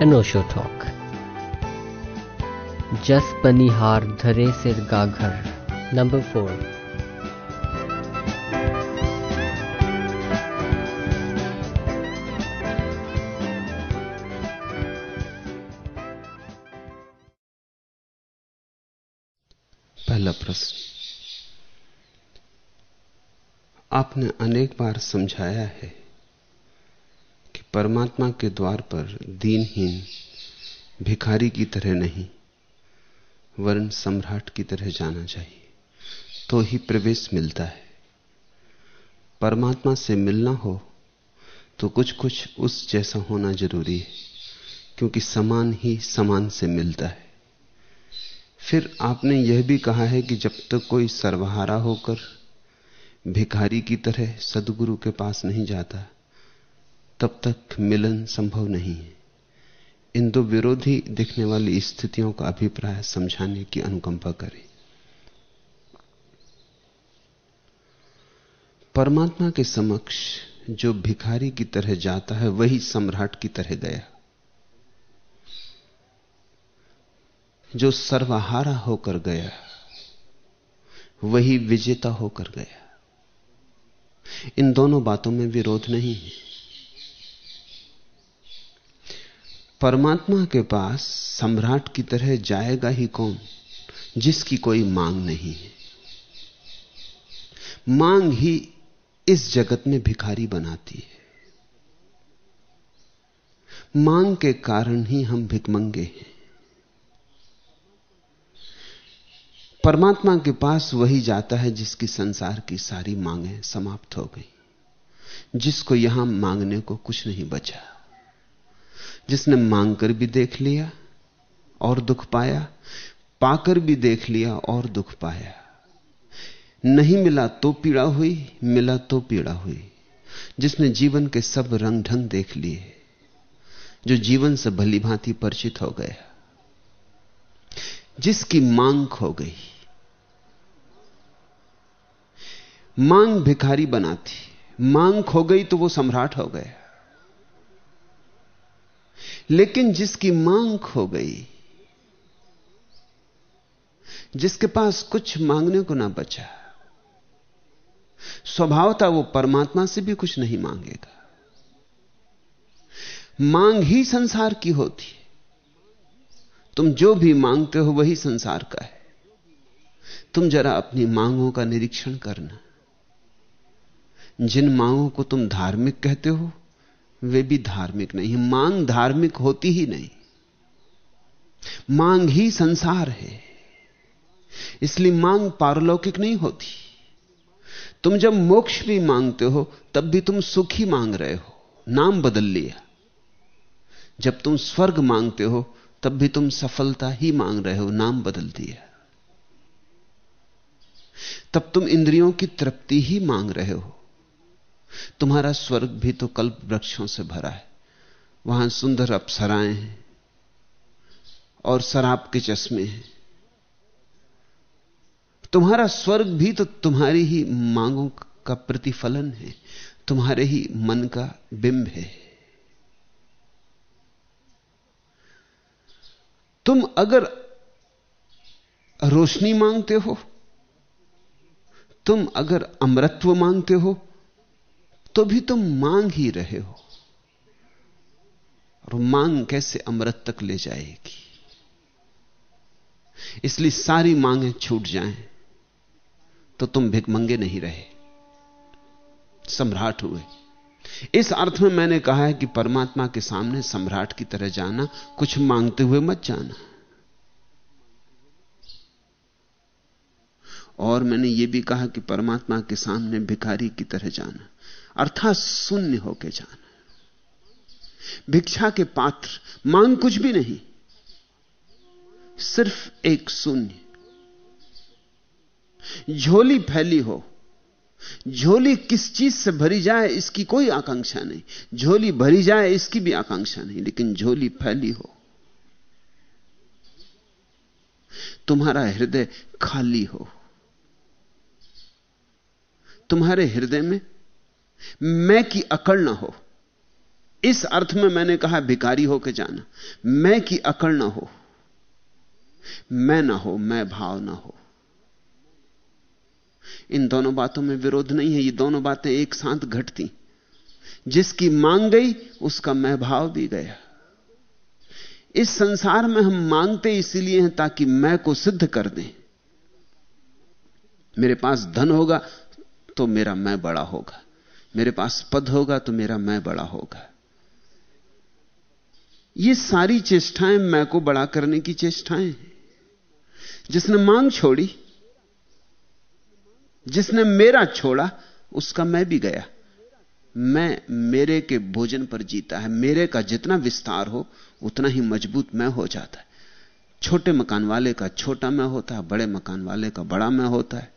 अनोशो talk. जस बनिहार धरे सिर गाघर नंबर फोर। पहला प्रश्न। आपने अनेक बार समझाया है परमात्मा के द्वार पर दीनहीन, भिखारी की तरह नहीं वर्ण सम्राट की तरह जाना चाहिए तो ही प्रवेश मिलता है। परमात्मा से मिलना हो तो कुछ कुछ उस जैसा होना ज़रूरी है, क्योंकि समान ही समान से मिलता है। फिर आपने यह भी कहा है कि जब तक कोई सर्वहारा होकर भिखारी की तरह सदगुरु के पास नहीं जाता तब तक मिलन संभव नहीं है। इन दो विरोधी दिखने वाली स्थितियों का अभिप्राय समझाने की अनुकंपा करें। परमात्मा के समक्ष जो भिखारी की तरह जाता है, वही सम्राट की तरह गया जो सर्वहारा होकर गया, वही विजेता होकर गया। इन दोनों बातों में विरोध नहीं है। परमात्मा के पास सम्राट की तरह जाएगा ही कौन? जिसकी कोई मांग नहीं है। मांग ही इस जगत में भिखारी बनाती है। मांग के कारण ही हम भिकमंगे हैं। परमात्मा के पास वही जाता है जिसकी संसार की सारी मांगें समाप्त हो गई, जिसको यहाँ मांगने को कुछ नहीं बचा। जिसने मांग कर भी देख लिया और दुख पाया, पाकर भी देख लिया और दुख पाया। नहीं मिला तो पीड़ा हुई, मिला तो पीड़ा हुई। जिसने जीवन के सब रंग ढंग देख लिए, जो जीवन से भली भांति परिचित हो गया, जिसकी मांग खो गई। मांग भिखारी बनाती, मांग खो गई तो वो सम्राट हो गया। लेकिन जिसकी मांग खो गई, जिसके पास कुछ मांगने को ना बचा स्वभावता वो परमात्मा से भी कुछ नहीं मांगेगा। मांग ही संसार की होती है। तुम जो भी मांगते हो वही संसार का है। तुम जरा अपनी मांगों का निरीक्षण करना। जिन मांगों को तुम धार्मिक कहते हो वे भी धार्मिक नहीं, मांग धार्मिक होती ही नहीं। मांग ही संसार है, इसलिए मांग पारलौकिक नहीं होती। तुम जब मोक्ष भी मांगते हो, तब भी तुम सुख ही मांग रहे हो, नाम बदल लिया। जब तुम स्वर्ग मांगते हो, तब भी तुम सफलता ही मांग रहे हो, नाम बदल दिया। तब तुम इंद्रियों की तृप्ति ही मांग रहे हो तुम्हारा स्वर्ग भी तो कल्प वृक्षों से भरा है। वहाँ सुंदर अप्सराएँ हैं और शराब के चश्मे हैं। तुम्हारा स्वर्ग भी तो तुम्हारी ही मांगों का प्रतिफलन है, तुम्हारे ही मन का बिंब है। तुम अगर रोशनी मांगते हो, तुम अगर अमृतत्व मांगते हो तो भी तुम मांग ही रहे हो। और मांग कैसे अमृत तक ले जाएगी? इसलिए सारी मांगें छूट जाएँ तो तुम भिकमंगे नहीं रहे। सम्राट हुए। इस अर्थ में मैंने कहा है कि परमात्मा के सामने सम्राट की तरह जाना, कुछ मांगते हुए मत जाना। और मैंने यह भी कहा कि परमात्मा के सामने भिखारी की तरह जाना। अर्थात शून्य होके जाना। भिक्षा के पात्र मांग कुछ भी नहीं। सिर्फ़ एक शून्य। झोली फैली हो। झोली किस चीज़ से भरी जाए, इसकी कोई आकांक्षा नहीं। झोली भरी जाए, इसकी भी आकांक्षा नहीं। लेकिन झोली फैली हो। तुम्हारा हृदय खाली हो। तुम्हारे हृदय में मैं की अकड़ ना हो। इस अर्थ में मैंने कहा भिकारी होकर जाना। मैं की अकड़ ना हो। मैं ना हो, मैं भाव ना हो। इन दोनों बातों में विरोध नहीं है। ये दोनों बातें एक साथ घटती। जिसकी मांग गई, उसका मैं भाव भी गया। इस संसार में हम मांगते इसलिए हैं ताकि मैं को सिद्ध कर दें। मेरे पास धन होगा तो मेरा मैं बड़ा होगा। मेरे पास पद होगा तो मेरा मैं बड़ा होगा। ये सारी चेष्टाएँ मैं को बड़ा करने की चेष्टाएँ हैं। जिसने मांग छोड़ी, जिसने मेरा छोड़ा, उसका मैं भी गया। मैं, मेरे के भोजन पर जीता है। मेरे का जितना विस्तार हो, उतना ही मज़बूत मैं हो जाता है। छोटे मकान वाले का छोटा मैं होता है, बड़े मकान वाले का बड़ा मैं होता है।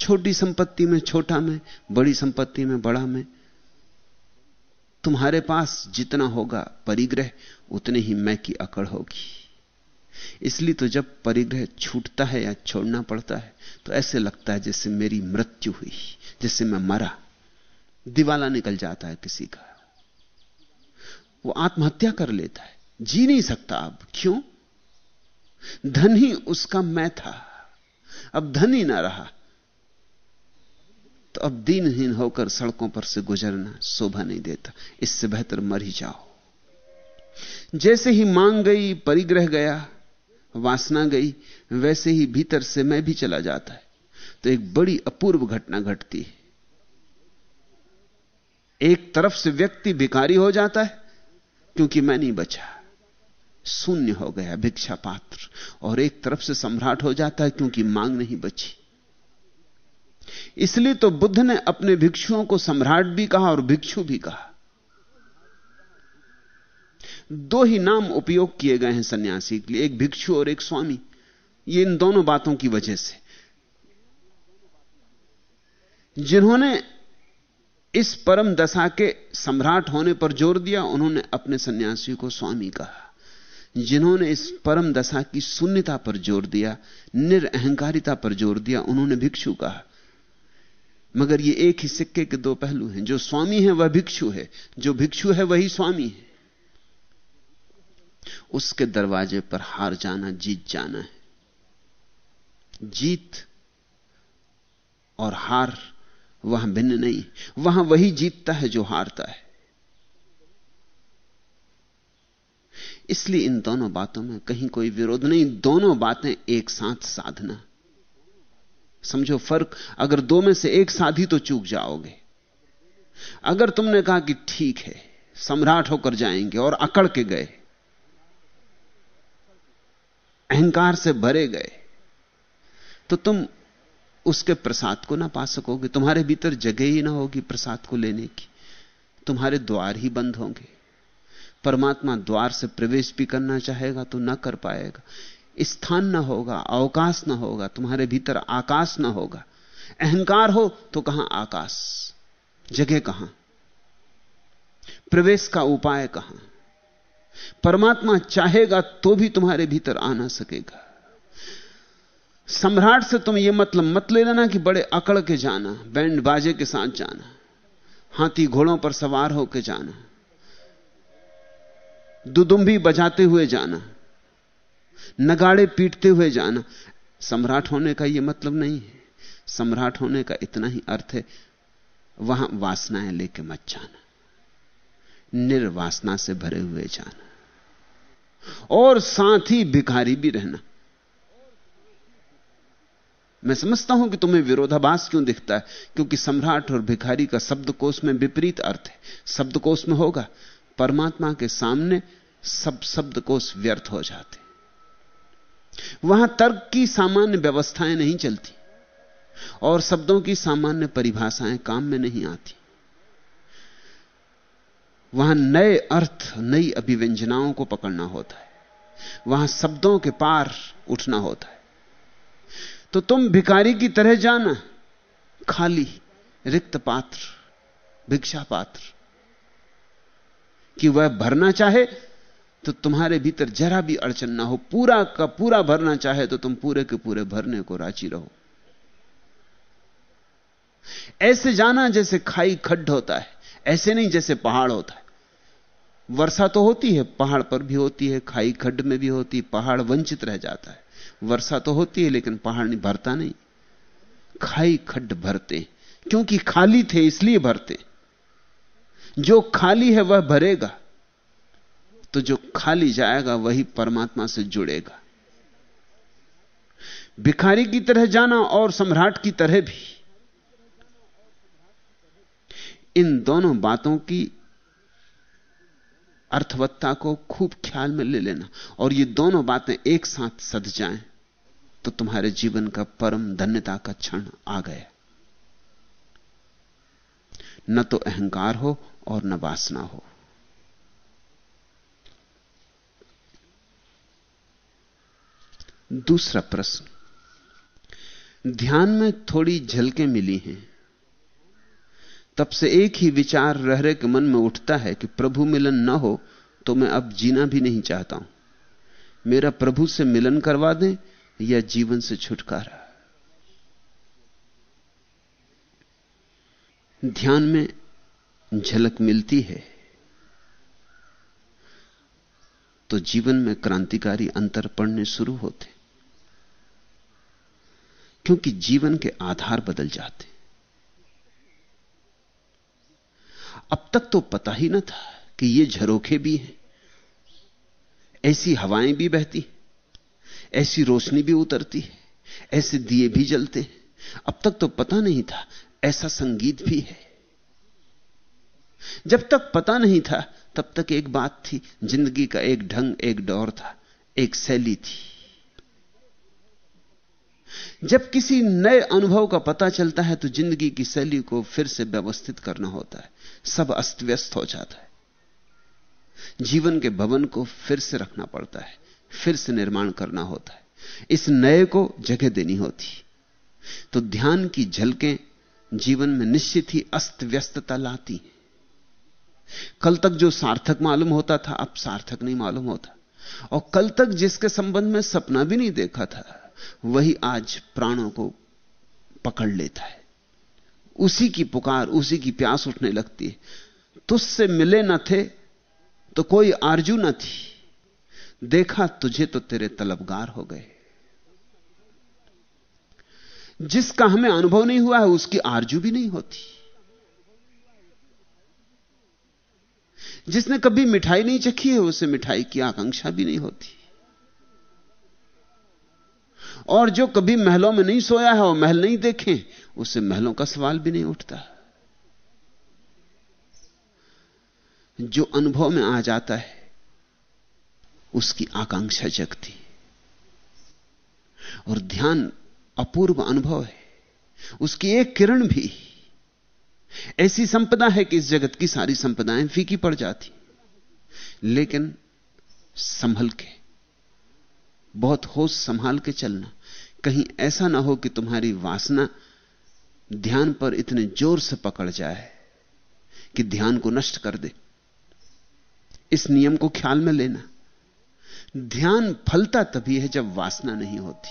छोटी संपत्ति में, छोटा मैं, बड़ी संपत्ति में, बड़ा मैं, तुम्हारे पास जितना होगा परिग्रह, उतने ही मैं की अकड़ होगी। इसलिए तो जब परिग्रह छूटता है या छोड़ना पड़ता है तो ऐसे लगता है जैसे मेरी मृत्यु हुई, जैसे मैं मरा। दिवाला निकल जाता है किसी का। वो आत्महत्या कर लेता है। जी नहीं सकता अब, क्यों? धन ही उसका मैं था। अब धन ही ना रहा। तो अब दीनहीन होकर सड़कों पर से गुजरना शोभा नहीं देता। इससे बेहतर मर ही जाओ। जैसे ही मांग गई, परिग्रह गया, वासना गई, वैसे ही भीतर से मैं भी चला जाता है। तो एक बड़ी अपूर्व घटना घटती है। एक तरफ़ से व्यक्ति भिकारी हो जाता है, क्योंकि मैं नहीं बचा। शून्य हो गया भिक्षा पात्र। और एक तरफ़ से सम्राट हो जाता है, क्योंकि मांग नहीं बची। इसलिए तो बुद्ध ने अपने भिक्षुओं को सम्राट भी कहा और भिक्षु भी कहा। दो ही नाम उपयोग किए गए हैं सन्यासी के लिए, एक भिक्षु और एक स्वामी। ये इन दोनों बातों की वजह से। जिन्होंने इस परम दशा के सम्राट होने पर ज़ोर दिया, उन्होंने अपने सन्यासी को स्वामी कहा। जिन्होंने इस परम दशा की शून्यता पर ज़ोर दिया, निरअहकारिता पर ज़ोर दिया, उन्होंने भिक्षु कहा। मगर ये एक ही सिक्के के दो पहलू हैं। जो स्वामी है, वह भिक्षु है। जो भिक्षु है, वही स्वामी है। उसके दरवाजे पर हार जाना, जीत जाना है। जीत और हार वहाँ भिन्न नहीं। वहाँ वही जीतता है जो हारता है। इसलिए इन दोनों बातों में कहीं कोई विरोध नहीं। दोनों बातें एक साथ साधना। समझो फ़र्क? अगर दो में से एक साधी तो चूक जाओगे। अगर तुमने कहा कि ठीक है, सम्राट होकर जाएँगे और अकड़ के गए, अहंकार से भरे गए तो तुम उसके प्रसाद को ना पा सकोगे। तुम्हारे भीतर जगह ही ना होगी प्रसाद को लेने की। तुम्हारे द्वार ही बंद होंगे। परमात्मा द्वार से प्रवेश भी करना चाहेगा तो ना कर पाएगा। स्थान ना होगा, अवकाश ना होगा, तुम्हारे भीतर आकाश ना होगा। अहंकार हो तो कहाँ आकाश? जगह कहाँ? प्रवेश का उपाय कहाँ? परमात्मा चाहेगा तो भी तुम्हारे भीतर आ ना सकेगा। सम्राट से तुम यह मतलब मत ले लेना कि बड़े अकड़ के जाना बैंड बाजे के साथ जाना, हाथी घोड़ों पर सवार होकर जाना दुदुम्बी बजाते हुए जाना। नगाड़े पीटते हुए जाना। सम्राट होने का यह मतलब नहीं है। सम्राट होने का इतना ही अर्थ है, वहाँ वासनाएँ लेके मत जाना। निर्वासना से भरे हुए जाना। और साथ ही भिखारी भी रहना। मैं समझता हूँ कि तुम्हें विरोधाभास क्यों दिखता है? क्योंकि सम्राट और भिखारी का शब्दकोश में विपरीत अर्थ है। शब्दकोश में होगा, परमात्मा के सामने सब शब्दकोश व्यर्थ हो जाते। वहाँ तर्क की सामान्य व्यवस्थाएँ नहीं चलती और शब्दों की सामान्य परिभाषाएँ काम में नहीं आती। वहाँ नए अर्थ, नई अभिव्यंजनाओं को पकड़ना होता है। वहाँ शब्दों के पार उठना होता है। तो तुम भिकारी की तरह जाना, खाली, रिक्त पात्र, भिक्षा पात्र, कि वह भरना चाहे तो तुम्हारे भीतर जरा भी अड़चन ना हो, पूरा का पूरा भरना चाहे तो तुम पूरे के पूरे भरने को राज़ी रहो। ऐसे जाना जैसे खाई खड्ड होता है, ऐसे नहीं जैसे पहाड़ होता है। वर्षा तो होती है, पहाड़ पर भी होती है, खाई खड्ड में भी होती है, पहाड़ वंचित रह जाता है। वर्षा तो होती है, लेकिन पहाड़ नहीं, भरता नहीं। खाई खड्ड भरते क्योंकि खाली थे इसलिए भरते जो खाली है वह भरेगा। तो जो खाली जाएगा, वही परमात्मा से जुड़ेगा। भिखारी की तरह जाना और सम्राट की तरह भी। इन दोनों बातों की अर्थवत्ता को खूब ख्याल में ले लेना और ये दोनों बातें एक साथ सद जाएँ तो तुम्हारे जीवन का परम धन्यता का क्षण आ गया। न तो अहंकार हो और न वासना हो। दूसरा प्रश्न। ध्यान में थोड़ी झलकें मिली हैं। तब से एक ही विचार रह रहे के मन में उठता है कि प्रभु मिलन न हो तो मैं अब जीना भी नहीं चाहता हूँ। मेरा प्रभु से मिलन करवा दें या जीवन से छुटकारा। ध्यान में झलक मिलती है तो जीवन में क्रांतिकारी अंतर पड़ने शुरू होते। क्योंकि जीवन के आधार बदल जाते। अब तक तो पता ही न था कि ये झरोखे भी हैं, ऐसी हवाएँ भी बहती ऐसी रोशनी भी उतरती है, ऐसे दिए भी जलते अब तक तो पता नहीं था ऐसा संगीत भी है। जब तक पता नहीं था, तब तक एक बात थी, ज़िंदगी का एक ढंग, एक दौर था, एक शैली थी। जब किसी नए अनुभव का पता चलता है तो ज़िंदगी की शैली को फिर से व्यवस्थित करना होता है। सब अस्त व्यस्त हो जाता है। जीवन के भवन को फिर से रखना पड़ता है। फिर से निर्माण करना होता है। इस नए को जगह देनी होती। तो ध्यान की झलकें जीवन में निश्चित ही अस्त व्यस्तता लाती हैं। कल तक जो सार्थक मालूम होता था, अब सार्थक नहीं मालूम होता। और कल तक जिसके संबंध में सपना भी नहीं देखा था वही आज प्राणों को पकड़ लेता है। उसी की पुकार, उसी की प्यास उठने लगती है। तुझसे मिले न थे तो कोई आरज़ू न थी। देखा तुझे तो तेरे तलबगार हो गए। जिसका हमें अनुभव नहीं हुआ है, उसकी आरज़ू भी नहीं होती। जिसने कभी मिठाई नहीं चखी है, उसे मिठाई की आकांक्षा भी नहीं होती। और जो कभी महलों में नहीं सोया है और महल नहीं देखे उसे महलों का सवाल भी नहीं उठता। जो अनुभव में आ जाता है, उसकी आकांक्षा जगती। और ध्यान अपूर्व अनुभव है। उसकी एक किरण भी। ऐसी संपदा है कि इस जगत की सारी संपदाएँ फीकी पड़ जाती। लेकिन संभल के, बहुत होश संभाल के चलना। कहीं ऐसा ना हो कि तुम्हारी वासना ध्यान पर इतने ज़ोर से पकड़ जाए कि ध्यान को नष्ट कर दे। इस नियम को ख्याल में लेना। ध्यान फलता तभी है जब वासना नहीं होती।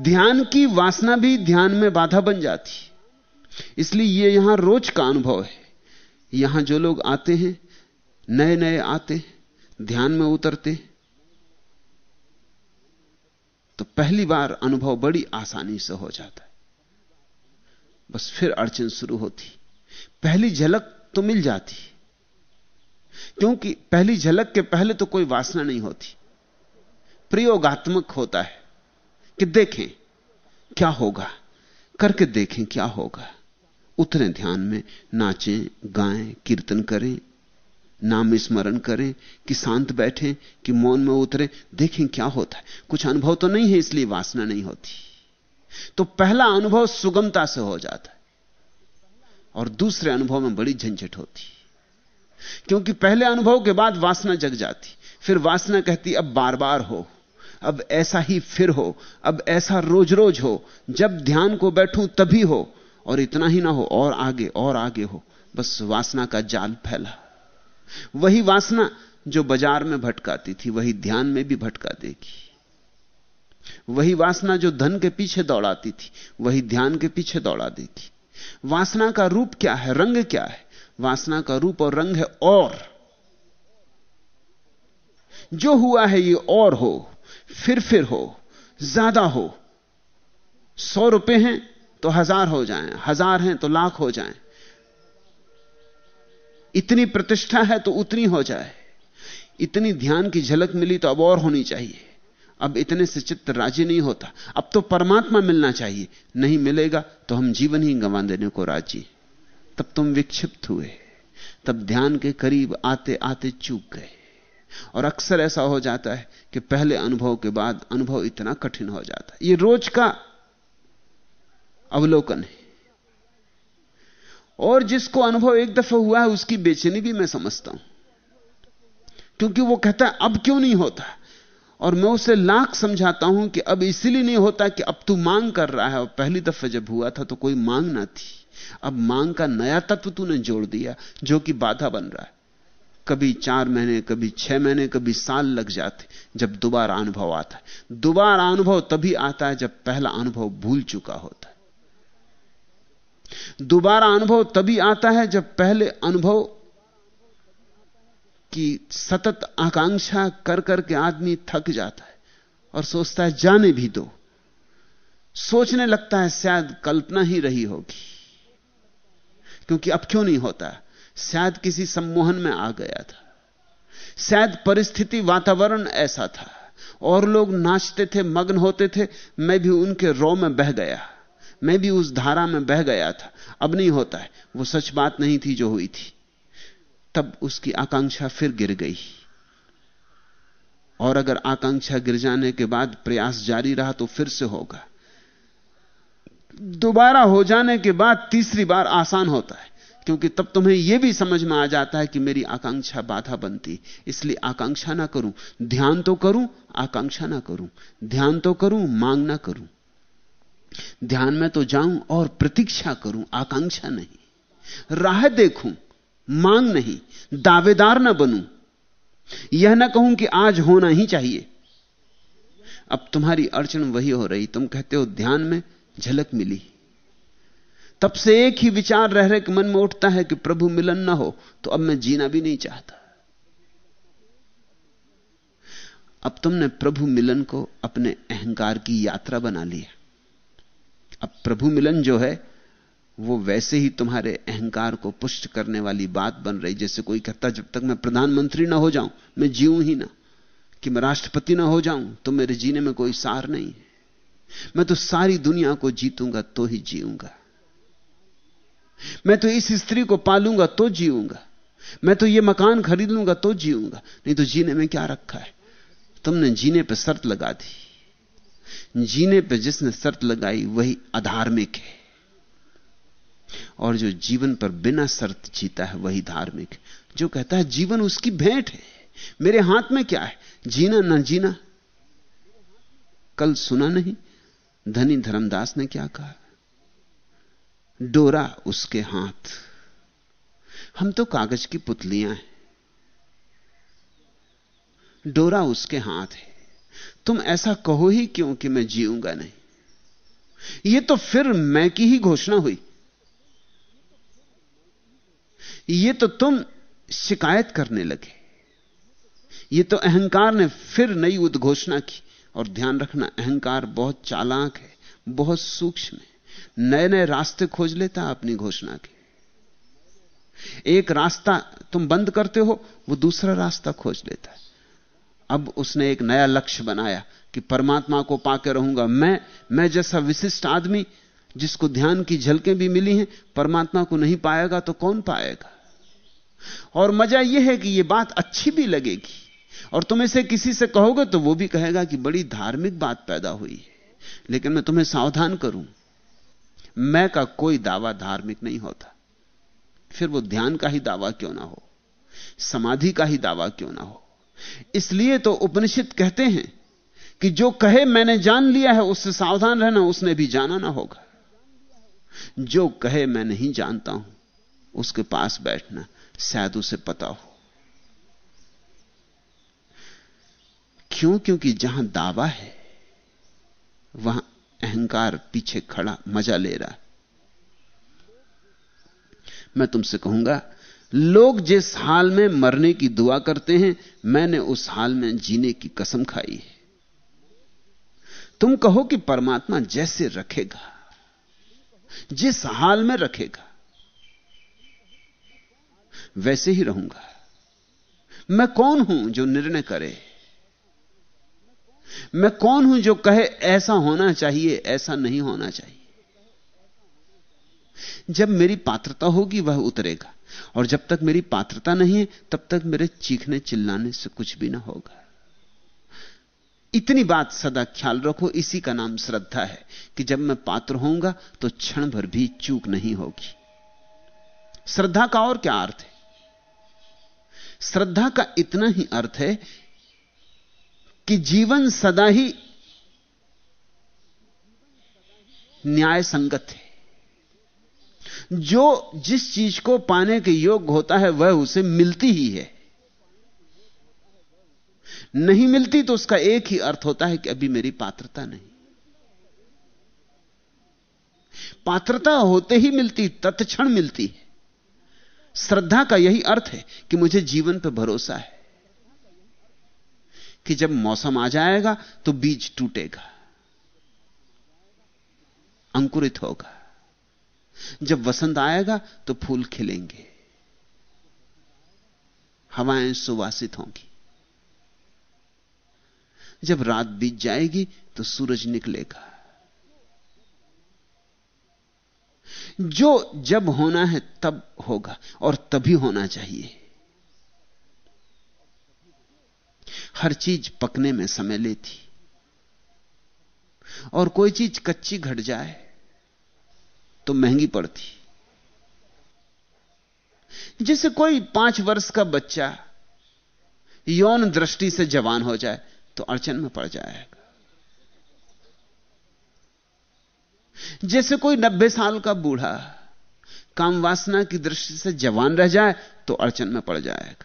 ध्यान की वासना भी ध्यान में बाधा बन जाती। इसलिए यह यहाँ रोज का अनुभव है। यहाँ जो लोग आते हैं नए नए आते ध्यान में उतरते तो पहली बार अनुभव बड़ी आसानी से हो जाता है। बस फिर अड़चन शुरू होती। पहली झलक तो मिल जाती। क्योंकि पहली झलक के पहले तो कोई वासना नहीं होती। प्रयोगात्मक होता है कि देखें, क्या होगा? करके देखें क्या होगा। उतरे ध्यान में, नाचें, गाएँ, कीर्तन करें नाम स्मरण करें, कि शांत बैठें, कि मौन में उतरे, देखें क्या होता है। कुछ अनुभव तो नहीं है, इसलिए वासना नहीं होती। तो पहला अनुभव सुगमता से हो जाता है, और दूसरे अनुभव में बड़ी झंझट होती क्योंकि पहले अनुभव के बाद वासना जग जाती, फिर वासना कहती, अब बार बार हो, अब ऐसा ही फिर हो, अब ऐसा रोज रोज हो, जब ध्यान को बैठूं तभी हो, और इतना ही ना हो, और आगे और आगे हो। बस वासना का जाल फैला। वही वासना जो बाज़ार में भटकाती थी वही ध्यान में भी भटका देगी। वही वासना जो धन के पीछे दौड़ाती थी वही ध्यान के पीछे दौड़ा देगी। वासना का रूप क्या है रंग क्या है? वासना का रूप और रंग है और। जो हुआ है ये और हो फिर फिर हो ज़्यादा हो। सौ रुपए हैं तो हज़ार हो जाएँ, हज़ार हैं तो लाख हो जाएँ। इतनी प्रतिष्ठा है तो उतनी हो जाए। इतनी ध्यान की झलक मिली तो अब और होनी चाहिए। अब इतने से चित्त राज़ी नहीं होता। अब तो परमात्मा मिलना चाहिए। नहीं मिलेगा तो हम जीवन ही गंवा देने को राज़ी। तब तुम विक्षिप्त हुए। तब ध्यान के करीब आते आते चूक गए। और अक्सर ऐसा हो जाता है कि पहले अनुभव के बाद अनुभव इतना कठिन हो जाता है। यह रोज का अवलोकन है। और जिसको अनुभव एक दफ़ा हुआ है, उसकी बेचैनी भी मैं समझता हूँ। क्योंकि वो कहता है, अब क्यों नहीं होता? और मैं उसे लाख समझाता हूँ कि अब इसलिए नहीं होता कि अब तू मांग कर रहा है। और पहली दफ़ा जब हुआ था तो कोई मांग ना थी। अब मांग का नया तत्व तूने जोड़ दिया, जो कि बाधा बन रहा है। कभी चार महीने, कभी छह महीने, कभी साल लग जाते, जब दोबारा अनुभव आता है। दोबारा अनुभव तभी आता है जब पहला अनुभव भूल चुका होता है। दोबारा अनुभव तभी आता है जब पहले अनुभव की सतत आकांक्षा कर करके आदमी थक जाता है और सोचता है, जाने भी दो। सोचने लगता है, शायद कल्पना ही रही होगी। क्योंकि अब क्यों नहीं होता? शायद किसी सम्मोहन में आ गया था। शायद परिस्थिति, वातावरण ऐसा था। और लोग नाचते थे, मग्न होते थे, मैं भी उनके रो में बह गया। मैं भी उस धारा में बह गया था। अब नहीं होता है। वो सच बात नहीं थी जो हुई थी। तब उसकी आकांक्षा फिर गिर गई। और अगर आकांक्षा गिर जाने के बाद प्रयास जारी रहा तो फिर से होगा। दोबारा हो जाने के बाद तीसरी बार आसान होता है। क्योंकि तब तुम्हें यह भी समझ में आ जाता है कि मेरी आकांक्षा बाधा बनती इसलिए आकांक्षा ना करूँ, ध्यान तो करूँ, आकांक्षा ना करूँ, ध्यान तो करूँ, मांग ना करूँ। ध्यान में तो जाऊँ और प्रतीक्षा करूँ, आकांक्षा नहीं। राह देखूँ, मांग नहीं, दावेदार ना बनूं। यह ना कहूँ कि आज होना ही चाहिए। अब तुम्हारी अड़चन वही हो रही, तुम कहते हो ध्यान में झलक मिली। तब से एक ही विचार रह रहे कि मन में उठता है कि प्रभु मिलन ना हो तो अब मैं जीना भी नहीं चाहता। अब तुमने प्रभु मिलन को अपने अहंकार की यात्रा बना लिया अब प्रभु मिलन जो है, वो वैसे ही तुम्हारे अहंकार को पुष्ट करने वाली बात बन रही, जैसे कोई कहता, जब तक मैं प्रधानमंत्री ना हो जाऊँ, मैं जीऊं ही ना, कि मैं राष्ट्रपति ना हो जाऊँ तो मेरे जीने में कोई सार नहीं है। मैं तो सारी दुनिया को जीतूँगा तो ही जीऊँगा। मैं तो इस स्त्री को पालूँगा तो जीऊँगा। मैं तो ये मकान खरीद लूँगा तो जीऊँगा। नहीं तो जीने में क्या रखा है? तुमने जीने पर शर्त लगा दी। जीने पर जिसने शर्त लगाई, वही अधार्मिक है। और जो जीवन पर बिना शर्त जीता है, वही धार्मिक जो कहता है, जीवन उसकी भेंट है। मेरे हाथ में क्या है? जीना ना जीना। कल सुना नहीं, धनी धर्मदास ने क्या कहा? डोरा उसके हाथ। हम तो कागज़ की पुतलियाँ हैं। डोरा उसके हाथ है। तुम ऐसा कहो ही क्यों कि मैं जीऊँगा नहीं? यह तो फिर मैं की ही घोषणा हुई। यह तो तुम शिकायत करने लगे। यह तो अहंकार ने फिर नई उद्घोषणा की। और ध्यान रखना, अहंकार बहुत चालाक है, बहुत सूक्ष्म है। नए नए रास्ते खोज लेता अपनी घोषणा के। एक रास्ता तुम बंद करते हो, वो दूसरा रास्ता खोज लेता है। अब उसने एक नया लक्ष्य बनाया कि परमात्मा को पाके रहूँगा। मैं मैं जैसा विशिष्ट आदमी, जिसको ध्यान की झलकें भी मिली हैं, परमात्मा को नहीं पाएगा तो कौन पाएगा? और मज़ा यह है कि यह बात अच्छी भी लगेगी। और तुम इसे किसी से कहोगे तो वो भी कहेगा कि बड़ी धार्मिक बात पैदा हुई है। लेकिन मैं तुम्हें सावधान करूँ। मैं का कोई दावा धार्मिक नहीं होता। फिर वो ध्यान का ही दावा क्यों ना हो? समाधि का ही दावा क्यों ना हो? इसलिए तो उपनिषद कहते हैं कि जो कहे मैंने जान लिया है, उससे सावधान रहना, उसने भी जाना ना होगा। जो कहे मैं नहीं जानता हूँ, उसके पास बैठना शायद उसे पता हो। क्यों? क्योंकि जहाँ दावा है, वहाँ अहंकार पीछे खड़ा, मज़ा ले रहा है। मैं तुमसे कहूँगा लोग जिस हाल में मरने की दुआ करते हैं, मैंने उस हाल में जीने की कसम खाई है। तुम कहो कि परमात्मा जैसे रखेगा, जिस हाल में रखेगा, वैसे ही रहूँगा। मैं कौन हूँ जो निर्णय करे? मैं कौन हूँ जो कहे, ऐसा होना चाहिए, ऐसा नहीं होना चाहिए? जब मेरी पात्रता होगी, वह उतरेगा। और जब तक मेरी पात्रता नहीं है, तब तक मेरे चीखने चिल्लाने से कुछ भी ना होगा। इतनी बात सदा ख्याल रखो, इसी का नाम श्रद्धा है कि जब मैं पात्र होऊँगा तो क्षण भर भी चूक नहीं होगी। श्रद्धा का और क्या अर्थ है? श्रद्धा का इतना ही अर्थ है कि जीवन सदा ही न्याय संगत है। जो जिस चीज़ को पाने के योग्य होता है, वह उसे मिलती ही है। नहीं मिलती तो उसका एक ही अर्थ होता है कि अभी मेरी पात्रता नहीं। पात्रता होते ही मिलती, तत्क्षण मिलती है। श्रद्धा का यही अर्थ है कि मुझे जीवन पर भरोसा है कि जब मौसम आ जाएगा तो बीज टूटेगा, अंकुरित होगा। जब वसंत आएगा तो फूल खिलेंगे। हवाएँ सुवासित होंगी। जब रात बीत जाएगी तो सूरज निकलेगा। जो जब होना है तब होगा और तभी होना चाहिए। हर चीज़ पकने में समय लेती। और कोई चीज़ कच्ची घट जाए तो महँगी पड़ती। जैसे कोई पाँच वर्ष का बच्चा यौन दृष्टि से जवान हो जाए तो अड़चन में पड़ जाएगा। जैसे कोई नब्बे साल का बूढ़ा काम वासना की दृष्टि से जवान रह जाए तो अड़चन में पड़ जाएगा।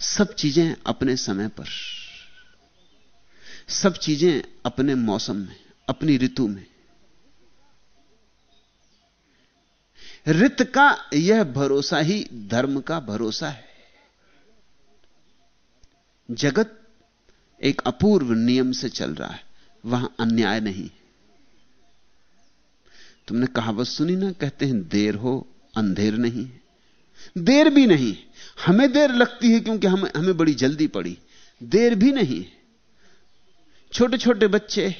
सब चीज़ें अपने समय पर। सब चीज़ें अपने मौसम में, अपनी ऋतु में। रित का यह भरोसा ही धर्म का भरोसा है। जगत एक अपूर्व नियम से चल रहा है, वहाँ अन्याय नहीं तुमने कहावत सुनी ना, कहते हैं, देर हो, अंधेर नहीं देर भी नहीं हमें देर लगती है क्योंकि हमें हमें बड़ी जल्दी पड़ी। देर भी नहीं छोटे छोटे बच्चे,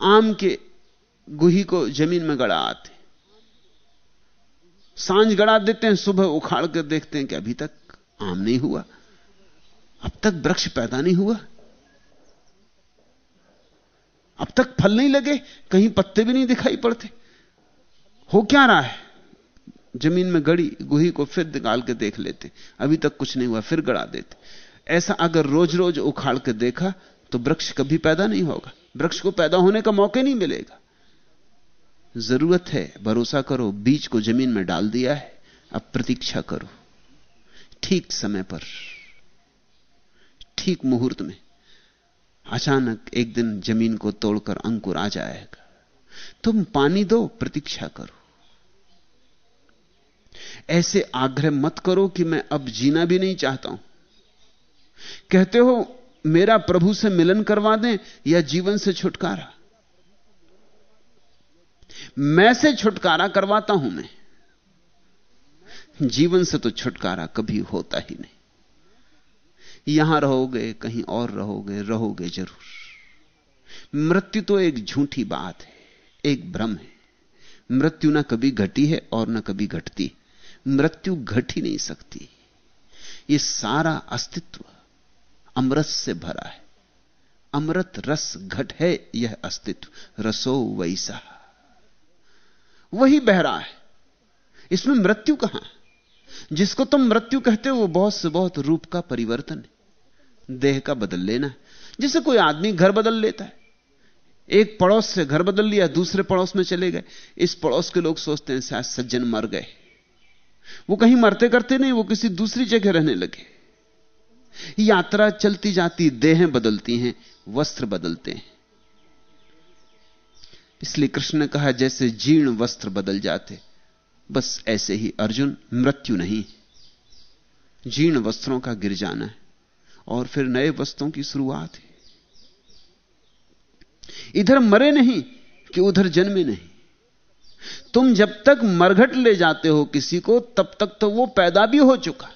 आम के गुही को ज़मीन में गड़ा आते साँझ गड़ा देते हैं, सुबह उखाड़ कर देखते हैं कि अभी तक आम नहीं हुआ। अब तक वृक्ष पैदा नहीं हुआ। अब तक फल नहीं लगे, कहीं पत्ते भी नहीं दिखाई पड़ते। हो क्या रहा है? ज़मीन में गड़ी, गुही को फिर निकाल के देख लेते। अभी तक कुछ नहीं हुआ, फिर गड़ा देते। ऐसा अगर रोज रोज उखाड़ के देखा तो वृक्ष कभी पैदा नहीं होगा। वृक्ष को पैदा होने का मौके नहीं मिलेगा। ज़रूरत है, भरोसा करो, बीज को ज़मीन में डाल दिया है, अब प्रतीक्षा करो। ठीक समय पर, ठीक मुहूर्त में, अचानक एक दिन ज़मीन को तोड़कर अंकुर आ जाएगा। तुम पानी दो, प्रतीक्षा करो। ऐसे आग्रह मत करो कि मैं अब जीना भी नहीं चाहता हूँ। कहते हो, मेरा प्रभु से मिलन करवा दें या जीवन से छुटकारा? मैं से छुटकारा करवाता हूँ मैं। जीवन से तो छुटकारा कभी होता ही नहीं। यहाँ रहोगे, कहीं और रहोगे रहोगे ज़रूर। मृत्यु तो एक झूठी बात है, एक भ्रम है। मृत्यु ना कभी घटी है और ना कभी घटती। मृत्यु घट ही नहीं सकती। ये सारा अस्तित्व अमृत से भरा है। अमृत रस घट है, यह अस्तित्व। रसो वैसा। वही बह रहा है। इसमें मृत्यु कहाँ जिसको तुम मृत्यु कहते हो, वो बहुत से बहुत रूप का परिवर्तन है। देह का बदल लेना है। जैसे कोई आदमी घर बदल लेता है। एक पड़ोस से घर बदल लिया, दूसरे पड़ोस में चले गए। इस पड़ोस के लोग सोचते हैं, शायद सज्जन मर गए। वो कहीं मरते करते नहीं, वो किसी दूसरी जगह रहने लगे। यात्रा चलती जाती, देहें बदलती हैं, वस्त्र बदलते हैं। इसलिए कृष्ण ने कहा, जैसे जीर्ण वस्त्र बदल जाते, बस ऐसे ही अर्जुन मृत्यु नहीं। जीर्ण वस्त्रों का गिर जाना है, और फिर नए वस्त्रों की शुरुआत है। इधर मरे नहीं कि उधर जन्मे नहीं। तुम जब तक मरघट ले जाते हो किसी को, तब तक तो वो पैदा भी हो चुका।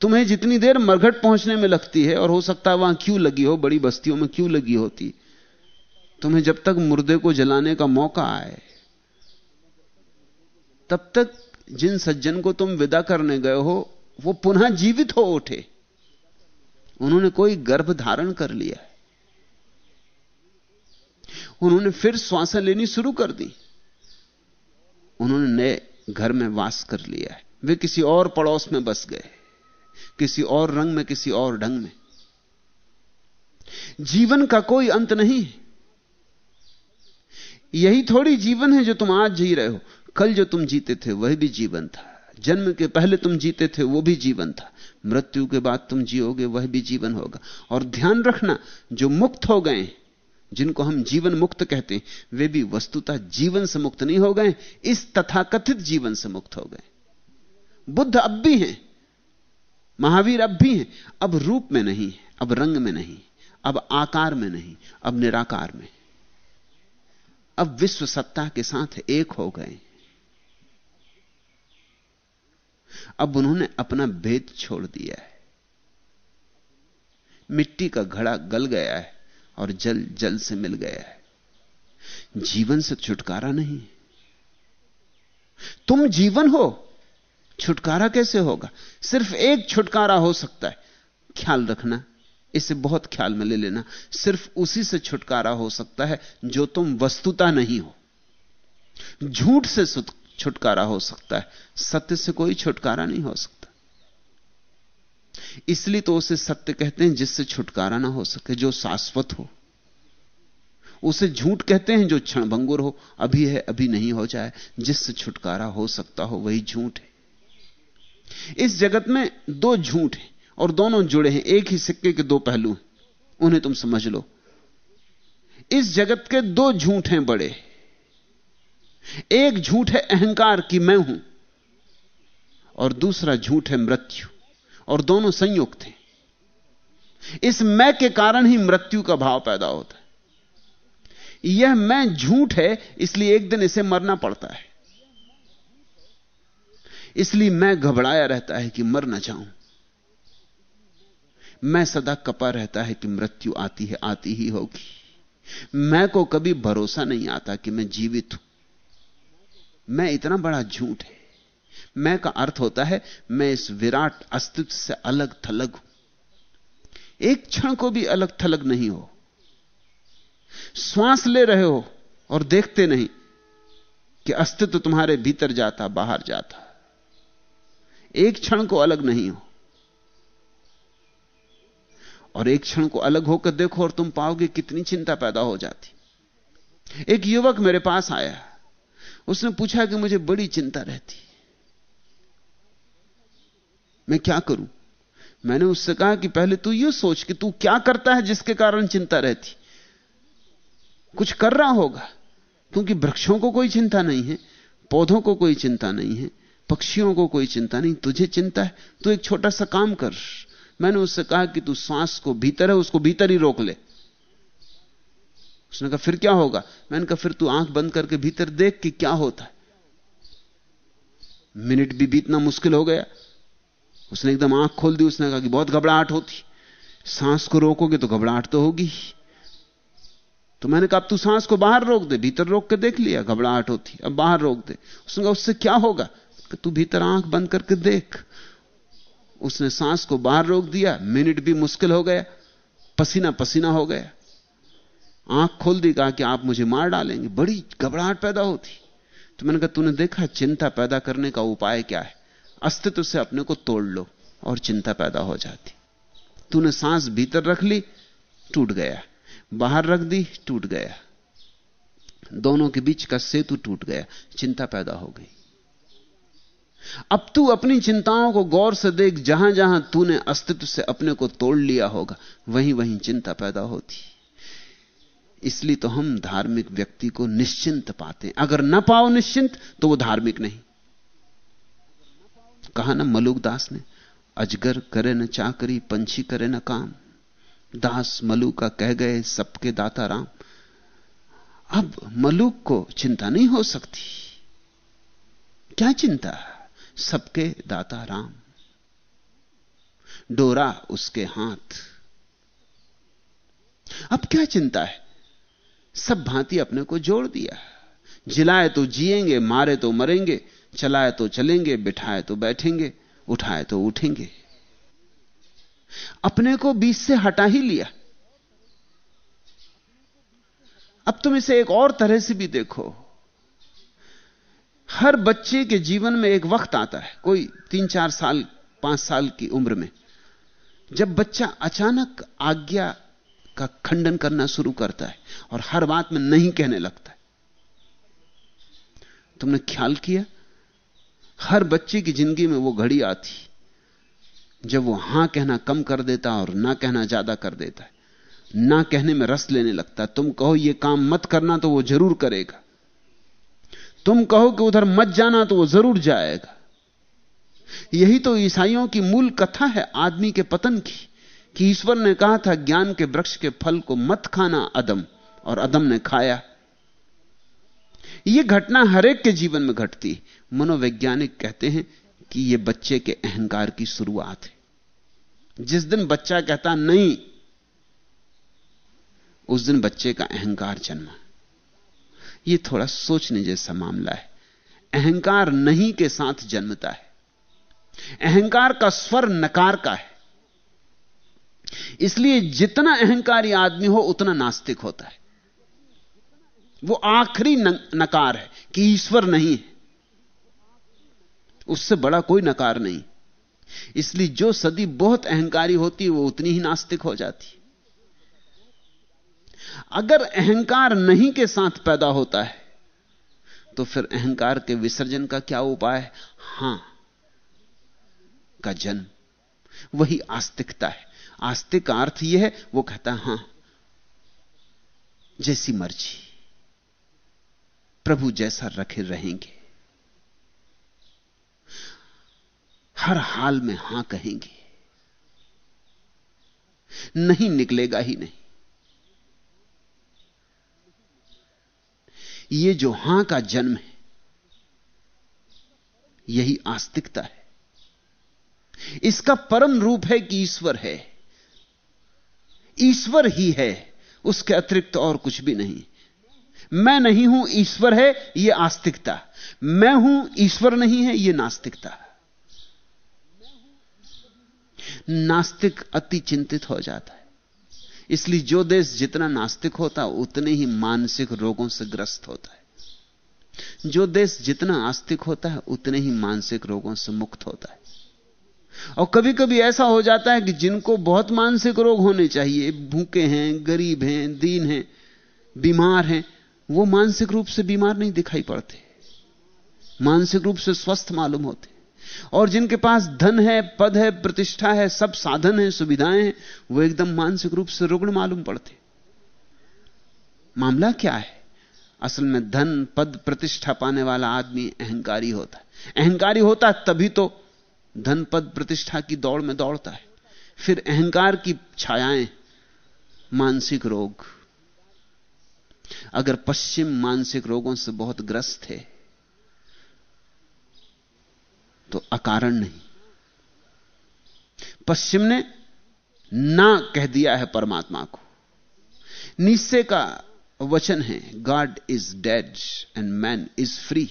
तुम्हें जितनी देर मरघट पहुँचने में लगती है, और हो सकता है वहाँ क्यों लगी हो, बड़ी बस्तियों में क्यों लगी होती तुम्हें जब तक मुर्दे को जलाने का मौका आए, तब तक जिन सज्जन को तुम विदा करने गए हो, वो पुनः जीवित हो उठे। उन्होंने कोई गर्भ धारण कर लिया उन्होंने फिर श्वास लेनी शुरू कर दी। उन्होंने नए घर में वास कर लिया है। वे किसी और पड़ोस में बस गए, किसी और रंग में, किसी और ढंग में। जीवन का कोई अंत नहीं है। यही थोड़ी जीवन है जो तुम आज जी रहे हो। कल जो तुम जीते थे, वह भी जीवन था। जन्म के पहले तुम जीते थे, वो भी जीवन था। मृत्यु के बाद तुम जियोगे, वह भी जीवन होगा। और ध्यान रखना, जो मुक्त हो गए जिनको हम जीवन मुक्त कहते हैं, वे भी वस्तुतः जीवन से मुक्त नहीं हो गए, इस तथाकथित जीवन से मुक्त हो गए। बुद्ध अब भी हैं, महावीर अब भी हैं, अब रूप में नहीं अब रंग में नहीं अब आकार में नहीं अब निराकार में अब विश्व सत्ता के साथ एक हो गए। अब उन्होंने अपना भेद छोड़ दिया है। मिट्टी का घड़ा गल गया है और जल जल से मिल गया है। जीवन से छुटकारा नहीं तुम जीवन हो, छुटकारा कैसे होगा? सिर्फ़ एक छुटकारा हो सकता है। ख्याल रखना। इसे बहुत ख्याल में ले लेना। सिर्फ़ उसी से छुटकारा हो सकता है जो तुम वस्तुता नहीं हो। झूठ से छुटकारा हो सकता है, सत्य से कोई छुटकारा नहीं हो सकता। इसलिए तो उसे सत्य कहते हैं जिससे छुटकारा ना हो सके, जो शाश्वत हो। उसे झूठ कहते हैं जो क्षणभंगुर हो, अभी है, अभी नहीं हो जाए। जिससे छुटकारा हो सकता हो, वही झूठ है। इस जगत में दो झूठ हैं। और दोनों जुड़े हैं, एक ही सिक्के के दो पहलू उन्हें तुम समझ लो। इस जगत के दो झूठ हैं बड़े। एक झूठ है अहंकार की मैं हूँ, और दूसरा झूठ है मृत्यु, और दोनों संयुक्त हैं। इस मैं के कारण ही मृत्यु का भाव पैदा होता है। यह मैं झूठ है, इसलिए एक दिन इसे मरना पड़ता है। इसलिए मैं घबराया रहता है कि मर ना जाऊँ। मैं सदा कपा रहता है कि मृत्यु आती है, आती ही होगी। मैं को कभी भरोसा नहीं आता कि मैं जीवित हूँ। मैं इतना बड़ा झूठ है। मैं का अर्थ होता है, मैं इस विराट अस्तित्व से अलग थलग हूँ। एक क्षण को भी अलग थलग नहीं हो। श्वास ले रहे हो और देखते नहीं कि अस्तित्व तुम्हारे भीतर जाता, बाहर जाता। एक क्षण को अलग नहीं हो। और एक क्षण को अलग होकर देखो और तुम पाओगे कितनी चिंता पैदा हो जाती। एक युवक मेरे पास आया। उसने पूछा कि मुझे बड़ी चिंता रहती। मैं क्या करूँ? मैंने उससे कहा कि पहले तू यह सोच कि तू क्या करता है जिसके कारण चिंता रहती। कुछ कर रहा होगा, क्योंकि वृक्षों को कोई चिंता नहीं है, पौधों को कोई चिंता नहीं है, पक्षियों को कोई चिंता नहीं, तुझे चिंता है, तू एक छोटा सा काम कर। मैंने उससे कहा कि तू सांस को भीतर है, उसको भीतर ही रोक ले। उसने कहा, फिर क्या होगा? मैंने कहा, फिर तू आँख बंद करके भीतर देख कि क्या होता है। मिनट भी बीतना मुश्किल हो गया। उसने एकदम आँख खोल दी, उसने कहा कि बहुत घबराहट होती। सांस को रोकोगे तो घबराहट तो होगी तो मैंने कहा, अब तू सांस को बाहर रोक दे, भीतर रोक के देख लिया, घबराहट होती, अब बाहर रोक दे। उसने कहा, उससे क्या होगा? तू भीतर आँख बंद करके देख। उसने सांस को बाहर रोक दिया, मिनट भी मुश्किल हो गया, पसीना पसीना हो गया। आँख खोल दी, कहा कि आप मुझे मार डालेंगे। बड़ी घबराहट पैदा होती। तो मैंने कहा, तूने देखा चिंता पैदा करने का उपाय क्या है? अस्तित्व से अपने को तोड़ लो और चिंता पैदा हो जाती। तूने सांस भीतर रख ली, टूट गया। बाहर रख दी, टूट गया। दोनों के बीच का सेतु टूट गया। चिंता पैदा हो गई। अब तू अपनी चिंताओं को गौर से देख, जहाँ जहाँ तूने अस्तित्व से अपने को तोड़ लिया होगा, वहीं वहीं चिंता पैदा होती। इसलिए तो हम धार्मिक व्यक्ति को निश्चिंत पाते हैं। अगर न पाओ निश्चिंत तो वो धार्मिक नहीं। कहा ना मलुक दास ने, अजगर करे न चाकरी, पंछी करे न काम। दास मलू का कह गए, सबके दाता राम। अब मलूक को चिंता नहीं हो सकती। क्या चिंता? सबके दाता राम। डोरा उसके हाथ। अब क्या चिंता है? सब भांति अपने को जोड़ दिया जिलाए तो जिएँगे, मारे तो मरेंगे, चलाए तो चलेंगे, बिठाए तो बैठेंगे, उठाए तो उठेंगे। अपने को बीच से हटा ही लिया। अब तुम इसे एक और तरह से भी देखो। हर बच्चे के जीवन में एक वक्त आता है, कोई तीन चार साल, पाँच साल की उम्र में। जब बच्चा अचानक आज्ञा का खंडन करना शुरू करता है और हर बात में नहीं कहने लगता है। तुमने ख्याल किया? हर बच्चे की ज़िंदगी में वो घड़ी आती जब वो हाँ कहना कम कर देता और ना कहना ज़्यादा कर देता है, ना कहने में रस लेने लगता तुम कहो, ये काम मत करना तो वो ज़रूर करेगा। तुम कहो कि उधर मत जाना तो वो ज़रूर जाएगा। यही तो ईसाइयों की मूल कथा है आदमी के पतन की, कि ईश्वर ने कहा था, ज्ञान के वृक्ष के फल को मत खाना अदम, और अदम ने खाया। यह घटना हरेक के जीवन में घटती। मनोवैज्ञानिक कहते हैं कि यह बच्चे के अहंकार की शुरुआत है। जिस दिन बच्चा कहता, नहीं, उस दिन बच्चे का अहंकार जन्मा। यह थोड़ा सोचने जैसा मामला है। अहंकार नहीं के साथ जन्मता है। अहंकार का स्वर नकार का है। इसलिए जितना अहंकारी आदमी हो, उतना नास्तिक होता है। वो आखिरी नकार है कि ईश्वर नहीं है। उससे बड़ा कोई नकार नहीं। इसलिए जो सदी बहुत अहंकारी होती है, वो उतनी ही नास्तिक हो जाती अगर अहंकार नहीं के साथ पैदा होता है तो फिर अहंकार के विसर्जन का क्या उपाय है? हाँ, का जन्म। वही आस्तिकता है। आस्तिक अर्थ यह है, वो कहता हाँ, जैसी मर्ज़ी, प्रभु जैसा रखे रहेंगे। हर हाल में हाँ कहेंगे। नहीं निकलेगा ही नहीं। ये जो हाँ का जन्म है, यही आस्तिकता है। इसका परम रूप है कि ईश्वर है। ईश्वर ही है, उसके अतिरिक्त और कुछ भी नहीं। मैं नहीं हूँ ईश्वर है यह आस्तिकता। मैं हूँ ईश्वर नहीं है यह नास्तिकता। नास्तिक अति चिंतित हो जाता है। इसलिए जो देश जितना नास्तिक होता उतने ही मानसिक रोगों से ग्रस्त होता है। जो देश जितना आस्तिक होता है, उतने ही मानसिक रोगों से मुक्त होता है। और कभी कभी ऐसा हो जाता है कि जिनको बहुत मानसिक रोग होने चाहिए, भूखे हैं, गरीब हैं, दीन हैं, बीमार हैं, वो मानसिक रूप से बीमार नहीं दिखाई पड़ते। मानसिक रूप से स्वस्थ मालूम होते। और जिनके पास धन है, पद है, प्रतिष्ठा है, सब साधन है, सुविधाएँ हैं, वो एकदम मानसिक रूप से रुग्ण मालूम पड़ते। मामला क्या है? असल में धन, पद, प्रतिष्ठा पाने वाला आदमी अहंकारी होता है। अहंकारी होता है तभी तो धन, पद, प्रतिष्ठा की दौड़ में दौड़ता है। फिर अहंकार की छायाएँ, मानसिक रोग। अगर पश्चिम मानसिक रोगों से बहुत ग्रस्त है तो अकारण नहीं। पश्चिम ने ना कह दिया है परमात्मा को। निश्चय का वचन है God is dead and man is free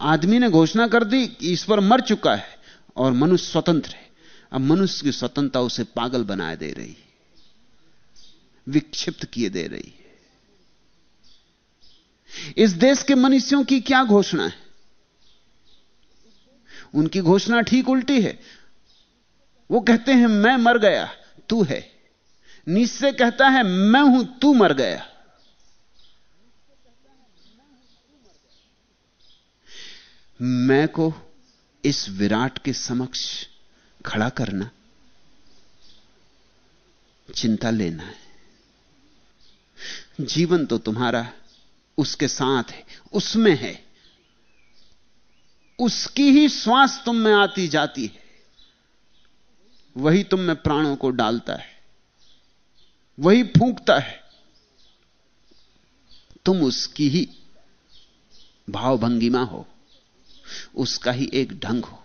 आदमी ने घोषणा कर दी कि ईश्वर मर चुका है और मनुष्य स्वतंत्र है। अब मनुष्य की स्वतंत्रता उसे पागल बनाए दे रही विक्षिप्त किए दे रही है। इस देश के मनुष्यों की क्या घोषणा है? उनकी घोषणा ठीक उल्टी है। वो कहते हैं, मैं मर गया, तू है। निश्चय कहता है, मैं हूँ, तू मर गया। मैं को इस विराट के समक्ष खड़ा करना, चिंता लेना है। जीवन तो तुम्हारा उसके साथ है, उसमें है। उसकी ही श्वास तुम में आती जाती है। वही तुम में प्राणों को डालता है। वही फूंकता है। तुम उसकी ही भावभंगिमा हो। उसका ही एक ढंग हो।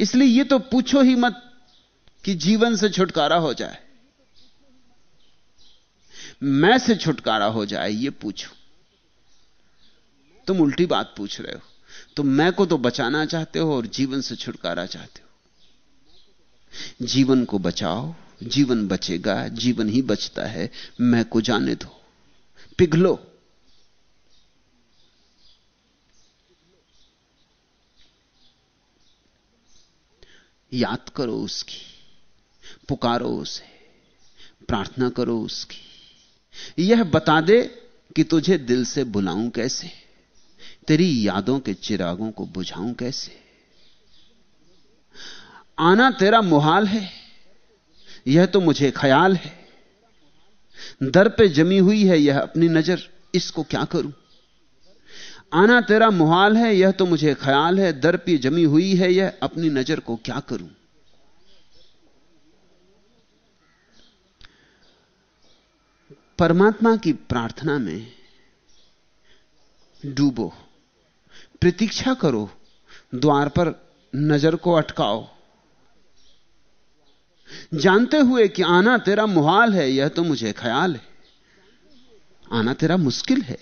इसलिए यह तो पूछो ही मत कि जीवन से छुटकारा हो जाए। मैं से छुटकारा हो जाए यह पूछो। तुम उल्टी बात पूछ रहे हो। तो मैं को तो बचाना चाहते हो और जीवन से छुटकारा चाहते हो। जीवन को बचाओ, जीवन बचेगा, जीवन ही बचता है, मैं को जाने दो। पिघलो। याद करो उसकी, पुकारो उसे, प्रार्थना करो उसकी। यह बता दे कि तुझे दिल से बुलाऊं कैसे? तेरी यादों के चिरागों को बुझाऊं कैसे? आना तेरा मुहाल है, यह तो मुझे ख्याल है। दर पे जमी हुई है यह अपनी नज़र, इसको क्या करूँ? आना तेरा मुहाल है, यह तो मुझे ख्याल है। दर पे जमी हुई है यह अपनी नज़र को क्या करूँ? परमात्मा की प्रार्थना में डूबो। प्रतीक्षा करो, द्वार पर नज़र को अटकाओ। जानते हुए कि आना तेरा मुहाल है, यह तो मुझे ख्याल है। आना तेरा मुश्किल है।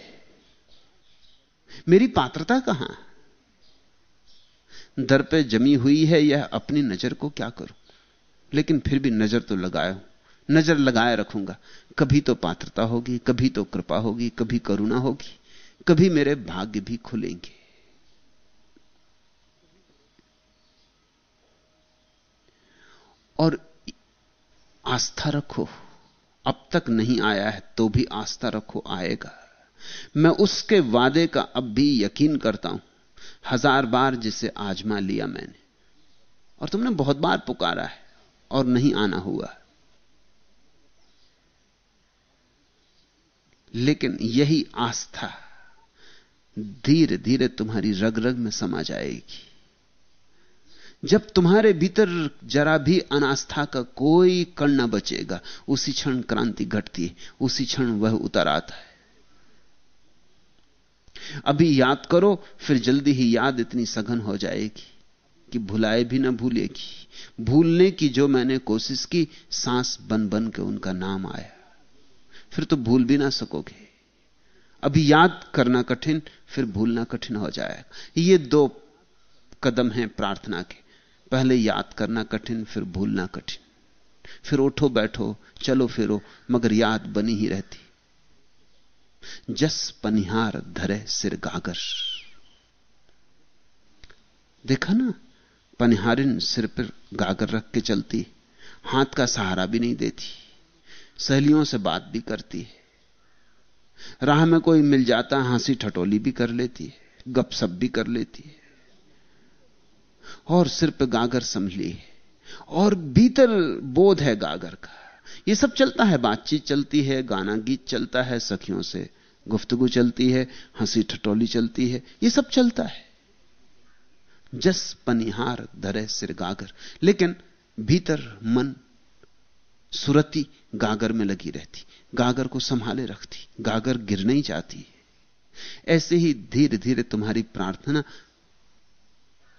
मेरी पात्रता कहाँ? दर पे जमी हुई है, यह अपनी नज़र को क्या करूँ? लेकिन फिर भी नज़र तो लगाए नज़र लगाए रखूँगा। कभी तो पात्रता होगी, कभी तो कृपा होगी, कभी करुणा होगी, कभी मेरे भाग्य भी खुलेंगे। और आस्था रखो। अब तक नहीं आया है तो भी आस्था रखो आएगा। मैं उसके वादे का अब भी यकीन करता हूँ। हज़ार बार जिसे आजमा लिया मैंने। और तुमने बहुत बार पुकारा है और नहीं आना हुआ। लेकिन यही आस्था धीरे धीरे तुम्हारी रग रग में समा जाएगी। जब तुम्हारे भीतर जरा भी अनास्था का कोई कण न बचेगा, उसी क्षण क्रांति घटती है, उसी क्षण वह उतर आता है। अभी याद करो, फिर जल्दी ही याद इतनी सघन हो जाएगी कि भुलाए भी ना भूलेगी। भूलने की जो मैंने कोशिश की, सांस बन बन के उनका नाम आया। फिर तो भूल भी ना सकोगे। अभी याद करना कठिन, फिर भूलना कठिन हो जाएगा। ये दो कदम हैं प्रार्थना के। पहले याद करना कठिन, फिर भूलना कठिन। फिर उठो, बैठो, चलो, फिरो, मगर याद बनी ही रहती। जस पनिहार धरे सिर गागर। देखा ना, पनिहारिन सिर पर गागर रख के चलती, हाथ का सहारा भी नहीं देती, सहेलियों से बात भी करती। है राह में कोई मिल जाता, हँसी ठटोली भी कर लेती है गपसप भी कर लेती। है और सिर पे गागर संभली और भीतर बोध है गागर का। ये सब चलता है, बातचीत चलती है, गाना गीत चलता है, सखियों से गुफ्तगु चलती है, हँसी ठटोली चलती है, ये सब चलता है। जस पनिहार धरे सिर गागर, लेकिन भीतर मन सुरती गागर में लगी रहती, गागर को संभाले रखती, गागर गिर नहीं जाती। ऐसे ही धीरे धीरे तुम्हारी प्रार्थना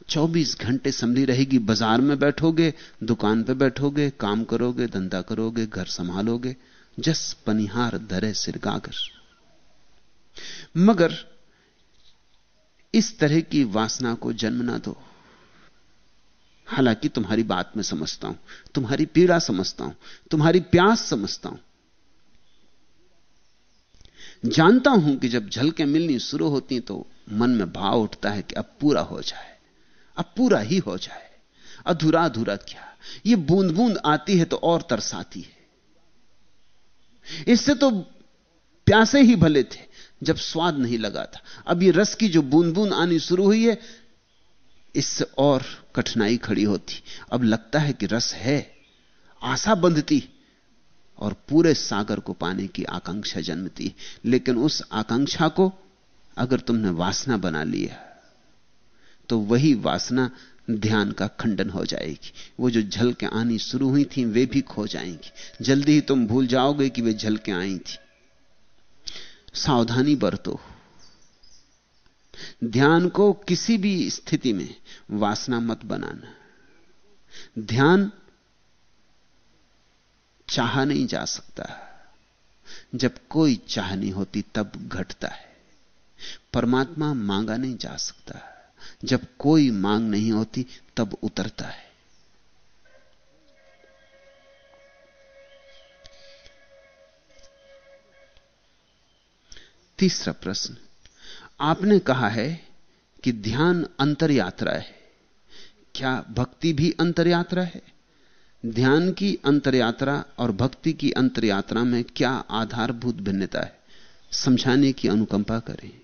24 घंटे संभली रहेगी, बाज़ार में बैठोगे, दुकान पे बैठोगे, काम करोगे, धंधा करोगे, घर संभालोगे, जस पनिहार धरे सिर गागर। मगर इस तरह की वासना को जन्म ना दो। हालाँकि तुम्हारी बात में समझता हूँ, तुम्हारी पीड़ा समझता हूँ, तुम्हारी प्यास समझता हूँ। जानता हूँ कि जब झलकें मिलनी शुरू होती तो मन में भाव उठता है कि अब पूरा हो जाए। अब पूरा ही हो जाए। अधूरा अधूरा क्या? ये बूंद बूंद आती है तो और तरसाती है। इससे तो प्यासे ही भले थे, जब स्वाद नहीं लगा था। अब ये रस की जो बूंद बूंद आनी शुरू हुई है, इससे और कठिनाई खड़ी होती। अब लगता है कि रस है, आशा बंधती, और पूरे सागर को पाने की आकांक्षा जन्मती। लेकिन उस आकांक्षा को अगर तुमने वासना बना लिया तो वही वासना ध्यान का खंडन हो जाएगी। वो जो झलके आनी शुरू हुई थी, वे भी खो जाएँगी। जल्दी ही तुम भूल जाओगे कि वे झलके आई थी। सावधानी बरतो। ध्यान को किसी भी स्थिति में वासना मत बनाना। ध्यान चाहा नहीं जा सकता। जब कोई चाह नहीं होती, तब घटता है। परमात्मा मांगा नहीं जा सकता। जब कोई मांग नहीं होती, तब उतरता है। तीसरा प्रश्न। आपने कहा है कि ध्यान अंतर यात्रा है। क्या भक्ति भी अंतर यात्रा है? ध्यान की अंतर यात्रा और भक्ति की अंतर यात्रा में क्या आधारभूत भिन्नता है? समझाने की अनुकंपा करें।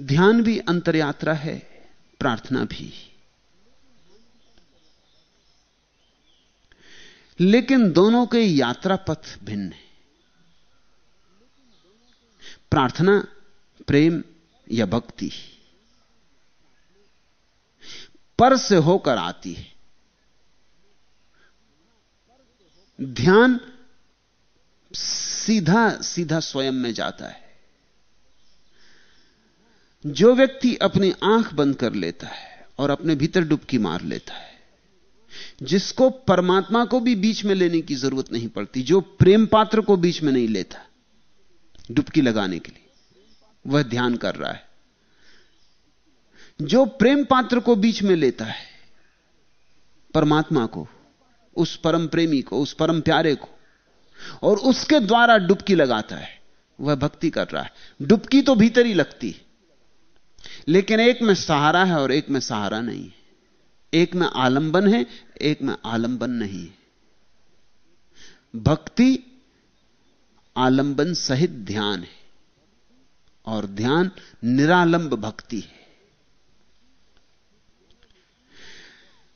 ध्यान भी अंतर यात्रा है, प्रार्थना भी। लेकिन दोनों के यात्रा पथ भिन्न है। प्रार्थना, प्रेम या भक्ति। पर से होकर आती है। ध्यान सीधा सीधा स्वयं में जाता है। जो व्यक्ति अपनी आँख बंद कर लेता है और अपने भीतर डुबकी मार लेता है, जिसको परमात्मा को भी बीच में लेने की ज़रूरत नहीं पड़ती, जो प्रेम पात्र को बीच में नहीं लेता, डुबकी लगाने के लिए, वह ध्यान कर रहा है। जो प्रेम पात्र को बीच में लेता है, परमात्मा को, उस परम प्रेमी को, उस परम प्यारे को, और उसके द्वारा डुबकी लगाता है, वह भक्ति कर रहा है। डुबकी तो भीतर ही लगती लेकिन एक में सहारा है और एक में सहारा नहीं है। एक में आलंबन है, एक में आलंबन नहीं है। भक्ति, आलंबन सहित ध्यान है। और ध्यान निरालंब भक्ति है।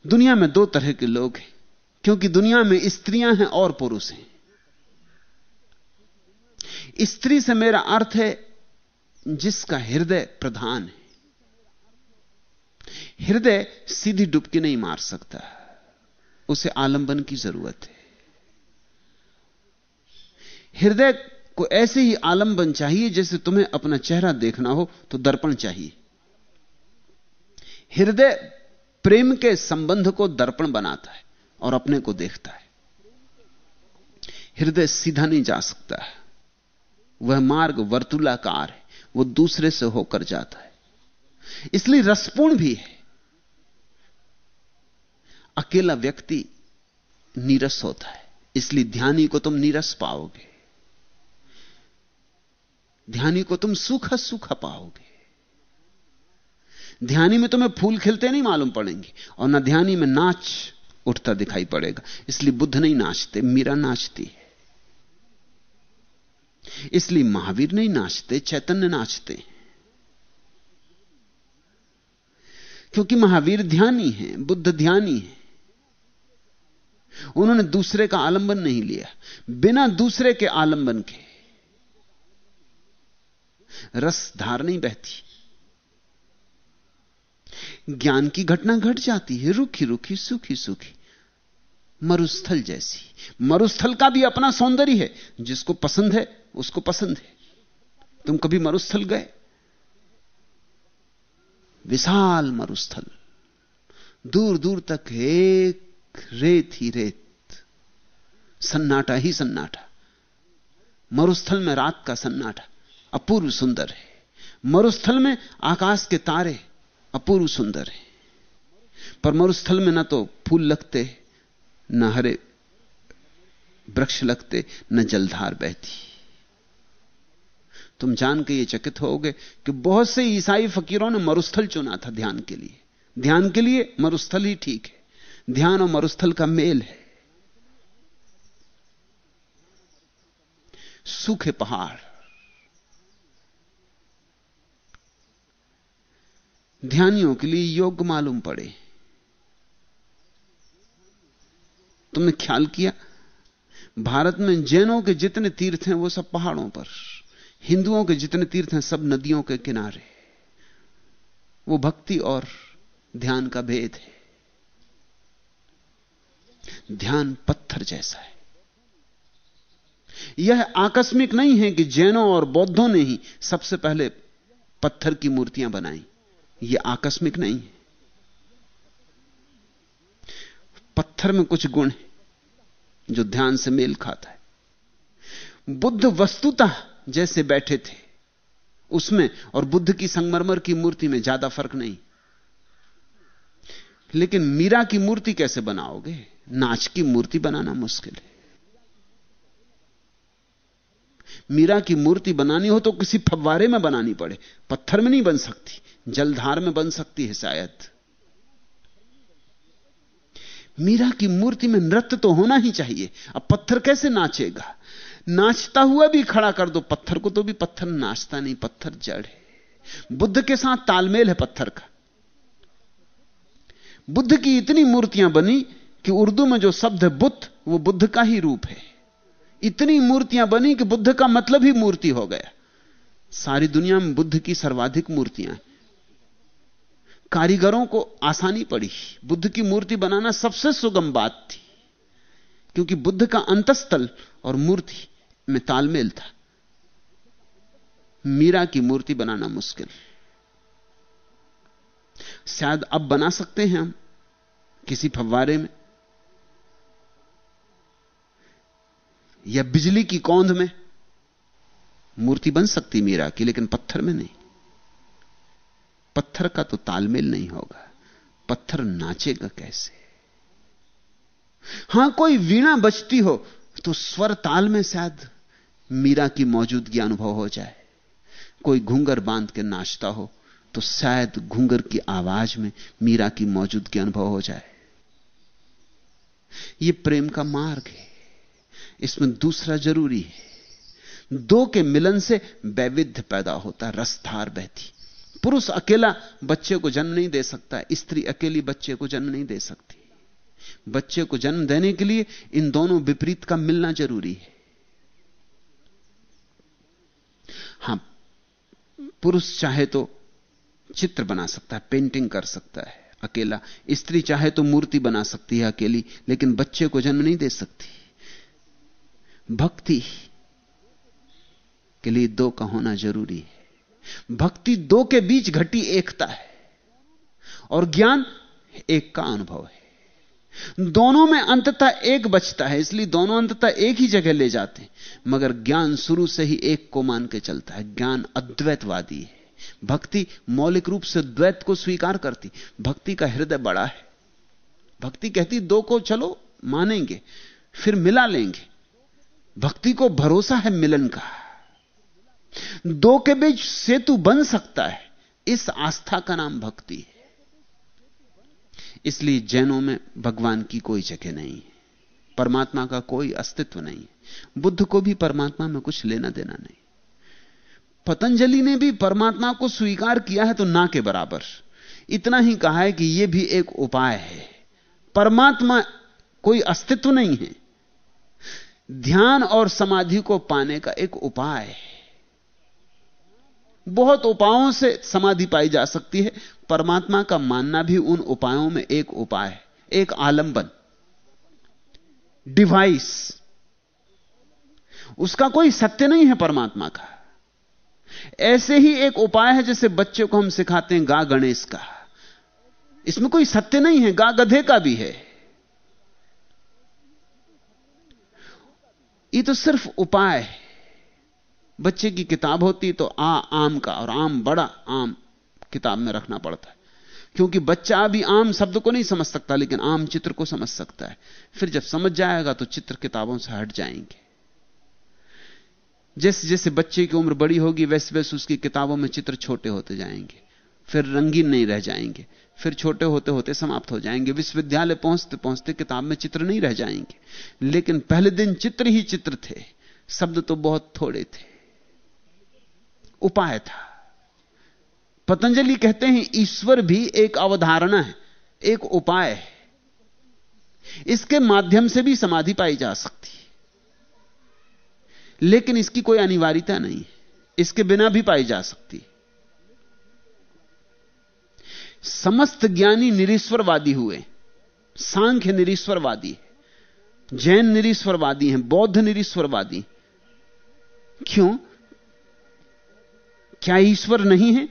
दुनिया में दो तरह के लोग हैं, क्योंकि दुनिया में स्त्रियाँ हैं और पुरुष हैं। स्त्री से मेरा अर्थ है, जिसका हृदय प्रधान है। हृदय सीधी डुबकी नहीं मार सकता। उसे आलंबन की ज़रूरत है। हृदय को ऐसे ही आलंबन चाहिए जैसे तुम्हें अपना चेहरा देखना हो तो दर्पण चाहिए। हृदय प्रेम के संबंध को दर्पण बनाता है और अपने को देखता है। हृदय सीधा नहीं जा सकता। वह मार्ग वर्तुलाकार है। वह दूसरे से होकर जाता है। इसलिए रसपूर्ण भी है। अकेला व्यक्ति नीरस होता है, इसलिए ध्यानी को तुम नीरस पाओगे। ध्यानी को तुम सूखा सूखा पाओगे। ध्यानी में तुम्हें फूल खिलते नहीं मालूम पड़ेंगे, और ना ध्यानी में नाच उठता दिखाई पड़ेगा, इसलिए बुद्ध नहीं नाचते, मीरा नाचती है। इसलिए महावीर नहीं नाचते, चैतन्य नाचते क्योंकि महावीर ध्यानी है, बुद्ध ध्यानी है। उन्होंने दूसरे का आलंबन नहीं लिया। बिना दूसरे के आलंबन के। रस धार नहीं बहती। ज्ञान की घटना घट जाती है, रुखी रुखी, सुखी सुखी। मरुस्थल जैसी। मरुस्थल का भी अपना सौंदर्य है। जिसको पसंद है, उसको पसंद है। तुम कभी मरुस्थल गए? विशाल मरुस्थल। दूर दूर तक एक रेत ही रेत। सन्नाटा ही सन्नाटा। मरुस्थल में रात का सन्नाटा, अपूर्व सुंदर है। मरुस्थल में आकाश के तारे, अपूर्व सुंदर है। पर मरुस्थल में ना तो फूल लगते, न हरे वृक्ष लगते, न जलधार बहती। तुम जान के ये चकित होगे कि बहुत से ईसाई फकीरों ने मरुस्थल चुना था ध्यान के लिए। ध्यान के लिए मरुस्थल ही ठीक है। ध्यान और मरुस्थल का मेल है। सूखे पहाड़। ध्यानियों के लिए योग्य मालूम पड़े। तुमने ख्याल किया? भारत में जैनों के जितने तीर्थ हैं, वो सब पहाड़ों पर। हिंदुओं के जितने तीर्थ हैं, सब नदियों के किनारे। वो भक्ति और ध्यान का भेद है। ध्यान पत्थर जैसा है। यह आकस्मिक नहीं है कि जैनों और बौद्धों ने ही सबसे पहले पत्थर की मूर्तियाँ बनाई। यह आकस्मिक नहीं है। पत्थर में कुछ गुण है जो ध्यान से मेल खाता है। बुद्ध वस्तुतः जैसे बैठे थे, उसमें और बुद्ध की संगमरमर की मूर्ति में ज़्यादा फ़र्क नहीं। लेकिन मीरा की मूर्ति कैसे बनाओगे? नाच की मूर्ति बनाना मुश्किल है। मीरा की मूर्ति बनानी हो तो किसी फव्वारे में बनानी पड़े। पत्थर में नहीं बन सकती, जलधार में बन सकती है शायद। मीरा की मूर्ति में नृत्य तो होना ही चाहिए। अब पत्थर कैसे नाचेगा? नाचता हुआ भी खड़ा कर दो, पत्थर को तो भी पत्थर नाचता नहीं, पत्थर जड़ है। बुद्ध के साथ तालमेल है पत्थर का। बुद्ध की इतनी मूर्तियाँ बनी कि उर्दू में जो शब्द है बुद्ध, वो बुद्ध का ही रूप है। इतनी मूर्तियाँ बनी कि बुद्ध का मतलब ही मूर्ति हो गया। सारी दुनिया में बुद्ध की सर्वाधिक मूर्तियाँ कारीगरों को आसानी पड़ी। बुद्ध की मूर्ति बनाना सबसे सुगम बात थी। क्योंकि बुद्ध का अंतस्थल और मूर्ति में तालमेल था। मीरा की मूर्ति बनाना मुश्किल। शायद अब बना सकते हैं हम किसी फव्वारे में। या बिजली की कौंध में मूर्ति बन सकती मीरा की, लेकिन पत्थर में नहीं। पत्थर का तो तालमेल नहीं होगा। पत्थर नाचेगा कैसे? हाँ, कोई वीणा बजती हो तो स्वर ताल में शायद मीरा की मौजूदगी अनुभव हो जाए। कोई घूंगर बाँध के नाचता हो तो शायद घूंगर की आवाज़ में मीरा की मौजूदगी अनुभव हो जाए। यह प्रेम का मार्ग है। इसमें दूसरा ज़रूरी है। दो के मिलन से वैविध्य पैदा होता, रसधार बहती। पुरुष अकेला बच्चे को जन्म नहीं दे सकता, स्त्री अकेली बच्चे को जन्म नहीं दे सकती। बच्चे को जन्म देने के लिए इन दोनों विपरीत का मिलना ज़रूरी है। हाँ, पुरुष चाहे तो चित्र बना सकता है, पेंटिंग कर सकता है, अकेला। स्त्री चाहे तो मूर्ति बना सकती है अकेली, लेकिन बच्चे को जन्म नहीं दे सकती। भक्ति के लिए दो का होना ज़रूरी है। भक्ति दो के बीच घटी एकता है और ज्ञान एक का अनुभव है। दोनों में अंततः एक बचता है, इसलिए दोनों अंततः एक ही जगह ले जाते हैं। मगर ज्ञान शुरू से ही एक को मान के चलता है। ज्ञान अद्वैतवादी है। भक्ति मौलिक रूप से द्वैत को स्वीकार करती। भक्ति का हृदय बड़ा है। भक्ति कहती, दो को चलो, मानेंगे, फिर मिला लेंगे। भक्ति को भरोसा है मिलन का। दो के बीच सेतु बन सकता है, इस आस्था का नाम भक्ति है। इसलिए जैनों में भगवान की कोई जगह नहीं है, परमात्मा का कोई अस्तित्व नहीं है। बुद्ध को भी परमात्मा में कुछ लेना देना नहीं। पतंजलि ने भी परमात्मा को स्वीकार किया है तो ना के बराबर। इतना ही कहा है कि यह भी एक उपाय है। परमात्मा कोई अस्तित्व नहीं है। ध्यान और समाधि को पाने का एक उपाय है। बहुत उपायों से समाधि पाई जा सकती है, परमात्मा का मानना भी उन उपायों में एक उपाय है, एक आलंबन। डिवाइस। उसका कोई सत्य नहीं है परमात्मा का। ऐसे ही एक उपाय है जैसे बच्चे को हम सिखाते हैं गा गणेश का। इसमें कोई सत्य नहीं है, गा गधे का भी है। ये तो सिर्फ़ उपाय है। बच्चे की किताब होती तो आ, आम का, और आम बड़ा, आम किताब में रखना पड़ता है। क्योंकि बच्चा अभी आम शब्द को नहीं समझ सकता, लेकिन आम चित्र को समझ सकता है। फिर जब समझ जाएगा तो चित्र किताबों से हट जाएँगे। जैसे जैसे बच्चे की उम्र बड़ी होगी, वैसे वैसे उसकी किताबों में चित्र छोटे होते जाएँगे। फिर रंगीन नहीं रह जाएँगे। फिर छोटे होते होते समाप्त हो जाएँगे। विश्वविद्यालय पहुँचते पहुँचते किताब में चित्र नहीं रह जाएँगे। लेकिन पहले दिन चित्र ही चित्र थे। शब्द तो बहुत थोड़े थे। उपाय था। पतंजलि कहते हैं, ईश्वर भी एक अवधारणा है, एक उपाय है। इसके माध्यम से भी समाधि पाई जा सकती है। लेकिन इसकी कोई अनिवार्यता नहीं है। इसके बिना भी पाई जा सकती समस्त ज्ञानी निरीश्वरवादी हुए। सांख्य निरीश्वरवादी जैन निरीश्वरवादी हैं, बौद्ध निरीश्वरवादी। क्यों? क्या ईश्वर नहीं है?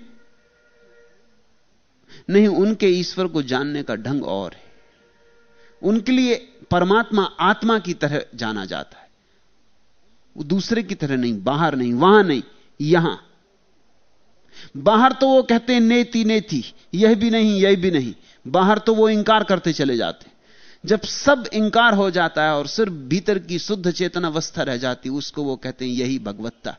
नहीं, उनके ईश्वर को जानने का ढंग और है। उनके लिए परमात्मा आत्मा की तरह जाना जाता है। वो दूसरे की तरह नहीं, बाहर नहीं, वहाँ नहीं, यहाँ। बाहर तो वो कहते हैं, नेति नेति, यह भी नहीं, यह भी नहीं। बाहर तो वो इंकार करते चले जाते जब सब इंकार हो जाता है और सिर्फ़ भीतर की शुद्ध चेतना अवस्था रह जाती उसको वो कहते हैं, यही भगवत्ता।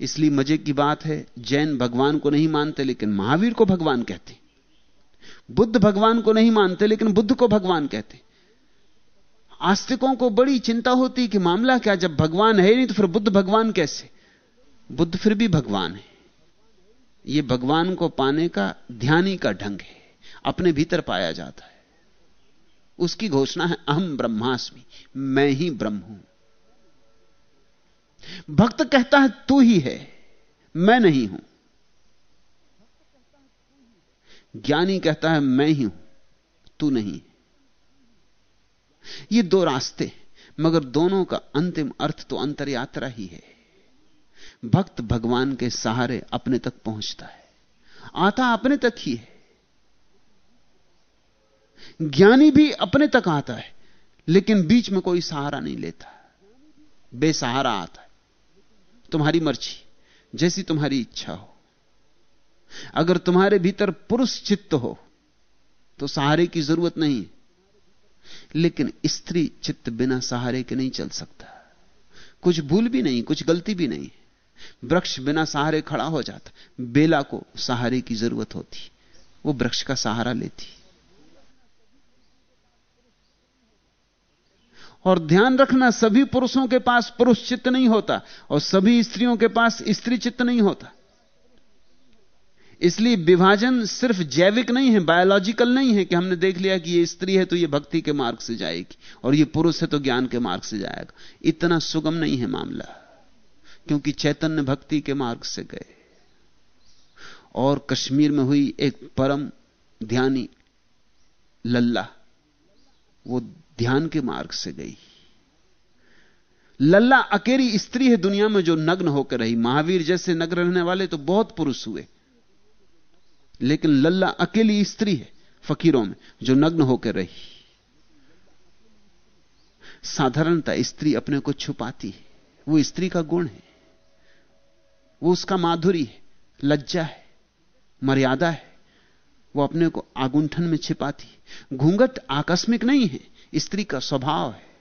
इसलिए मज़े की बात है, जैन भगवान को नहीं मानते, लेकिन महावीर को भगवान कहते बुद्ध भगवान को नहीं मानते, लेकिन बुद्ध को भगवान कहते आस्तिकों को बड़ी चिंता होती कि मामला क्या, जब भगवान है नहीं तो फिर बुद्ध भगवान कैसे? बुद्ध फिर भी भगवान है। यह भगवान को पाने का ध्यानी का ढंग है। अपने भीतर पाया जाता है। उसकी घोषणा है, अहम ब्रह्मास्मि, मैं ही ब्रह्म हूँ। भक्त कहता है, तू ही है, मैं नहीं हूँ। ज्ञानी कहता है, मैं ही हूँ, तू नहीं ये दो रास्ते मगर दोनों का अंतिम अर्थ तो अंतर यात्रा ही है। भक्त भगवान के सहारे अपने तक पहुँचता है। आता अपने तक ही है। ज्ञानी भी अपने तक आता है, लेकिन बीच में कोई सहारा नहीं लेता। बेसहारा आता है। तुम्हारी मर्ज़ी, जैसी तुम्हारी इच्छा हो। अगर तुम्हारे भीतर पुरुष चित्त हो तो सहारे की ज़रूरत नहीं लेकिन स्त्री चित्त बिना सहारे के नहीं चल सकता। कुछ भूल भी नहीं, कुछ गलती भी नहीं वृक्ष बिना सहारे खड़ा हो जाता। बेला को सहारे की ज़रूरत होती। वो वृक्ष का सहारा लेती। और ध्यान रखना, सभी पुरुषों के पास पुरुष चित्त नहीं होता और सभी स्त्रियों के पास स्त्री चित्त नहीं होता। इसलिए विभाजन सिर्फ़ जैविक नहीं है, बायोलॉजिकल नहीं है कि हमने देख लिया कि ये स्त्री है तो ये भक्ति के मार्ग से जाएगी और ये पुरुष है तो ज्ञान के मार्ग से जाएगा। इतना सुगम नहीं है मामला। क्योंकि चैतन्य भक्ति के मार्ग से गए। और कश्मीर में हुई एक परम ध्यानी लल्ला, वो ध्यान के मार्ग से गई। लल्ला अकेली स्त्री है दुनिया में जो नग्न होकर रही। महावीर जैसे नग्न रहने वाले तो बहुत पुरुष हुए। लेकिन लल्ला अकेली स्त्री है फकीरों में जो नग्न होकर रही। साधारणता स्त्री अपने को छुपाती है। वो स्त्री का गुण है। वो उसका माधुरी है, लज्जा है, मर्यादा है, वो अपने को आगुंठन में छिपाती घूंघट आकस्मिक नहीं है, स्त्री का स्वभाव है।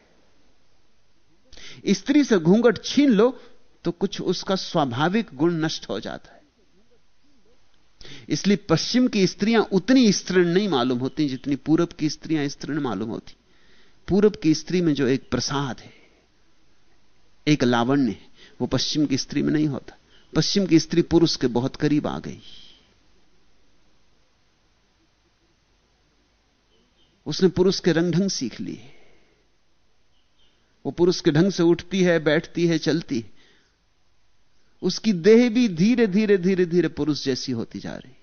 स्त्री से घूंघट छीन लो तो कुछ उसका स्वाभाविक गुण नष्ट हो जाता है। इसलिए पश्चिम की स्त्रियाँ उतनी स्त्रीण नहीं मालूम होती जितनी पूरब की स्त्रियाँ स्त्रीण मालूम होती। पूरब की स्त्री में जो एक प्रसाद है, एक लावण्य है, वो पश्चिम की स्त्री में नहीं होता। पश्चिम की स्त्री पुरुष के बहुत करीब आ गई। उसने पुरुष के रंग ढंग सीख लिए। वो पुरुष के ढंग से उठती है, बैठती है, चलती है। उसकी देह भी धीरे धीरे धीरे धीरे पुरुष जैसी होती जा रही।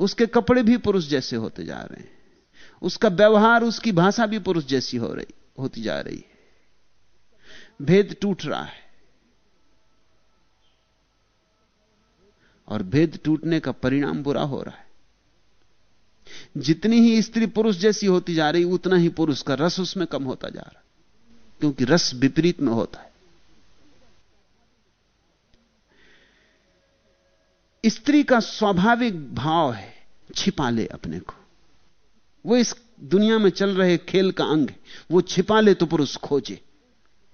उसके कपड़े भी पुरुष जैसे होते जा रहे हैं। उसका व्यवहार, उसकी भाषा भी पुरुष जैसी हो रही, होती जा रही है। भेद टूट रहा है। और भेद टूटने का परिणाम बुरा हो रहा है। जितनी ही स्त्री पुरुष जैसी होती जा रही, उतना ही पुरुष का रस उसमें कम होता जा रहा क्योंकि रस विपरीत में होता है। स्त्री का स्वाभाविक भाव है, छिपा ले अपने को। वो इस दुनिया में चल रहे खेल का अंग है, वो छिपा ले तो पुरुष खोजे।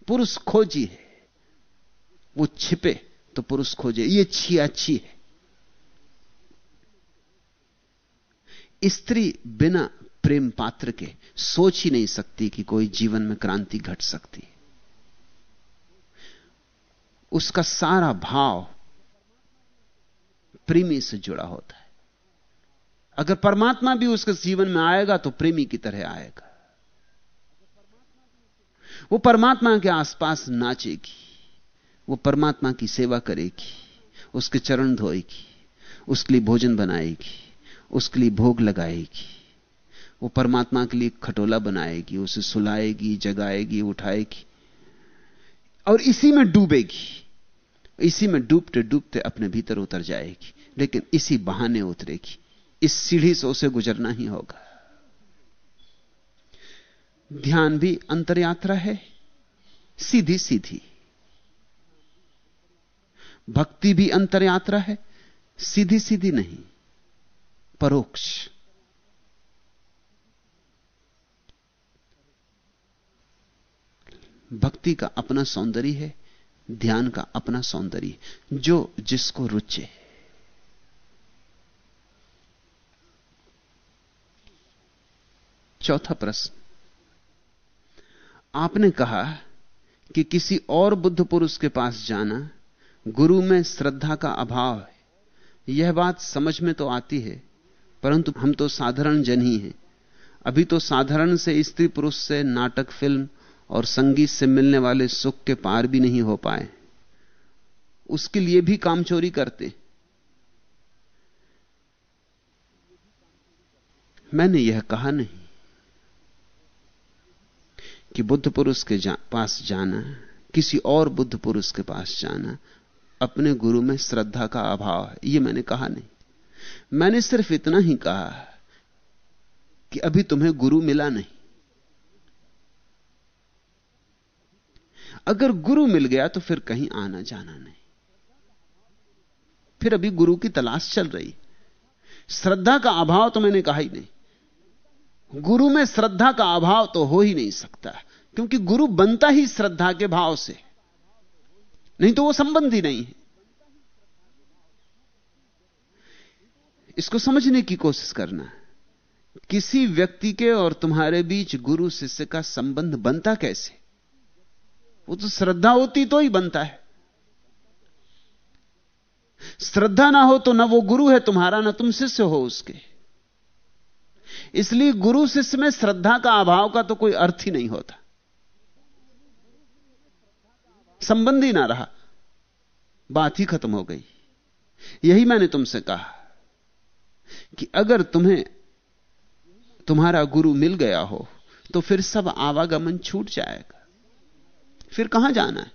पुरुष खोजी है, वो छिपे तो पुरुष खोजे, ये छिया छी है। स्त्री बिना प्रेम पात्र के सोच ही नहीं सकती कि कोई जीवन में क्रांति घट सकती। उसका सारा भाव प्रेमी से जुड़ा होता है। अगर परमात्मा भी उसके जीवन में आएगा तो प्रेमी की तरह आएगा। वो परमात्मा के आसपास नाचेगी, वो परमात्मा की सेवा करेगी, उसके चरण धोएगी, उसके लिए भोजन बनाएगी। उसके लिए भोग लगाएगी। वो परमात्मा के लिए खटोला बनाएगी, उसे सुलाएगी, जगाएगी, उठाएगी और इसी में डूबेगी। इसी में डूबते डूबते अपने भीतर उतर जाएगी, लेकिन इसी बहाने उतरेगी। इस सीढ़ी से उसे गुजरना ही होगा। ध्यान भी अंतरयात्रा है, सीधी सीधी। भक्ति भी अंतरयात्रा है, सीधी सीधी नहीं। परोक्ष। भक्ति का अपना सौंदर्य है, ध्यान का अपना सौंदर्य, जो जिसको रुचे। चौथा प्रश्न। आपने कहा कि किसी और बुद्ध पुरुष के पास जाना गुरु में श्रद्धा का अभाव है। यह बात समझ में तो आती है परंतु हम तो साधारण जन ही हैं। अभी तो साधारण से स्त्री पुरुष से नाटक फ़िल्म और संगीत से मिलने वाले सुख के पार भी नहीं हो पाए। उसके लिए भी काम चोरी करते। मैंने यह कहा नहीं कि बुद्ध पुरुष के जा, पास जाना किसी और बुद्ध पुरुष के पास जाना अपने गुरु में श्रद्धा का अभाव है। यह मैंने कहा नहीं। मैंने सिर्फ़ इतना ही कहा कि अभी तुम्हें गुरु मिला नहीं। अगर गुरु मिल गया तो फिर कहीं आना जाना नहीं। फिर अभी गुरु की तलाश चल रही। श्रद्धा का अभाव तो मैंने कहा ही नहीं। गुरु में श्रद्धा का अभाव तो हो ही नहीं सकता, क्योंकि गुरु बनता ही श्रद्धा के भाव से। नहीं तो वो संबंध ही नहीं है। इसको समझने की कोशिश करना किसी व्यक्ति के और तुम्हारे बीच गुरु, शिष्य का संबंध बनता कैसे? वो तो श्रद्धा होती तो ही बनता है। श्रद्धा ना हो तो ना वो गुरु है तुम्हारा, ना तुम शिष्य हो उसके। इसलिए गुरु, शिष्य में श्रद्धा का अभाव का तो कोई अर्थ ही नहीं होता। संबंध ही ना रहा। बात ही खत्म हो गई। यही मैंने तुमसे कहा। कि अगर तुम्हें तुम्हारा गुरु मिल गया हो तो फिर सब आवागमन छूट जाएगा। फिर कहाँ जाना है?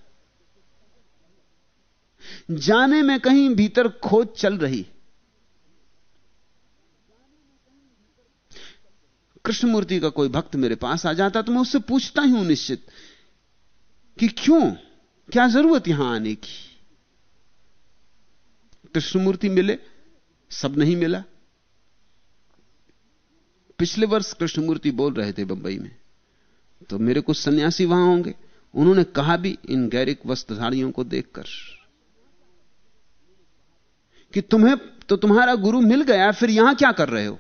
जाने में कहीं भीतर खोज चल रही। कृष्णमूर्ति का कोई भक्त मेरे पास आ जाता तो मैं उससे पूछता ही हूँ निश्चित कि क्यों? क्या ज़रूरत यहाँ आने की? कृष्णमूर्ति मिले, सब नहीं मिला। पिछले वर्ष कृष्णमूर्ति बोल रहे थे बंबई में तो मेरे कुछ सन्यासी वहाँ होंगे। उन्होंने कहा भी इन गैरिक वस्त्रधारियों को देखकर कि तुम्हें तो तुम्हारा गुरु मिल गया, फिर यहाँ क्या कर रहे हो?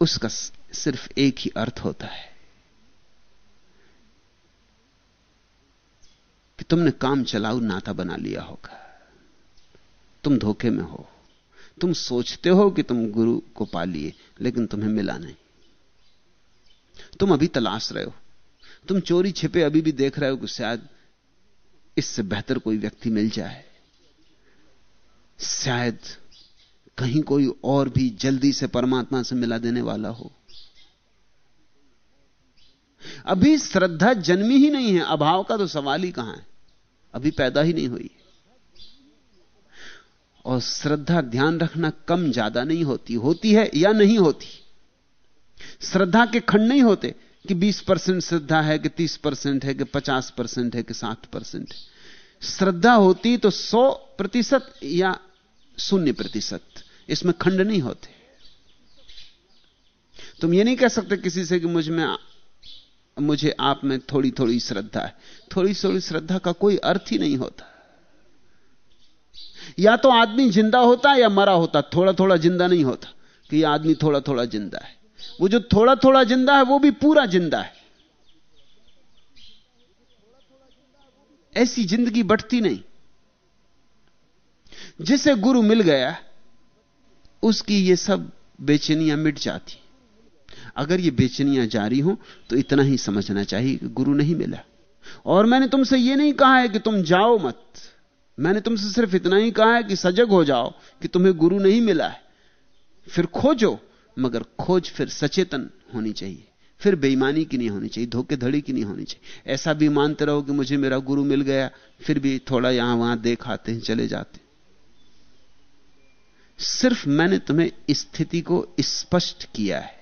उसका सिर्फ़ एक ही अर्थ होता है। तुमने काम चलाऊ नाता बना लिया होगा। तुम धोखे में हो। तुम सोचते हो कि तुम गुरु को पा लिए लेकिन तुम्हें मिला नहीं। तुम अभी तलाश रहे हो। तुम चोरी छिपे अभी भी देख रहे हो कि शायद इससे बेहतर कोई व्यक्ति मिल जाए। शायद कहीं कोई और भी जल्दी से परमात्मा से मिला देने वाला हो। अभी श्रद्धा जन्मी ही नहीं है। अभाव का तो सवाल ही कहाँ है? अभी पैदा ही नहीं हुई। और श्रद्धा ध्यान रखना कम ज़्यादा नहीं होती। होती है या नहीं होती? श्रद्धा के खंड नहीं होते कि 20 परसेंट श्रद्धा है, कि 30 परसेंट है, कि 50 परसेंट है, कि 60 परसेंट है। श्रद्धा होती तो 100 प्रतिशत या शून्य प्रतिशत। इसमें खंड नहीं होते। तुम ये नहीं कह सकते किसी से कि मुझमें मुझे आप में थोड़ी थोड़ी श्रद्धा है। थोड़ी थोड़ी श्रद्धा का कोई अर्थ ही नहीं होता। या तो आदमी ज़िंदा होता या मरा होता थोड़ा थोड़ा ज़िंदा नहीं होता कि आदमी थोड़ा थोड़ा ज़िंदा है। वो जो थोड़ा थोड़ा ज़िंदा है, वो भी पूरा ज़िंदा है। ऐसी ज़िंदगी बढ़ती नहीं। जिसे गुरु मिल गया, उसकी ये सब बेचैनियाँ मिट जाती। अगर ये बेचैनियाँ जारी हो तो इतना ही समझना चाहिए कि गुरु नहीं मिला। और मैंने तुमसे यह नहीं कहा है कि तुम जाओ मत। मैंने तुमसे सिर्फ़ इतना ही कहा है कि सजग हो जाओ कि तुम्हें गुरु नहीं मिला है। फिर खोजो, मगर खोज फिर सचेतन होनी चाहिए। फिर बेईमानी की नहीं होनी चाहिए, धोखेधड़ी की नहीं होनी चाहिए। ऐसा भी मानते रहो कि मुझे मेरा गुरु मिल गया, फिर भी थोड़ा यहाँ वहाँ देख आते हैं, चले जाते सिर्फ़ मैंने तुम्हें स्थिति को स्पष्ट किया है।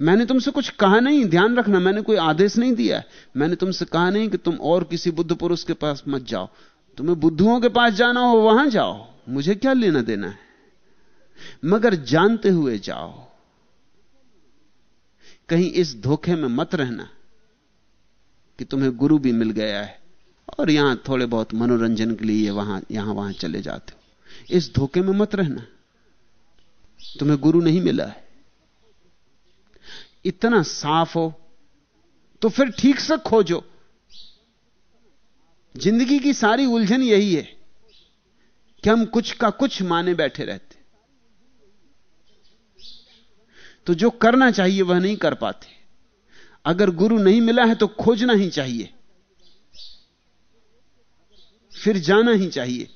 मैंने तुमसे कुछ कहा नहीं, ध्यान रखना, मैंने कोई आदेश नहीं दिया मैंने तुमसे कहा नहीं कि तुम और किसी बुद्ध पुरुष के पास मत जाओ। तुम्हें बुद्धुओं के पास जाना हो, वहाँ जाओ। मुझे क्या लेना देना है? मगर जानते हुए जाओ। कहीं इस धोखे में मत रहना कि तुम्हें गुरु भी मिल गया है और यहाँ थोड़े बहुत मनोरंजन के लिए वहाँ, यहाँ वहाँ चले जाते हो। इस धोखे में मत रहना। तुम्हें गुरु नहीं मिला है। इतना साफ़ हो तो फिर ठीक से खोजो। ज़िंदगी की सारी उलझन यही है कि हम कुछ का कुछ माने बैठे रहते। तो जो करना चाहिए, वह नहीं कर पाते। अगर गुरु नहीं मिला है तो खोजना ही चाहिए। फिर जाना ही चाहिए।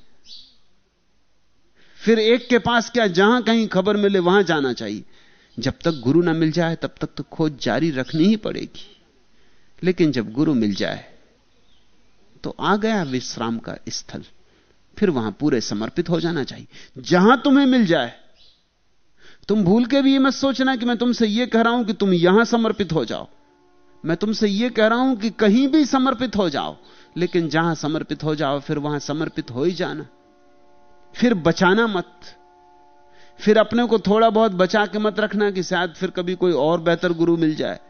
फिर एक के पास क्या, जहाँ कहीं खबर मिले, वहाँ जाना चाहिए। जब तक गुरु ना मिल जाए, तब तक तो खोज जारी रखनी ही पड़ेगी। लेकिन जब गुरु मिल जाए तो आ गया विश्राम का स्थल। फिर वहाँ पूरे समर्पित हो जाना चाहिए। जहाँ तुम्हें मिल जाए, तुम भूल के भी मत सोचना कि मैं तुमसे यह कह रहा हूँ कि तुम यहाँ समर्पित हो जाओ। मैं तुमसे यह कह रहा हूँ कि कहीं भी समर्पित हो जाओ। लेकिन जहाँ समर्पित हो जाओ, फिर वहाँ समर्पित हो ही जाना। फिर बचाना मत। फिर अपने को थोड़ा बहुत बचा के मत रखना कि शायद फिर कभी कोई और बेहतर गुरु मिल जाए।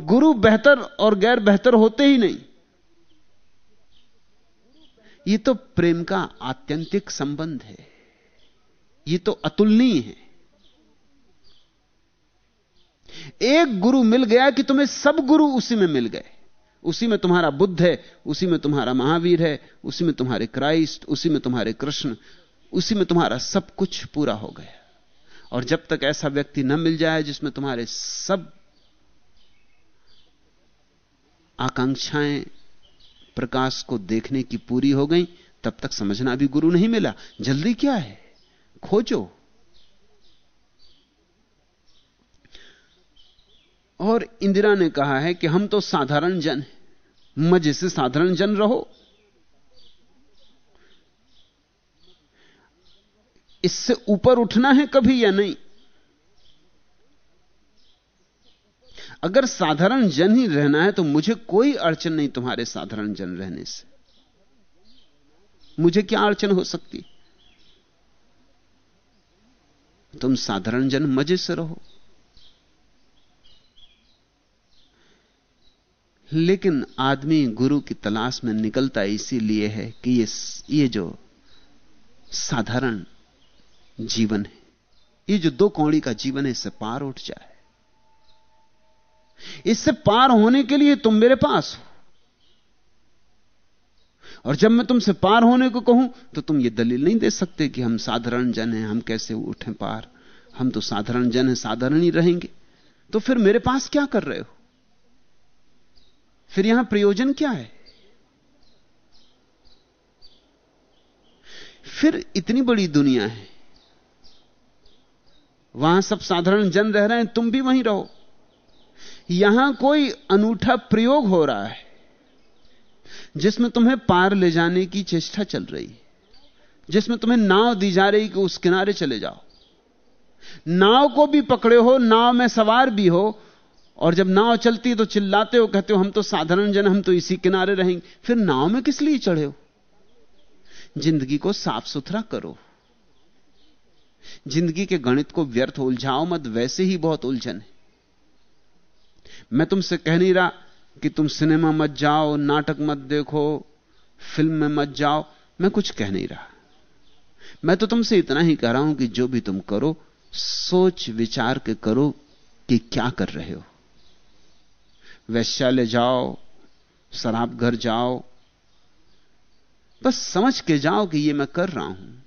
गुरु बेहतर और गैर बेहतर होते ही नहीं। ये तो प्रेम का आत्यंतिक संबंध है। ये तो अतुलनीय है। एक गुरु मिल गया कि तुम्हें सब गुरु उसी में मिल गए। उसी में तुम्हारा बुद्ध है, उसी में तुम्हारा महावीर है, उसी में तुम्हारे क्राइस्ट, उसी में तुम्हारे कृष्ण उसी में तुम्हारा सब कुछ पूरा हो गया। और जब तक ऐसा व्यक्ति न मिल जाए जिसमें तुम्हारे सब आकांक्षाएँ प्रकाश को देखने की पूरी हो गई, तब तक समझना भी गुरु नहीं मिला। जल्दी क्या है? खोजो। और इंदिरा ने कहा है कि हम तो साधारण जन हैं। मज़े से साधारण जन रहो। इससे ऊपर उठना है कभी या नहीं? अगर साधारण जन ही रहना है तो मुझे कोई अड़चन नहीं तुम्हारे साधारण जन रहने से। मुझे क्या अड़चन हो सकती? तुम साधारण जन मज़े से रहो। लेकिन आदमी गुरु की तलाश में निकलता इसीलिए है कि ये ये जो साधारण जीवन है। ये जो दो कौड़ी का जीवन है, इससे पार उठ जाए। इससे पार होने के लिए तुम मेरे पास हो। और जब मैं तुमसे पार होने को कहूँ तो तुम ये दलील नहीं दे सकते कि हम साधारण जन हैं, हम कैसे उठें पार। हम तो साधारण जन हैं, साधारण ही रहेंगे। तो फिर मेरे पास क्या कर रहे हो? फिर यहाँ प्रयोजन क्या है? फिर इतनी बड़ी दुनिया है वहाँ सब साधारण जन रह रहे हैं, तुम भी वहीं रहो। यहाँ कोई अनूठा प्रयोग हो रहा है, जिसमें तुम्हें पार ले जाने की चेष्टा चल रही है, जिसमें तुम्हें नाव दी जा रही कि उस किनारे चले जाओ। नाव को भी पकड़े हो, नाव में सवार भी हो, और जब नाव चलती तो चिल्लाते हो, कहते हो, हम तो साधारण जन, हम तो इसी किनारे रहेंगे। फिर नाव में किस लिए चढ़े हो? ज़िंदगी को साफ़ सुथरा करो। ज़िंदगी के गणित को व्यर्थ उलझाओ मत, वैसे ही बहुत उलझन है। मैं तुमसे कह नहीं रहा कि तुम सिनेमा मत जाओ, नाटक मत देखो, फ़िल्म में मत जाओ, मैं कुछ कह नहीं रहा। मैं तो तुमसे इतना ही कह रहा हूँ कि जो भी तुम करो, सोच विचार के करो कि क्या कर रहे हो। वैश्यालय जाओ, शराब घर जाओ, बस समझ के जाओ कि ये मैं कर रहा हूँ।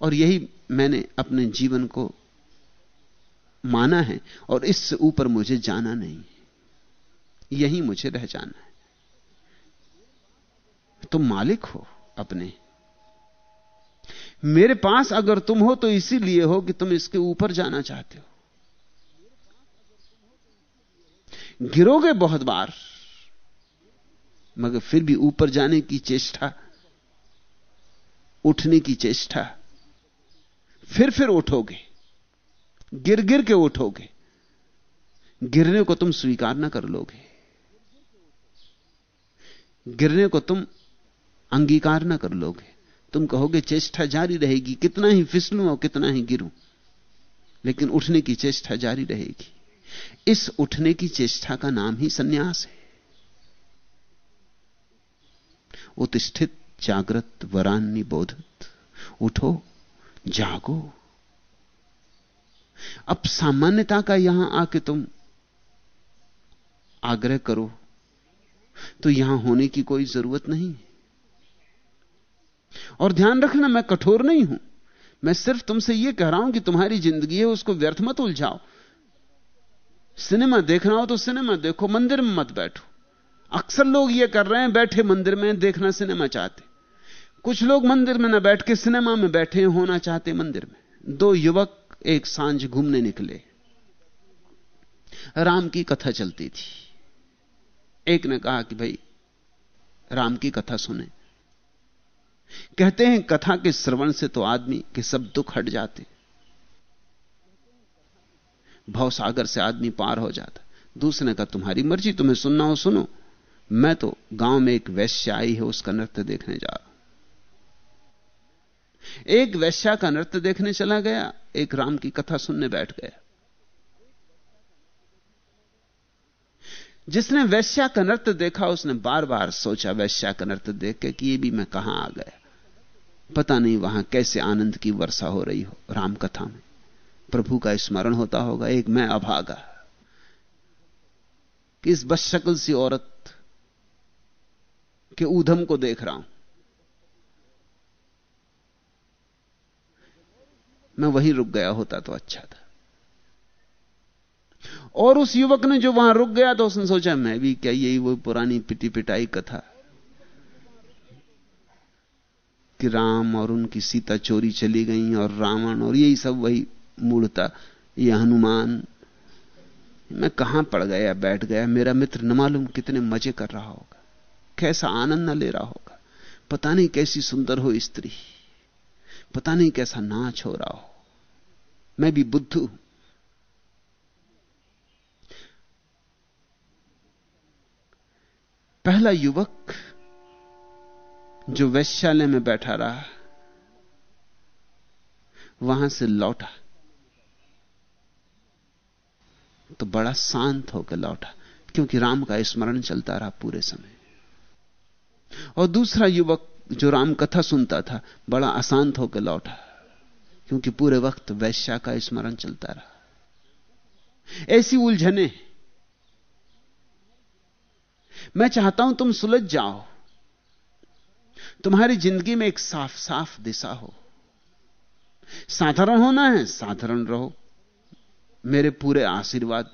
और यही मैंने अपने जीवन को माना है और इससे ऊपर मुझे जाना नहीं यही मुझे रह जाना है। तुम मालिक हो अपने। मेरे पास अगर तुम हो तो इसीलिए हो कि तुम इसके ऊपर जाना चाहते हो। गिरोगे बहुत बार, मगर फिर भी ऊपर जाने की चेष्टा, उठने की चेष्टा फिर फिर उठोगे। गिर गिर के उठोगे। गिरने को तुम स्वीकार ना कर लोगे। गिरने को तुम अंगीकार ना कर लोगे। तुम कहोगे, चेष्टा जारी रहेगी। कितना ही फिसलूं और कितना ही गिरूं। लेकिन उठने की चेष्टा जारी रहेगी। इस उठने की चेष्टा का नाम ही सन्यास है। उत्स्थित, जागृत वरान्नी बोधत उठो। जागो। अब सामान्यता का यहाँ आके तुम आग्रह करो तो यहाँ होने की कोई ज़रूरत नहीं और ध्यान रखना, मैं कठोर नहीं हूँ। मैं सिर्फ़ तुमसे यह कह रहा हूँ कि तुम्हारी ज़िंदगी है, उसको व्यर्थ मत उलझाओ। सिनेमा देखना हो तो सिनेमा देखो, मंदिर में मत बैठो। अक्सर लोग यह कर रहे हैं, बैठे मंदिर में देखना सिनेमा चाहते। कुछ लोग मंदिर में ना बैठ के सिनेमा में बैठे होना चाहते मंदिर में। दो युवक एक साँझ घूमने निकले। राम की कथा चलती थी। एक ने कहा कि भाई, राम की कथा सुने। कहते हैं कथा के श्रवण से तो आदमी के सब दुख हट जाते। भवसागर से आदमी पार हो जाता। दूसरे ने कहा, तुम्हारी मर्ज़ी, तुम्हें सुनना हो, सुनो। मैं तो गाँव में एक वैश्य आई है, उसका नृत्य देखने जा रहा एक वैश्या का नृत्य देखने चला गया, एक राम की कथा सुनने बैठ गया। जिसने वैश्या का नृत्य देखा, उसने बार बार सोचा, वैश्या का नृत्य देख के कि ये भी मैं कहाँ आ गया। पता नहीं वहाँ कैसे आनंद की वर्षा हो रही हो, राम कथा में। प्रभु का स्मरण होता होगा, एक मैं अभागा। कि इस बस शक्ल सी औरत के ऊधम को देख रहा हूँ। मैं वहीं रुक गया होता तो अच्छा था। और उस युवक ने जो वहाँ रुक गया तो उसने सोचा, मैं भी क्या यही वो पुरानी पिटी पिटाई कथा कि राम और उनकी सीता चोरी चली गई और रावण और यही सब वही मूर्ता ये हनुमान। मैं कहाँ पड़ गया, बैठ गया, मेरा मित्र न मालूम कितने मज़े कर रहा होगा, कैसा आनंद न ले रहा होगा। पता नहीं कैसी सुंदर हो स्त्री, पता नहीं कैसा नाच हो रहा हो। मैं भी बुद्धू पहला युवक जो वैश्यालय में बैठा रहा, वहाँ से लौटा। तो बड़ा शांत होकर लौटा, क्योंकि राम का स्मरण चलता रहा पूरे समय। और दूसरा युवक जो राम कथा सुनता था, बड़ा अशांत होकर लौटा। क्योंकि पूरे वक्त वैश्या का स्मरण चलता रहा। ऐसी उलझने। मैं चाहता हूँ तुम सुलझ जाओ। तुम्हारी ज़िंदगी में एक साफ़ साफ़ दिशा हो। साधारण होना है, साधारण रहो। मेरे पूरे आशीर्वाद।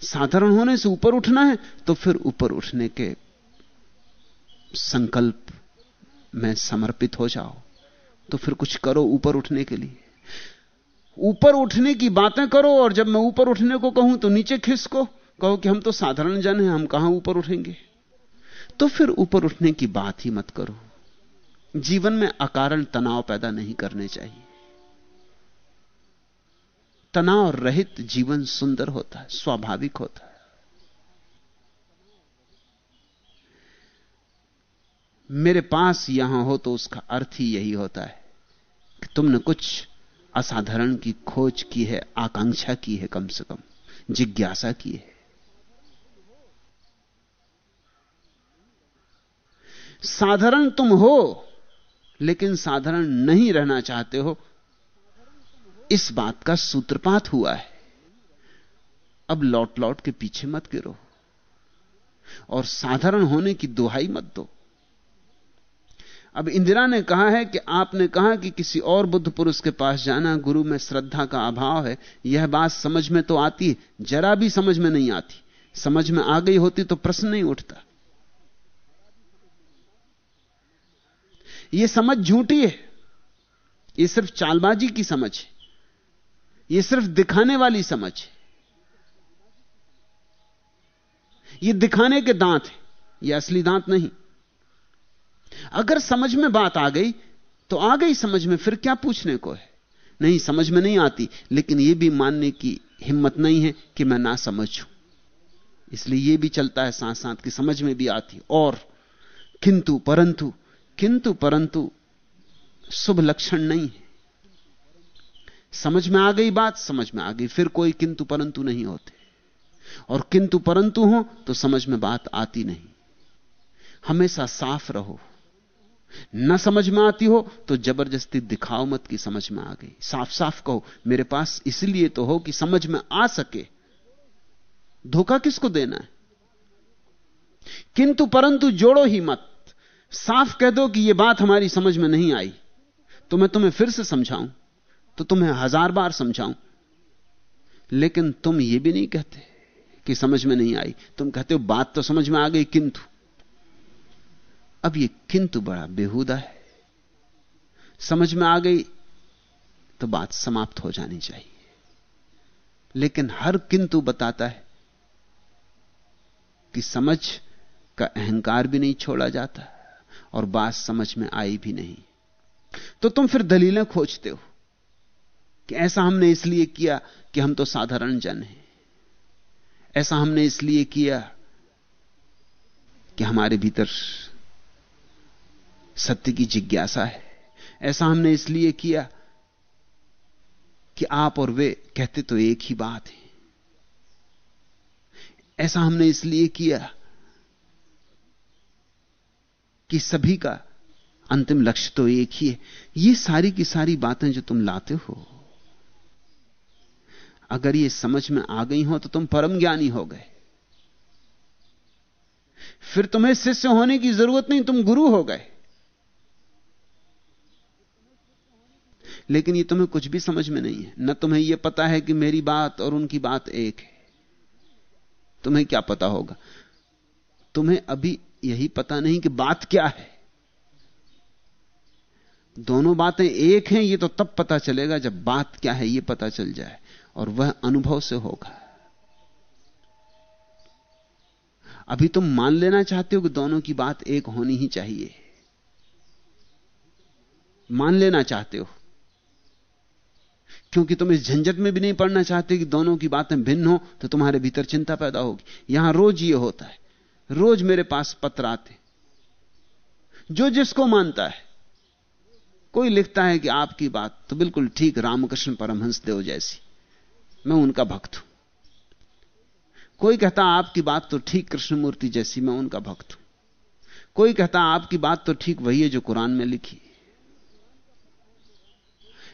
साधारण होने से ऊपर उठना है तो फिर ऊपर उठने के संकल्प में समर्पित हो जाओ। तो फिर कुछ करो ऊपर उठने के लिए। ऊपर उठने की बातें करो और जब मैं ऊपर उठने को कहूँ तो नीचे खिसको। कहो कि हम तो साधारण जन हैं, हम कहाँ ऊपर उठेंगे? तो फिर ऊपर उठने की बात ही मत करो। जीवन में अकारण तनाव पैदा नहीं करने चाहिए। तनाव रहित जीवन सुंदर होता है, स्वाभाविक होता है। मेरे पास यहाँ हो तो उसका अर्थ ही यही होता है कि तुमने कुछ असाधारण की खोज की है, आकांक्षा की है कम से कम, जिज्ञासा की है। साधारण तुम हो, लेकिन साधारण नहीं रहना चाहते हो। इस बात का सूत्रपात हुआ है। अब लौट लौट के पीछे मत गिरो और साधारण होने की दुहाई मत दो। अब इंदिरा ने कहा है कि आपने कहा कि किसी और बुद्ध पुरुष के पास जाना गुरु में श्रद्धा का अभाव है। यह बात समझ में तो आती है जरा भी समझ में नहीं आती। समझ में आ गई होती तो प्रश्न नहीं उठता। यह समझ झूठी है। यह सिर्फ़ चालबाजी की समझ है। यह सिर्फ़ दिखाने वाली समझ है। यह दिखाने के दांत है। यह असली दांत नहीं। अगर समझ में बात आ गई तो आ गई समझ में, फिर क्या पूछने को है? नहीं, समझ में नहीं आती, लेकिन यह भी मानने की हिम्मत नहीं है कि मैं ना समझूं इसलिए यह भी चलता है साथ साथ की समझ में भी आती। और, किंतु, परंतु किंतु, परंतु, शुभ लक्षण नहीं है। समझ में आ गई बात, समझ में आ गई, फिर कोई किंतु, परंतु नहीं होते। और किंतु, परंतु हो तो समझ में बात आती नहीं। हमेशा साफ़ रहो। न समझ में आती हो तो ज़बरदस्ती दिखाओ मत की समझ में आ गई। साफ़ साफ़ कहो, मेरे पास इसलिए तो हो कि समझ में आ सके। धोखा किसको देना है? किंतु परंतु जोड़ो ही मत। साफ़ कह दो कि यह बात हमारी समझ में नहीं आई तो मैं तुम्हें फिर से समझाऊं तो तुम्हें हज़ार बार समझाऊं। लेकिन तुम यह भी नहीं कहते कि समझ में नहीं आई। तुम कहते हो, बात तो समझ में आ गई, किंतु अब यह किंतु बड़ा बेहुदा है। समझ में आ गई तो बात समाप्त हो जानी चाहिए। लेकिन हर किंतु बताता है कि समझ का अहंकार भी नहीं छोड़ा जाता और बात समझ में आई भी नहीं। तो तुम फिर दलीलें खोजते हो कि ऐसा हमने इसलिए किया कि हम तो साधारण जन हैं। ऐसा हमने इसलिए किया कि हमारे भीतर सत्य की जिज्ञासा है। ऐसा हमने इसलिए किया कि आप और वे कहते तो एक ही बात है। ऐसा हमने इसलिए किया कि सभी का अंतिम लक्ष्य तो एक ही है। ये सारी की सारी बातें जो तुम लाते हो, अगर ये समझ में आ गई हो तो तुम परम ज्ञानी हो गए। फिर तुम्हें शिष्य होने की ज़रूरत नहीं, तुम गुरु हो गए। लेकिन ये तुम्हें कुछ भी समझ में नहीं है। न तुम्हें यह पता है कि मेरी बात और उनकी बात एक है। तुम्हें क्या पता होगा? तुम्हें अभी यही पता नहीं कि बात क्या है। दोनों बातें एक हैं, ये तो तब पता चलेगा जब बात क्या है, ये पता चल जाए और वह अनुभव से होगा। अभी तुम मान लेना चाहते हो कि दोनों की बात एक होनी ही चाहिए। मान लेना चाहते हो। क्योंकि तुम इस झंझट में भी नहीं पड़ना चाहते कि दोनों की बातें भिन्न हो तो तुम्हारे भीतर चिंता पैदा होगी। यहाँ रोज ये होता है। रोज मेरे पास पत्र आते जो जिसको मानता है। कोई लिखता है कि आपकी बात तो बिल्कुल ठीक रामकृष्ण परमहंस देव जैसी। मैं उनका भक्त हूँ। कोई कहता आपकी बात तो ठीक कृष्णमूर्ति जैसी, मैं उनका भक्त हूँ। कोई कहता आपकी बात तो ठीक वही है जो कुरान में लिखी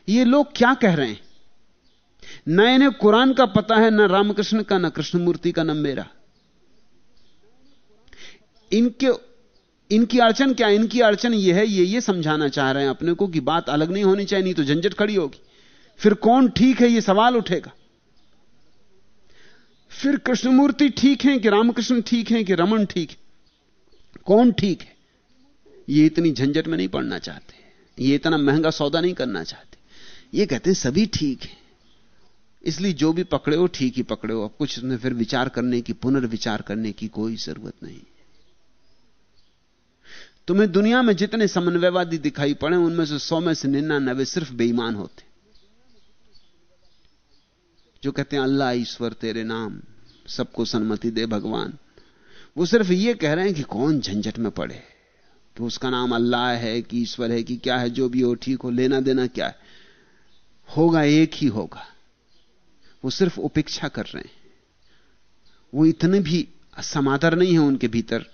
ये लोग क्या कह रहे हैं? न इन्हें कुरान का पता है, ना रामकृष्ण का, न कृष्णमूर्ति का, न मेरा। इनके, इनकी अड़चन क्या? इनकी अड़चन यह है, ये ये समझाना चाह रहे हैं अपने को कि बात अलग नहीं होनी चाहिए, नहीं तो झंझट खड़ी होगी। फिर कौन ठीक है, ये सवाल उठेगा। फिर कृष्णमूर्ति ठीक है कि रामकृष्ण ठीक है कि रमन ठीक है? कौन ठीक है? ये इतनी झंझट में नहीं पड़ना चाहते। ये इतना महँगा सौदा नहीं करना चाहते। ये कहते हैं, सभी ठीक है। इसलिए जो भी पकड़े हो, ठीक ही पकड़े हो। अब कुछ उसमें फिर विचार करने की, पुनर्विचार करने की कोई ज़रूरत नहीं। तुम्हें दुनिया में जितने समन्वयवादी दिखाई पड़े, उनमें से सौ में से निन्यानबे सिर्फ़ बेईमान होते। जो कहते हैं, अल्लाह ईश्वर तेरे नाम, सबको सन्मति दे भगवान। वो सिर्फ़ ये कह रहे हैं कि कौन झंझट में पड़े। कि उसका नाम अल्लाह है कि ईश्वर है कि क्या है, जो भी हो, ठीक हो, लेना देना क्या है। होगा एक ही होगा। वो सिर्फ़ उपेक्षा कर रहे हैं। वो इतने भी समादर नहीं है उनके भीतर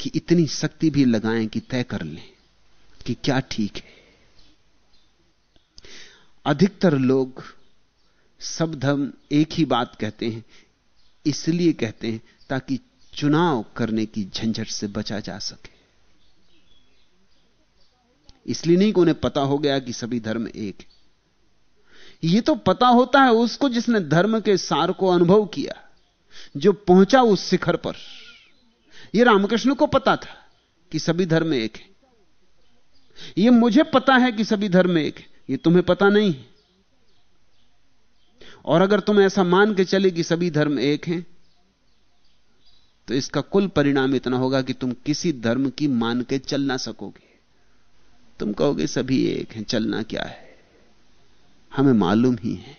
कि इतनी शक्ति भी लगाएँ कि तय कर लें कि क्या ठीक है। अधिकतर लोग सब धर्म एक ही बात कहते हैं, इसलिए कहते हैं ताकि चुनाव करने की झंझट से बचा जा सके। इसलिए नहीं कि उन्हें पता हो गया कि सभी धर्म एक है। यह तो पता होता है उसको जिसने धर्म के सार को अनुभव किया, जो पहुँचा उस शिखर पर। यह रामकृष्ण को पता था कि सभी धर्म एक है। यह मुझे पता है कि सभी धर्म एक है। यह तुम्हें पता नहीं है। और अगर तुम ऐसा मान के चले कि सभी धर्म एक हैं तो इसका कुल परिणाम इतना होगा कि तुम किसी धर्म की मान के चल ना सकोगे। तुम कहोगे सभी एक हैं, चलना क्या है? हमें मालूम ही है।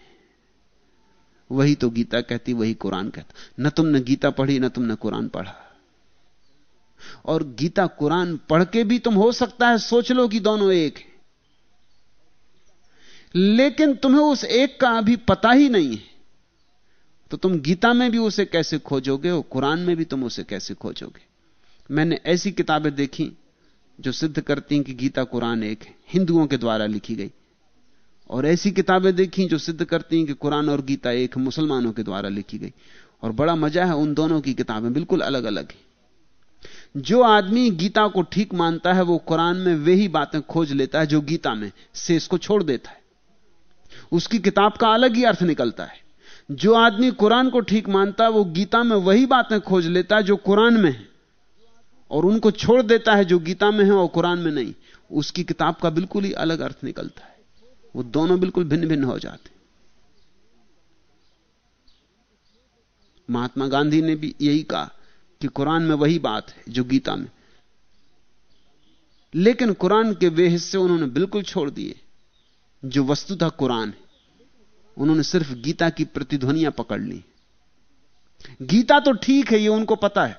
वही तो गीता कहती, वही कुरान कहता। न तुमने गीता पढ़ी, न तुमने कुरान पढ़ा। और गीता, कुरान पढ़ के भी तुम हो सकता है, सोच लो कि दोनों एक है। लेकिन तुम्हें उस एक का अभी पता ही नहीं है। तो तुम गीता में भी उसे कैसे खोजोगे और कुरान में भी तुम उसे कैसे खोजोगे? मैंने ऐसी किताबें देखी जो सिद्ध करती हैं कि गीता, कुरान एक है। हिंदुओं के द्वारा लिखी गई। और ऐसी किताबें देखी जो सिद्ध करती हैं कि कुरान और गीता एक मुसलमानों के द्वारा लिखी गई। और बड़ा मज़ा है, उन दोनों की किताबें बिल्कुल अलग अलग हैं। जो आदमी गीता को ठीक मानता है, वो कुरान में वे ही बातें खोज लेता है जो गीता में से इसको छोड़ देता है। उसकी किताब का अलग ही अर्थ निकलता है। जो आदमी कुरान को ठीक मानता है, वो गीता में वही बातें खोज लेता है जो कुरान में है। और उनको छोड़ देता है जो गीता में है और कुरान में नहीं। उसकी किताब का बिल्कुल ही अलग अर्थ निकलता है। वो दोनों बिल्कुल भिन्न भिन्न हो जाते। महात्मा गांधी ने भी यही कहा कि कुरान में वही बात है जो गीता में। लेकिन कुरान के वे हिस्से उन्होंने बिल्कुल छोड़ दिए, जो वस्तुतः कुरान है। उन्होंने सिर्फ़ गीता की प्रतिध्वनियाँ पकड़ ली। गीता तो ठीक है, ये उनको पता है।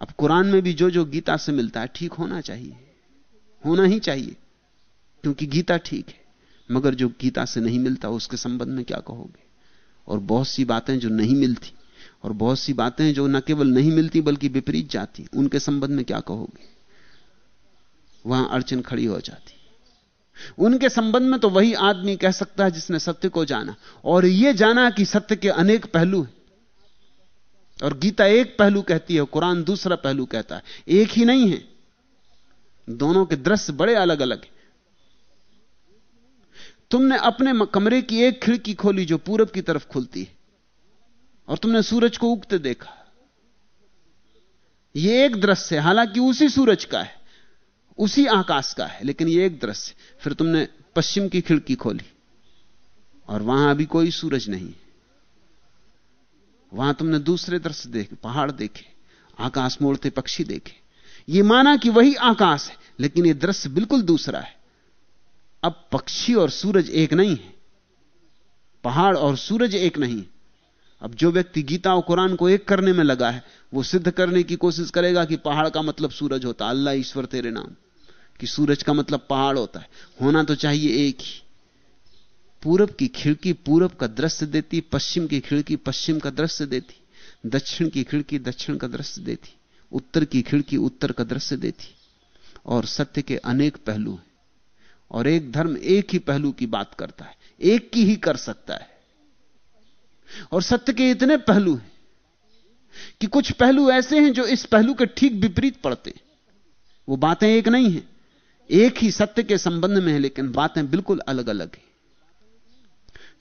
अब कुरान में भी जो जो गीता से मिलता है, ठीक होना चाहिए। होना ही चाहिए, क्योंकि गीता ठीक है। मगर जो गीता से नहीं मिलता, उसके संबंध में क्या कहोगे? और बहुत सी बातें जो नहीं मिलती, और बहुत सी बातें जो न केवल नहीं मिलती, बल्कि विपरीत जाती, उनके संबंध में क्या कहोगे? वहाँ अड़चन खड़ी हो जाती। उनके संबंध में तो वही आदमी कह सकता है जिसने सत्य को जाना। और यह जाना कि सत्य के अनेक पहलू हैं। और गीता एक पहलू कहती है कुरान दूसरा पहलू कहता है। एक ही नहीं है। दोनों के दृश्य बड़े अलग अलग हैं। तुमने अपने कमरे की एक खिड़की खोली जो पूरब की तरफ़ खुलती है। और तुमने सूरज को उगते देखा। यह एक दृश्य है, हालाँकि उसी सूरज का है, उसी आकाश का है, लेकिन यह एक दृश्य फिर तुमने पश्चिम की खिड़की खोली, और वहाँ अभी कोई सूरज नहीं वहाँ तुमने दूसरे दृश्य देखे, पहाड़ देखे, आकाश मोड़ते पक्षी देखे। यह माना कि वही आकाश है, लेकिन यह दृश्य बिल्कुल दूसरा है। अब पक्षी और सूरज एक नहीं है। पहाड़ और सूरज एक नहीं अब जो व्यक्ति गीता और कुरान को एक करने में लगा है, वो सिद्ध करने की कोशिश करेगा कि पहाड़ का मतलब सूरज होता अल्लाह ईश्वर तेरे नाम। कि सूरज का मतलब पहाड़ होता है। होना तो चाहिए एक ही। पूरब की खिड़की पूरब का दृश्य देती, पश्चिम की खिड़की पश्चिम का दृश्य देती, दक्षिण की खिड़की दक्षिण का दृश्य देती, उत्तर की खिड़की उत्तर का दृश्य देती। और सत्य के अनेक पहलू हैं। और एक धर्म एक ही पहलू की बात करता है, एक की ही कर सकता है। और सत्य के इतने पहलू हैं कि कुछ पहलू ऐसे हैं जो इस पहलू के ठीक विपरीत पड़ते वो बातें एक नहीं हैं, एक ही सत्य के संबंध में है, लेकिन बातें बिल्कुल अलग अलग हैं।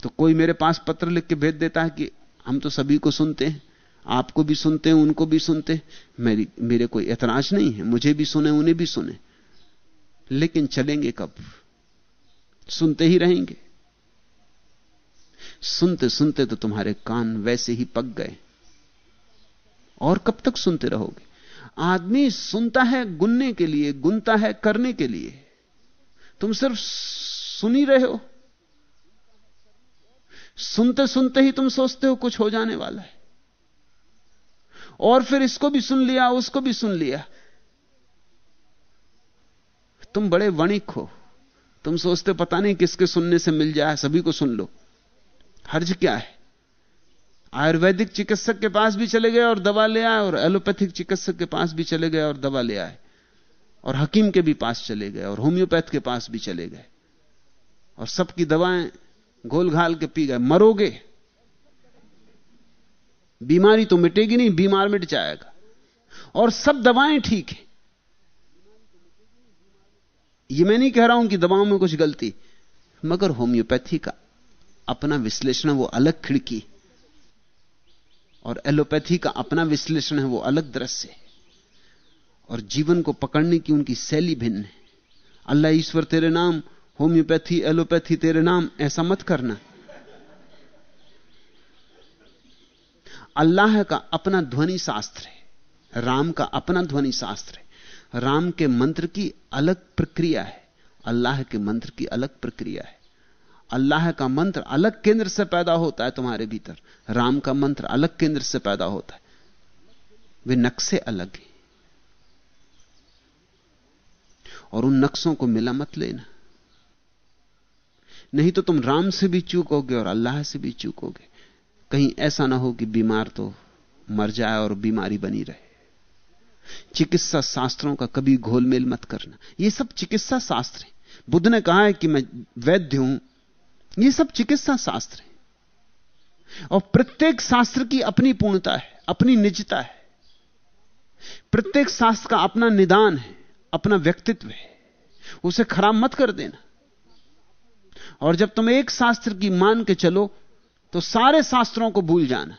तो कोई मेरे पास पत्र लिख के भेज देता है कि हम तो सभी को सुनते हैं, आपको भी सुनते हैं, उनको भी सुनते मेरी, मेरे कोई ऐतराज नहीं है, मुझे भी सुने, उन्हें भी सुने। लेकिन चलेंगे कब? सुनते ही रहेंगे। सुनते सुनते तो तुम्हारे कान वैसे ही पक गए। और कब तक सुनते रहोगे? आदमी सुनता है गुनने के लिए, गुनता है करने के लिए। तुम सिर्फ़ सुन ही रहे हो। सुनते सुनते ही तुम सोचते हो कुछ हो जाने वाला है। और फिर इसको भी सुन लिया, उसको भी सुन लिया। तुम बड़े वणिक हो। तुम सोचते पता नहीं किसके सुनने से मिल जाए, सभी को सुन लो। हर्ज क्या है? आयुर्वेदिक चिकित्सक के पास भी चले गए और दवा ले आए, और एलोपैथिक चिकित्सक के पास भी चले गए और दवा ले आए, और हकीम के भी पास चले गए, और होम्योपैथ के पास भी चले गए, और सबकी दवाएँ घोल घाल के पी गए। मरोगे? बीमारी तो मिटेगी नहीं, बीमार मिट जाएगा। और सब दवाएँ ठीक है। ये मैं नहीं कह रहा हूँ कि दवाओं में कुछ गलती, मगर होम्योपैथी का अपना विश्लेषण वो अलग खिड़की, और एलोपैथी का अपना विश्लेषण है वो अलग दृश्य है, और जीवन को पकड़ने की उनकी शैली भिन्न है। अल्लाह ईश्वर तेरे नाम, होम्योपैथी, एलोपैथी तेरे नाम, ऐसा मत करना। अल्लाह का अपना ध्वनि शास्त्र है, राम का अपना ध्वनि शास्त्र है। राम के मंत्र की अलग प्रक्रिया है। अल्लाह के मंत्र की अलग प्रक्रिया है। अल्लाह का मंत्र अलग केंद्र से पैदा होता है तुम्हारे भीतर। राम का मंत्र अलग केंद्र से पैदा होता है। वे नक्शे अलग हैं। और उन नक्शों को मिला मत लेना। नहीं तो तुम राम से भी चूकोगे और अल्लाह से भी चूकोगे। कहीं ऐसा ना हो कि बीमार तो मर जाए और बीमारी बनी रहे। चिकित्सा शास्त्रों का कभी घोलमेल मत करना। यह सब चिकित्सा शास्त्र है। बुद्ध ने कहा है कि मैं वैद्य हूँ। यह सब चिकित्सा शास्त्र है। और प्रत्येक शास्त्र की अपनी पूर्णता है, अपनी निजता है। प्रत्येक शास्त्र का अपना निदान है, अपना व्यक्तित्व है। उसे खराब मत कर देना। और जब तुम एक शास्त्र की मान के चलो तो सारे शास्त्रों को भूल जाना।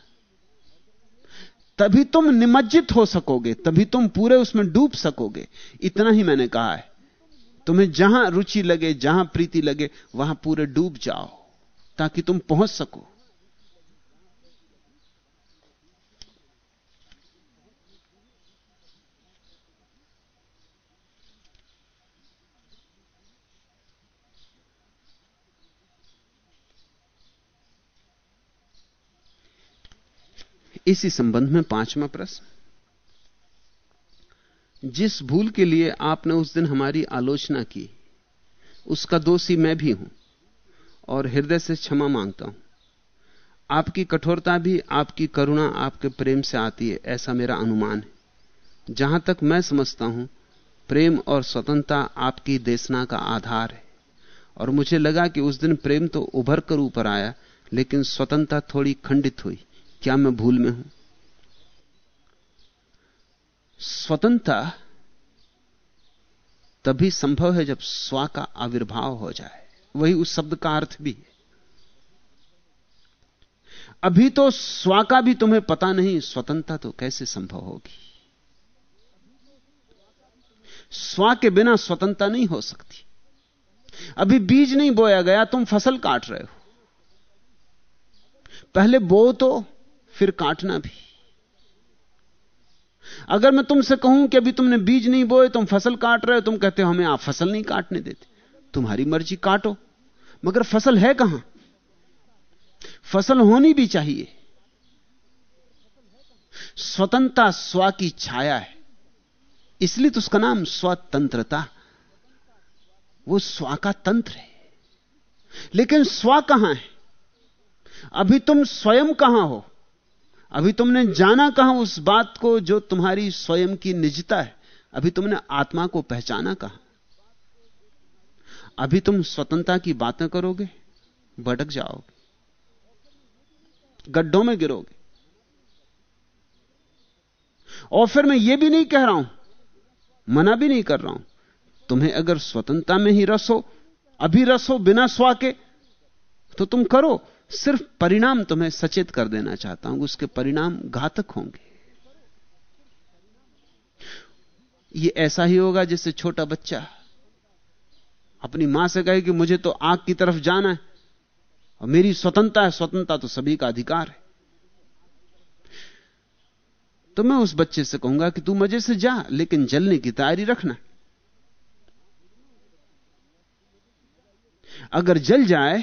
तभी तुम निमज्जित हो सकोगे, तभी तुम पूरे उसमें डूब सकोगे। इतना ही मैंने कहा है। तुम्हें जहाँ रुचि लगे, जहाँ प्रीति लगे, वहाँ पूरे डूब जाओ, ताकि तुम पहुँच सको। इसी संबंध में पांचवा प्रश्न। जिस भूल के लिए आपने उस दिन हमारी आलोचना की, उसका दोषी मैं भी हूँ और हृदय से क्षमा माँगता हूँ। आपकी कठोरता भी, आपकी करुणा आपके प्रेम से आती है, ऐसा मेरा अनुमान है। जहाँ तक मैं समझता हूँ, प्रेम और स्वतंत्रता आपकी देशना का आधार है। और मुझे लगा कि उस दिन प्रेम तो उभर कर ऊपर आया, लेकिन स्वतंत्रता थोड़ी खंडित हुई। क्या मैं भूल में हूँ? स्वतंत्रता तभी संभव है जब स्व का आविर्भाव हो जाए। वही उस शब्द का अर्थ भी है। अभी तो स्व का भी तुम्हें पता नहीं, स्वतंत्रता तो कैसे संभव होगी? स्व के बिना स्वतंत्रता नहीं हो सकती। अभी बीज नहीं बोया गया, तुम फ़सल काट रहे हो। पहले बो तो फिर काटना भी। अगर मैं तुमसे कहूँ कि अभी तुमने बीज नहीं बोए, तुम फ़सल काट रहे हो, तुम कहते हो, हमें आप फ़सल नहीं काटने देते। तुम्हारी मर्ज़ी काटो। मगर फ़सल है कहाँ? फ़सल होनी भी चाहिए। स्वतंत्रता स्व की छाया है। इसलिए तो उसका नाम स्वतंत्रता। वो स्व का तंत्र है। लेकिन स्व कहाँ है? अभी तुम स्वयं कहाँ हो? अभी तुमने जाना कहाँ उस बात को जो तुम्हारी स्वयं की निजता है? अभी तुमने आत्मा को पहचाना कहा? अभी तुम स्वतंत्रता की बातें करोगे, भटक जाओगे, गड्ढों में गिरोगे। और फिर मैं यह भी नहीं कह रहा हूँ, मना भी नहीं कर रहा हूँ, तुम्हें अगर स्वतंत्रता में ही रस हो, अभी रस हो बिना स्वा के तो तुम करो। सिर्फ़ परिणाम तुम्हें सचेत कर देना चाहता हूँ, उसके परिणाम घातक होंगे। ये ऐसा ही होगा जैसे छोटा बच्चा अपनी माँ से कहे कि मुझे तो आग की तरफ़ जाना है, और मेरी स्वतंत्रता है, स्वतंत्रता तो सभी का अधिकार है। तो मैं उस बच्चे से कहूँगा कि तू मज़े से जा, लेकिन जलने की तैयारी रखना। अगर जल जाए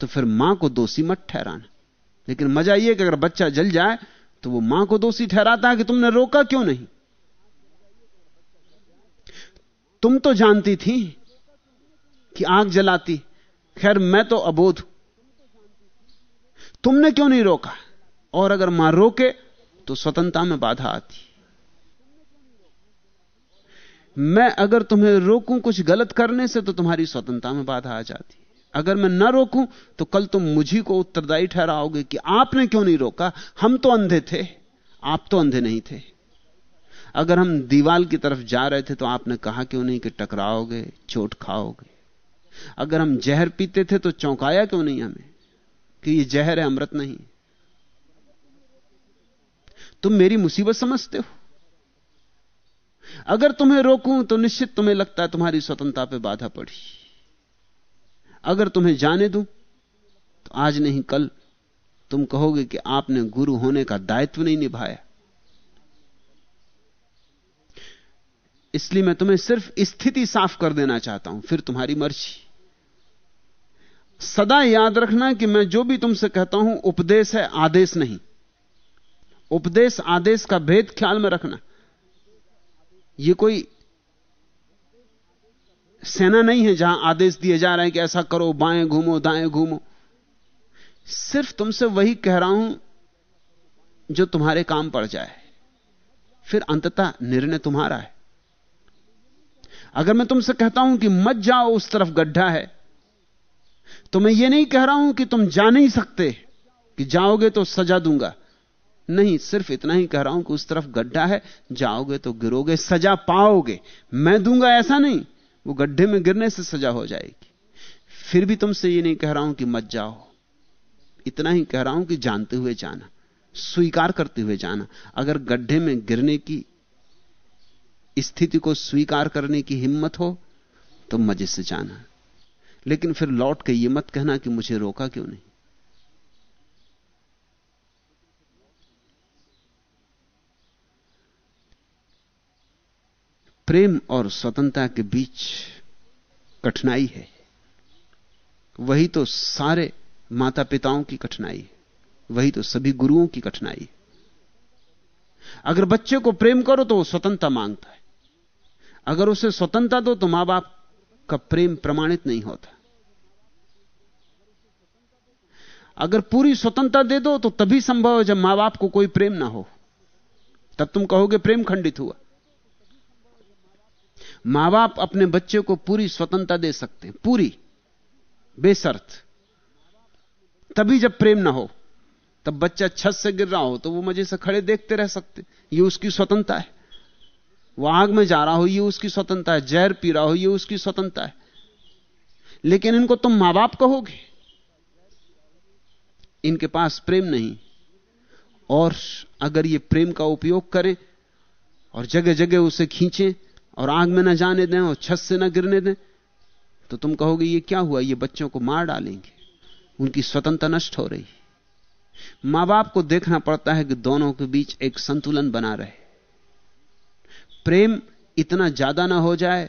तो फिर माँ को दोषी मत ठहराना। लेकिन मज़ा यह कि अगर बच्चा जल जाए तो वो माँ को दोषी ठहराता है कि तुमने रोका क्यों नहीं? तुम तो जानती थी कि आग जलाती। खैर, मैं तो अबोध तुमने क्यों नहीं रोका? और अगर माँ रोके तो स्वतंत्रता में बाधा आती। मैं अगर तुम्हें रोकूं कुछ गलत करने से तो तुम्हारी स्वतंत्रता में बाधा आ जाती। अगर मैं न रोकूं तो कल तुम मुझी को उत्तरदायी ठहराओगे कि आपने क्यों नहीं रोका? हम तो अंधे थे, आप तो अंधे नहीं थे। अगर हम दीवाल की तरफ़ जा रहे थे तो आपने कहा क्यों नहीं कि टकराओगे, चोट खाओगे? अगर हम जहर पीते थे तो चौंकाया क्यों नहीं हमें कि ये जहर है, अमृत नहीं? तुम मेरी मुसीबत समझते हो। अगर तुम्हें रोकूं तो निश्चित तुम्हें लगता है तुम्हारी स्वतंत्रता पे बाधा पड़ी। अगर तुम्हें जाने दूँ तो आज नहीं कल। तुम कहोगे कि आपने गुरु होने का दायित्व नहीं निभाया। इसलिए मैं तुम्हें सिर्फ़ स्थिति साफ़ कर देना चाहता हूँ, फिर तुम्हारी मर्ज़ी। सदा याद रखना कि मैं जो भी तुमसे कहता हूँ, उपदेश है, आदेश नहीं। उपदेश, आदेश का भेद ख्याल में रखना। यह कोई सेना नहीं है जहाँ आदेश दिए जा रहे हैं कि ऐसा करो, बाएँ घूमो, दाएँ घूमो। सिर्फ़ तुमसे वही कह रहा हूँ जो तुम्हारे काम पड़ जाए। फिर अंततः निर्णय तुम्हारा है। अगर मैं तुमसे कहता हूँ कि मत जाओ, उस तरफ़ गड्ढा है तो मैं ये नहीं कह रहा हूँ कि तुम जा नहीं सकते, कि जाओगे तो सजा दूँगा। नहीं, सिर्फ़ इतना ही कह रहा हूँ कि उस तरफ़ गड्ढा है, जाओगे तो गिरोगे, सजा पाओगे। मैं दूँगा ऐसा नहीं। वो गड्ढे में गिरने से सजा हो जाएगी। फिर भी तुमसे ये नहीं कह रहा हूँ कि मत जाओ। इतना ही कह रहा हूँ कि जानते हुए जाना, स्वीकार करते हुए जाना। अगर गड्ढे में गिरने की स्थिति को स्वीकार करने की हिम्मत हो तो मज़े से जाना। लेकिन फिर लौट के ये मत कहना कि मुझे रोका क्यों नहीं? प्रेम और स्वतंत्रता के बीच कठिनाई है। वही तो सारे माता पिताओं की कठिनाई है। वही तो सभी गुरुओं की कठिनाई है। अगर बच्चे को प्रेम करो तो वो स्वतंत्रता माँगता है। अगर उसे स्वतंत्रता दो तो माँ बाप का प्रेम प्रमाणित नहीं होता। अगर पूरी स्वतंत्रता दे दो तो तभी संभव है जब माँ बाप को कोई प्रेम ना हो। तब तुम कहोगे प्रेम खंडित हुआ। माँ बाप अपने बच्चे को पूरी स्वतंत्रता दे सकते हैं, पूरी। बेसर्त। तभी जब प्रेम ना हो, तब बच्चा छत से गिर रहा हो तो वो मज़े से खड़े देखते रह सकते ये उसकी स्वतंत्रता है। वो आग में जा रहा हो, ये उसकी स्वतंत्रता है। जहर पी रहा हो, ये उसकी स्वतंत्रता है। लेकिन इनको तुम माँ बाप कहोगे। इनके पास प्रेम नहीं। और अगर ये प्रेम का उपयोग करें और जगह जगह उसे खींचें और आग में ना जाने दें और छत से ना गिरने दें तो तुम कहोगे, ये क्या हुआ? ये बच्चों को मार डालेंगे। उनकी स्वतंत्रता नष्ट हो रही माँ बाप को देखना पड़ता है कि दोनों के बीच एक संतुलन बना रहे। प्रेम इतना ज़्यादा ना हो जाए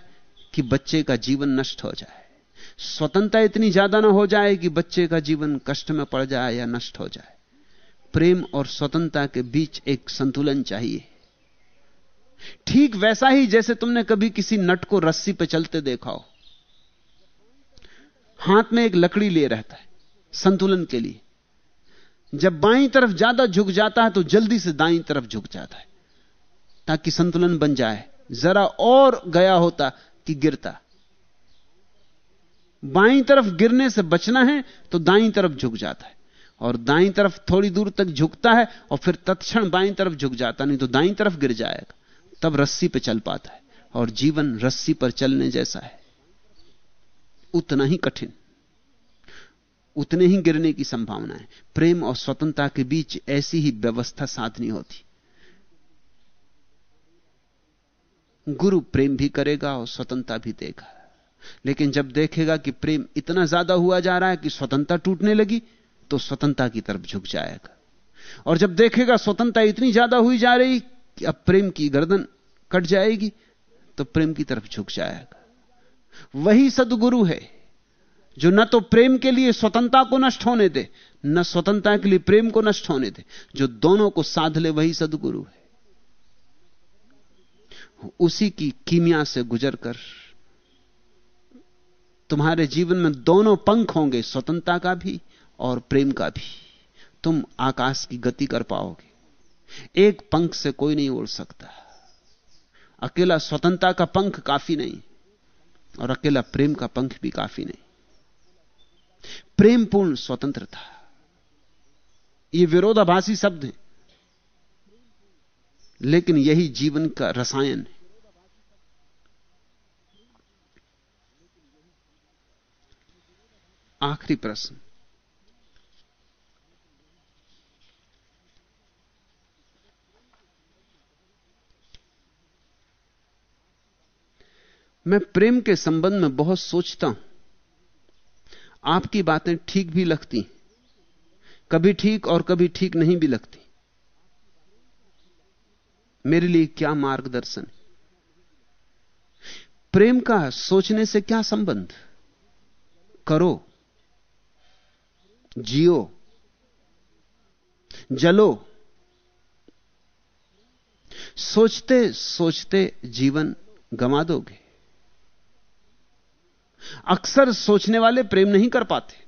कि बच्चे का जीवन नष्ट हो जाए। स्वतंत्रता इतनी ज़्यादा ना हो जाए कि बच्चे का जीवन कष्ट में पड़ जाए या नष्ट हो जाए। प्रेम और स्वतंत्रता के बीच एक संतुलन चाहिए। ठीक वैसा ही जैसे तुमने कभी किसी नट को रस्सी पर चलते देखा हो। हाथ में एक लकड़ी ले रहता है, संतुलन के लिए। जब बाईं तरफ़ ज़्यादा झुक जाता है तो जल्दी से दाईं तरफ़ झुक जाता है, ताकि संतुलन बन जाए। जरा और गया होता कि गिरता। बाईं तरफ़ गिरने से बचना है तो दाईं तरफ़ झुक जाता है, और दाईं तरफ़ थोड़ी दूर तक झुकता है, और फिर तत्क्षण बाईं तरफ़ झुक जाता, नहीं तो दाईं तरफ़ गिर जाएगा। तब रस्सी पर चल पाता है और जीवन रस्सी पर चलने जैसा है। उतना ही कठिन, उतने ही गिरने की संभावना है। प्रेम और स्वतंत्रता के बीच ऐसी ही व्यवस्था साधनी होती। गुरु प्रेम भी करेगा और स्वतंत्रता भी देगा। लेकिन जब देखेगा कि प्रेम इतना ज़्यादा हुआ जा रहा है कि स्वतंत्रता टूटने लगी तो स्वतंत्रता की तरफ़ झुक जाएगा। और जब देखेगा स्वतंत्रता इतनी ज़्यादा हुई जा रही कि अब प्रेम की गर्दन कट जाएगी तो प्रेम की तरफ़ झुक जाएगा। वही सदगुरु है, जो न तो प्रेम के लिए स्वतंत्रता को नष्ट होने दे, न स्वतंत्रता के लिए प्रेम को नष्ट होने दे, जो दोनों को साध ले वही सदगुरु है। उसी की कीमिया से गुजरकर तुम्हारे जीवन में दोनों पंख होंगे, स्वतंत्रता का भी और प्रेम का भी। तुम आकाश की गति कर पाओगे। एक पंख से कोई नहीं उड़ सकता। अकेला स्वतंत्रता का पंख काफ़ी नहीं, और अकेला प्रेम का पंख भी काफ़ी नहीं। प्रेमपूर्ण स्वतंत्रता। ये विरोधाभासी शब्द है, लेकिन यही जीवन का रसायन है। आखिरी प्रश्न। मैं प्रेम के संबंध में बहुत सोचता हूँ। आपकी बातें ठीक भी लगती, कभी ठीक और कभी ठीक नहीं भी लगती। मेरे लिए क्या मार्गदर्शन? प्रेम का सोचने से क्या संबंध? करो, जियो, जलो। सोचते सोचते जीवन गमा दोगे। अक्सर सोचने वाले प्रेम नहीं कर पाते।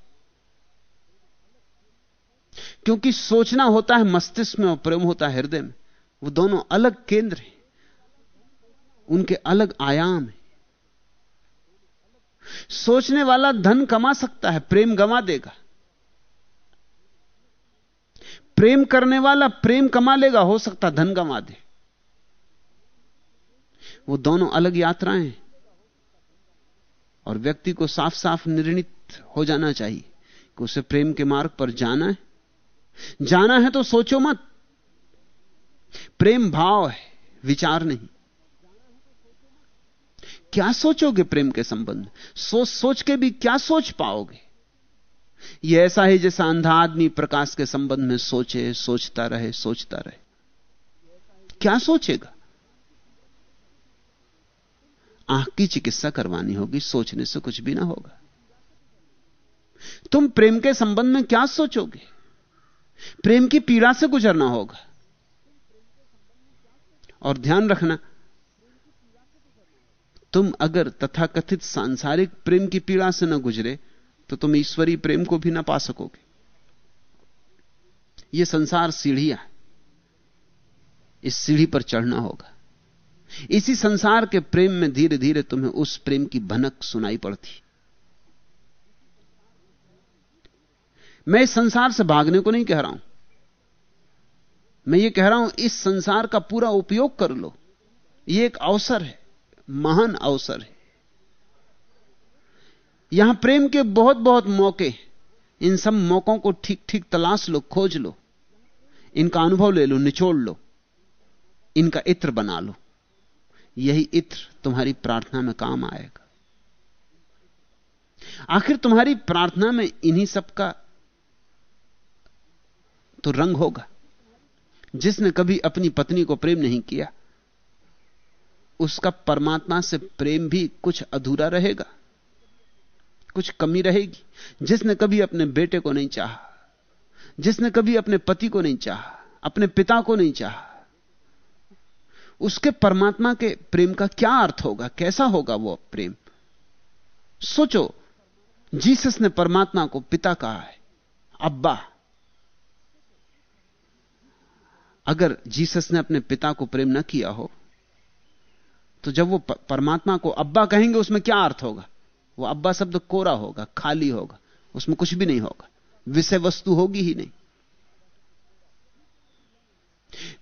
क्योंकि सोचना होता है मस्तिष्क में और प्रेम होता है हृदय में। वो दोनों अलग केंद्र हैं। उनके अलग आयाम हैं। सोचने वाला धन कमा सकता है, प्रेम गमा देगा। प्रेम करने वाला प्रेम कमा लेगा, हो सकता धन गमा दे। वो दोनों अलग यात्राएँ हैं। और व्यक्ति को साफ़ साफ़ निर्णित हो जाना चाहिए कि उसे प्रेम के मार्ग पर जाना है। जाना है तो सोचो मत। प्रेम भाव है, विचार नहीं। क्या सोचोगे प्रेम के संबंध? सोच सोच के भी क्या सोच पाओगे? यह ऐसा है जैसा अंधा आदमी प्रकाश के संबंध में सोचे, सोचता रहे सोचता रहे। क्या सोचेगा? आँख की चिकित्सा करवानी होगी, सोचने से कुछ भी ना होगा। तुम प्रेम के संबंध में क्या सोचोगे? प्रेम की पीड़ा से गुजरना होगा। और ध्यान रखना, तुम अगर तथाकथित सांसारिक प्रेम की पीड़ा से न गुजरे तो तुम ईश्वरीय प्रेम को भी ना पा सकोगे। यह संसार सीढ़ियाँ इस सीढ़ी पर चढ़ना होगा। इसी संसार के प्रेम में धीरे धीरे तुम्हें उस प्रेम की भनक सुनाई पड़ती। मैं इस संसार से भागने को नहीं कह रहा हूँ। मैं ये कह रहा हूँ, इस संसार का पूरा उपयोग कर लो। ये एक अवसर है, महान अवसर है। यहाँ प्रेम के बहुत बहुत मौके इन सब मौकों को ठीक ठीक तलाश लो, खोज लो। इनका अनुभव ले लो, निचोड़ लो। इनका इत्र बना लो। यही इत्र तुम्हारी प्रार्थना में काम आएगा। आखिर तुम्हारी प्रार्थना में इन्हीं सब का तो रंग होगा। जिसने कभी अपनी पत्नी को प्रेम नहीं किया, उसका परमात्मा से प्रेम भी कुछ अधूरा रहेगा, कुछ कमी रहेगी। जिसने कभी अपने बेटे को नहीं चाहा, जिसने कभी अपने पति को नहीं चाहा, अपने पिता को नहीं चाहा उसके परमात्मा के प्रेम का क्या अर्थ होगा? कैसा होगा वो प्रेम? सोचो, जीसस ने परमात्मा को पिता कहा है, अब्बा। अगर जीसस ने अपने पिता को प्रेम ना किया हो तो जब वो परमात्मा को अब्बा कहेंगे, उसमें क्या अर्थ होगा? वो अब्बा शब्द कोरा होगा, खाली होगा, उसमें कुछ भी नहीं होगा, विषय वस्तु होगी ही नहीं।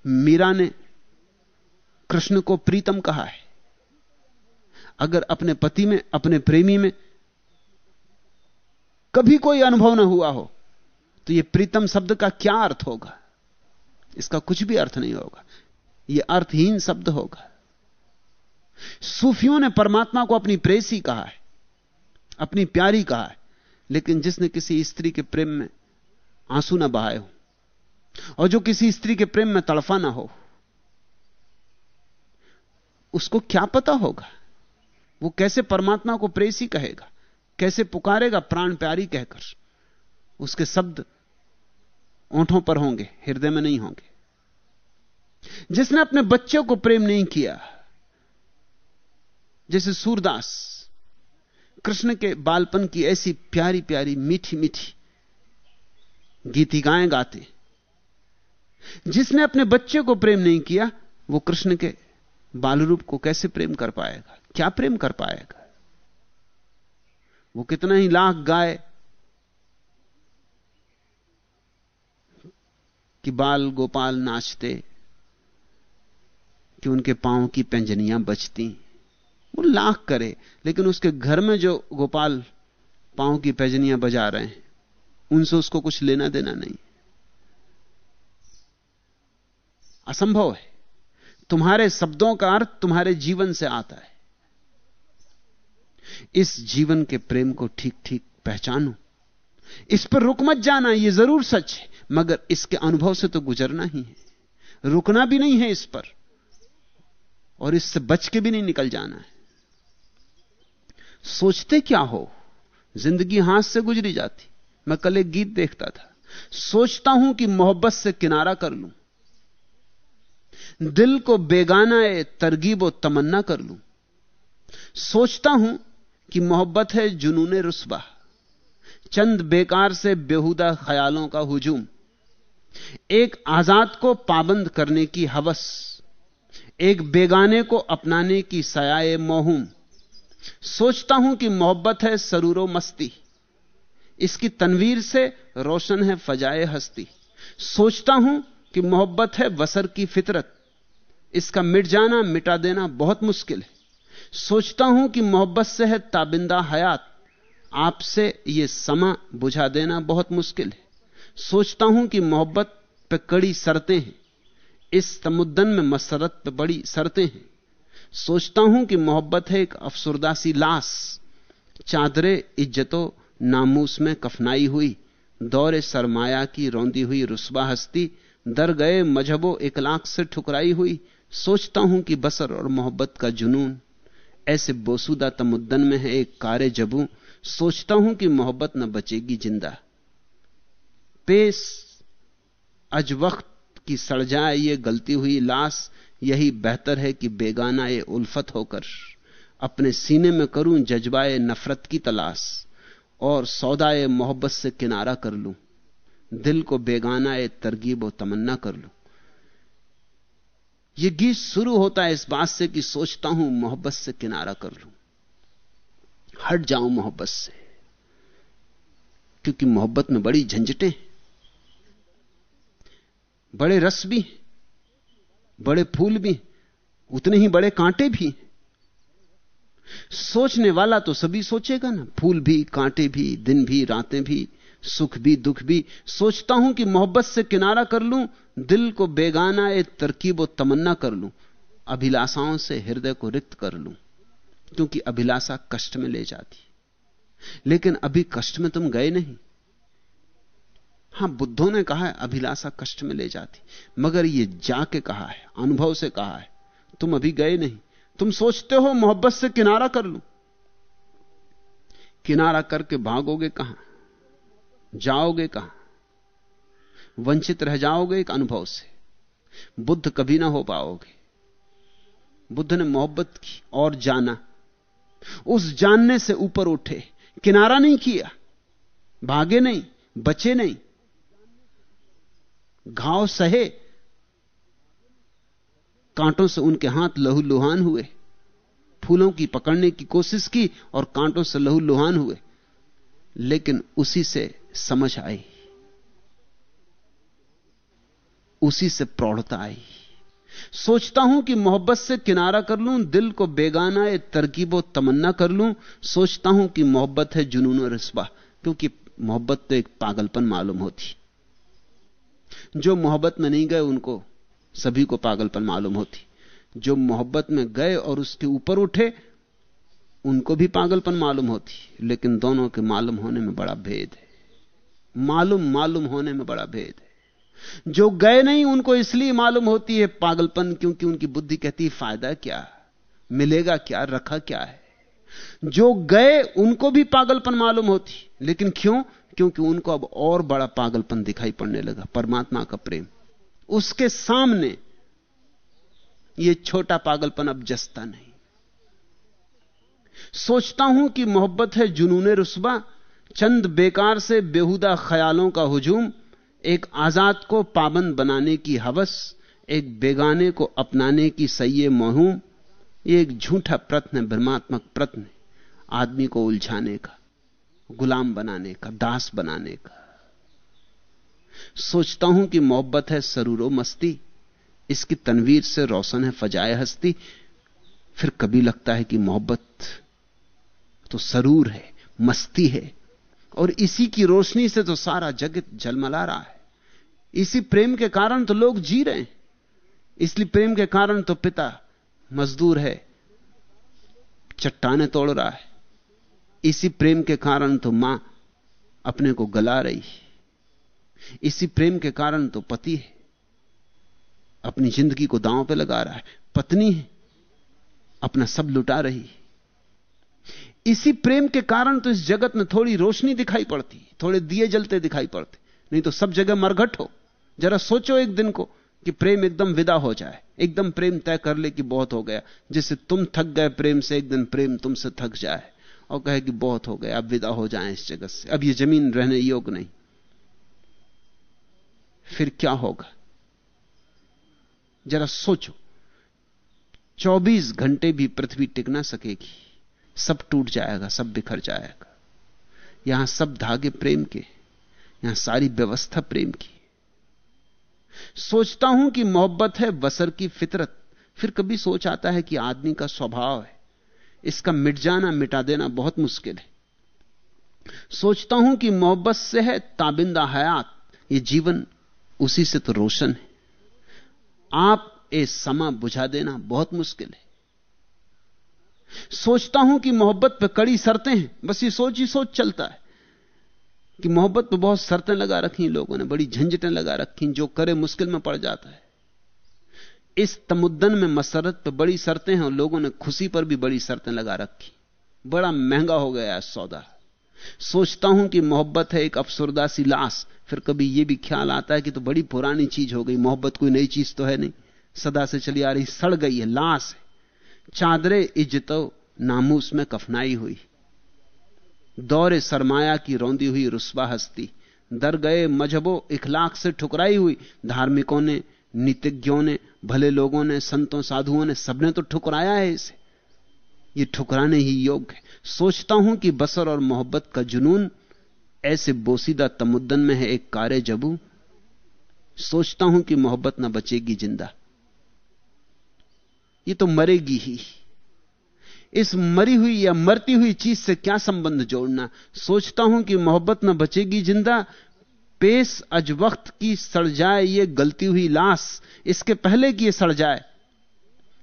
मीरा ने कृष्ण को प्रीतम कहा है। अगर अपने पति में, अपने प्रेमी में कभी कोई अनुभव ना हुआ हो तो यह प्रीतम शब्द का क्या अर्थ होगा? इसका कुछ भी अर्थ नहीं होगा। यह अर्थहीन शब्द होगा। सूफियों ने परमात्मा को अपनी प्रेसी कहा है, अपनी प्यारी कहा है, लेकिन जिसने किसी स्त्री के प्रेम में आँसू ना बहाए हो, और जो किसी स्त्री के प्रेम में तड़फा ना हो उसको क्या पता होगा? वो कैसे परमात्मा को प्रेसी कहेगा? कैसे पुकारेगा प्राण प्यारी कहकर? उसके शब्द ओंठों पर होंगे, हृदय में नहीं होंगे। जिसने अपने बच्चों को प्रेम नहीं किया, जैसे सूरदास कृष्ण के बालपन की ऐसी प्यारी प्यारी मीठी मीठी गीतिकाएँ गाते, जिसने अपने बच्चे को प्रेम नहीं किया, वो कृष्ण के बाल रूप को कैसे प्रेम कर पाएगा? क्या प्रेम कर पाएगा? वो कितना ही लाख गाए कि बाल गोपाल नाचते, कि उनके पाँव की पेंजनियाँ बचती वो लाख करे, लेकिन उसके घर में जो गोपाल पाँव की पैजनियाँ बजा रहे हैं, उनसे उसको कुछ लेना देना नहीं। असंभव है। तुम्हारे शब्दों का अर्थ तुम्हारे जीवन से आता है। इस जीवन के प्रेम को ठीक ठीक पहचानो। इस पर रुक मत जाना यह ज़रूर सच है, मगर इसके अनुभव से तो गुजरना ही है। रुकना भी नहीं है इस पर, और इससे बच के भी नहीं निकल जाना है। सोचते क्या हो? ज़िंदगी हाथ से गुजरी जाती। मैं कल एक गीत देखता था। सोचता हूँ कि मोहब्बत से किनारा कर लूँ। दिल को बेगाना तरगीब और तमन्ना कर लूँ। सोचता हूँ कि मोहब्बत है जुनून रुस्बा चंद बेकार से बेहुदा ख्यालों का हुजूम। एक आज़ाद को पाबंद करने की हवस। एक बेगाने को अपनाने की सयाए मोहूम। सोचता हूँ कि मोहब्बत है सरूरो मस्ती। इसकी तनवीर से रोशन है फजाए हस्ती। सोचता हूँ कि मोहब्बत है वसर की फितरत। इसका मिट जाना, मिटा देना बहुत मुश्किल है। सोचता हूँ कि मोहब्बत से है ताबिंदा हयात। आपसे यह समा बुझा देना बहुत मुश्किल है। सोचता हूँ कि मोहब्बत पे कड़ी शर्तें हैं। इस तमुद्दन में मसरत पे बड़ी शर्तें हैं। सोचता हूँ कि मोहब्बत है एक अफसुरदासी लाश। चादरे इज्जतों नामूस में कफनाई हुई। दौरे सरमाया की रौंदी हुई रुस्बा हस्ती। दर गए मजहबो इकलाक से ठुकराई हुई। सोचता हूँ कि बसर और मोहब्बत का जुनून, ऐसे बोसूदा तमुद्दन में है एक कारे जबू। सोचता हूँ कि मोहब्बत न बचेगी ज़िंदा। पेश अज वक्त की सड़ जाए ये गलती हुई लाश, यही बेहतर है कि बेगाना ये उल्फत होकर। अपने सीने में करूँ जज्बाए नफरत की तलाश, और सौदाए मोहब्बत से किनारा कर लूँ। दिल को बेगाना ए तरगीब और तमन्ना कर लूँ। यह गीत शुरू होता है इस बात से कि सोचता हूँ मोहब्बत से किनारा कर लूँ। हट जाऊँ मोहब्बत से। क्योंकि मोहब्बत में बड़ी झंझटें बड़े रस भी बड़े फूल भी उतने ही बड़े कांटे भी सोचने वाला तो सभी सोचेगा ना। फूल भी, कांटे भी, दिन भी, रातें भी। सुख भी, दुख भी। सोचता हूँ कि मोहब्बत से किनारा कर लूँ, दिल को बेगाना एक तरकीब और तमन्ना कर लूँ, अभिलाषाओं से हृदय को रिक्त कर लूँ, क्योंकि अभिलाषा कष्ट में ले जाती लेकिन अभी कष्ट में तुम गए नहीं। हाँ, बुद्धों ने कहा है, अभिलाषा कष्ट में ले जाती। मगर यह जाके कहा है, अनुभव से कहा है, तुम अभी गए नहीं। तुम सोचते हो मोहब्बत से किनारा कर लूँ। किनारा करके भागोगे कहाँ? जाओगे कहाँ? वंचित रह जाओगे एक अनुभव से। बुद्ध कभी ना हो पाओगे। बुद्ध ने मोहब्बत की और जाना। उस जानने से ऊपर उठे। किनारा नहीं किया। भागे नहीं, बचे नहीं। घाव सहे। कांटों से उनके हाथ लहू लुहान हुए। फूलों की पकड़ने की कोशिश की और कांटों से लहू लुहान हुए। लेकिन उसी से समझ आई। उसी से प्रौढ़ता आई। सोचता हूँ कि मोहब्बत से किनारा कर लूँ, दिल को बेगाना ए तरकीबो तमन्ना कर लूँ। सोचता हूँ कि मोहब्बत है जुनून और रिस्बा क्योंकि मोहब्बत तो एक पागलपन मालूम होती। जो मोहब्बत में नहीं गए, उनको सभी को पागलपन मालूम होती। जो मोहब्बत में गए और उसके ऊपर उठे, उनको भी पागलपन मालूम होती। लेकिन दोनों के मालूम होने में बड़ा भेद है। मालूम मालूम होने में बड़ा भेद है। जो गए नहीं, उनको इसलिए मालूम होती है, पागलपन, क्योंकि उनकी बुद्धि कहती है, फ़ायदा क्या? मिलेगा क्या? रखा क्या है? जो गए, उनको भी पागलपन मालूम होती। लेकिन क्यों? क्योंकि उनको अब और बड़ा पागलपन दिखाई पड़ने लगा, परमात्मा का प्रेम। उसके सामने यह छोटा पागलपन अब जसता नहीं। सोचता हूँ कि मोहब्बत है जुनून रुस्बा चंद बेकार से बेहुदा ख्यालों का हुजूम, एक आज़ाद को पाबंद बनाने की हवस, एक बेगाने को अपनाने की सही मोहूम एक झूठा प्रत्न है भ्रमात्मक प्रश्न है, आदमी को उलझाने का, गुलाम बनाने का, दास बनाने का। सोचता हूँ कि मोहब्बत है सरूरो मस्ती, इसकी तनवीर से रोशन है फजाए हस्ती, फिर कभी लगता है कि मोहब्बत तो सरूर है, मस्ती है और इसी की रोशनी से तो सारा जगत जलमला रहा है। इसी प्रेम के कारण तो लोग जी रहे हैं। इसलिए प्रेम के कारण तो पिता मजदूर है, चट्टाने तोड़ रहा है। इसी प्रेम के कारण तो माँ अपने को गला रही है। इसी प्रेम के कारण तो पति है, अपनी ज़िंदगी को दांव पे लगा रहा है। पत्नी है, अपना सब लुटा रही इसी प्रेम के कारण तो इस जगत में थोड़ी रोशनी दिखाई पड़ती थोड़े दिए जलते दिखाई पड़ते नहीं तो सब जगह मरघट हो। जरा सोचो एक दिन को कि प्रेम एकदम विदा हो जाए, एकदम प्रेम तय कर ले कि बहुत हो गया। जिससे तुम थक गए प्रेम से, एक दिन प्रेम तुमसे थक जाए और कहे कि बहुत हो गया, अब विदा हो जाए इस जगत से। अब ये ज़मीन रहने योग्य नहीं। फिर क्या होगा? जरा सोचो 24 घंटे भी पृथ्वी टिक ना सकेगी। सब टूट जाएगा, सब बिखर जाएगा। यहाँ सब धागे प्रेम के, यहाँ सारी व्यवस्था प्रेम की। सोचता हूँ कि मोहब्बत है बसर की फितरत। फिर कभी सोच आता है कि आदमी का स्वभाव है। इसका मिट जाना, मिटा देना बहुत मुश्किल है। सोचता हूँ कि मोहब्बत से है ताबिंदा हयात। ये जीवन उसी से तो रोशन है। आप ए समा बुझा देना बहुत मुश्किल है। सोचता हूँ कि मोहब्बत पे कड़ी शर्तें हैं। बस ये सोच ही सोच चलता है कि मोहब्बत पे बहुत शर्तें लगा रखी लोगों ने, बड़ी झंझटें लगा रखी जो करे मुश्किल में पड़ जाता है। इस तमुद्दन में मसरत पे बड़ी शर्तें हैं और लोगों ने खुशी पर भी बड़ी शर्तें लगा रखी बड़ा महँगा हो गया सौदा। सोचता हूँ कि मोहब्बत है एक अफसरदा सी लाश, फिर कभी यह भी ख्याल आता है कि तो बड़ी पुरानी चीज़ हो गई, मोहब्बत कोई नई चीज़ तो है नहीं। सदा से चली आ रही, सड़ गई है, लाश है। चादरे इज्जतो नामूस में कफनाई हुई। दौरे सरमाया की रौंदी हुई रुस्वा हस्ती। दर गए मजहबो इखलाक से ठुकराई हुई। धार्मिकों ने, नीतिज्ञों ने, भले लोगों ने, संतों, साधुओं ने, सबने तो ठुकराया है इसे। ये ठुकराने ही योग्य है। सोचता हूँ कि बसर और मोहब्बत का जुनून ऐसे बोसीदा तमुद्दन में है एक कारे जबू सोचता हूँ कि मोहब्बत ना बचेगी ज़िंदा। ये तो मरेगी ही। इस मरी हुई या मरती हुई चीज़ से क्या संबंध जोड़ना? सोचता हूँ कि मोहब्बत न बचेगी ज़िंदा। पेश अज वक्त की सड़ जाए ये गलती हुई लाश। इसके पहले कि ये सड़ जाए?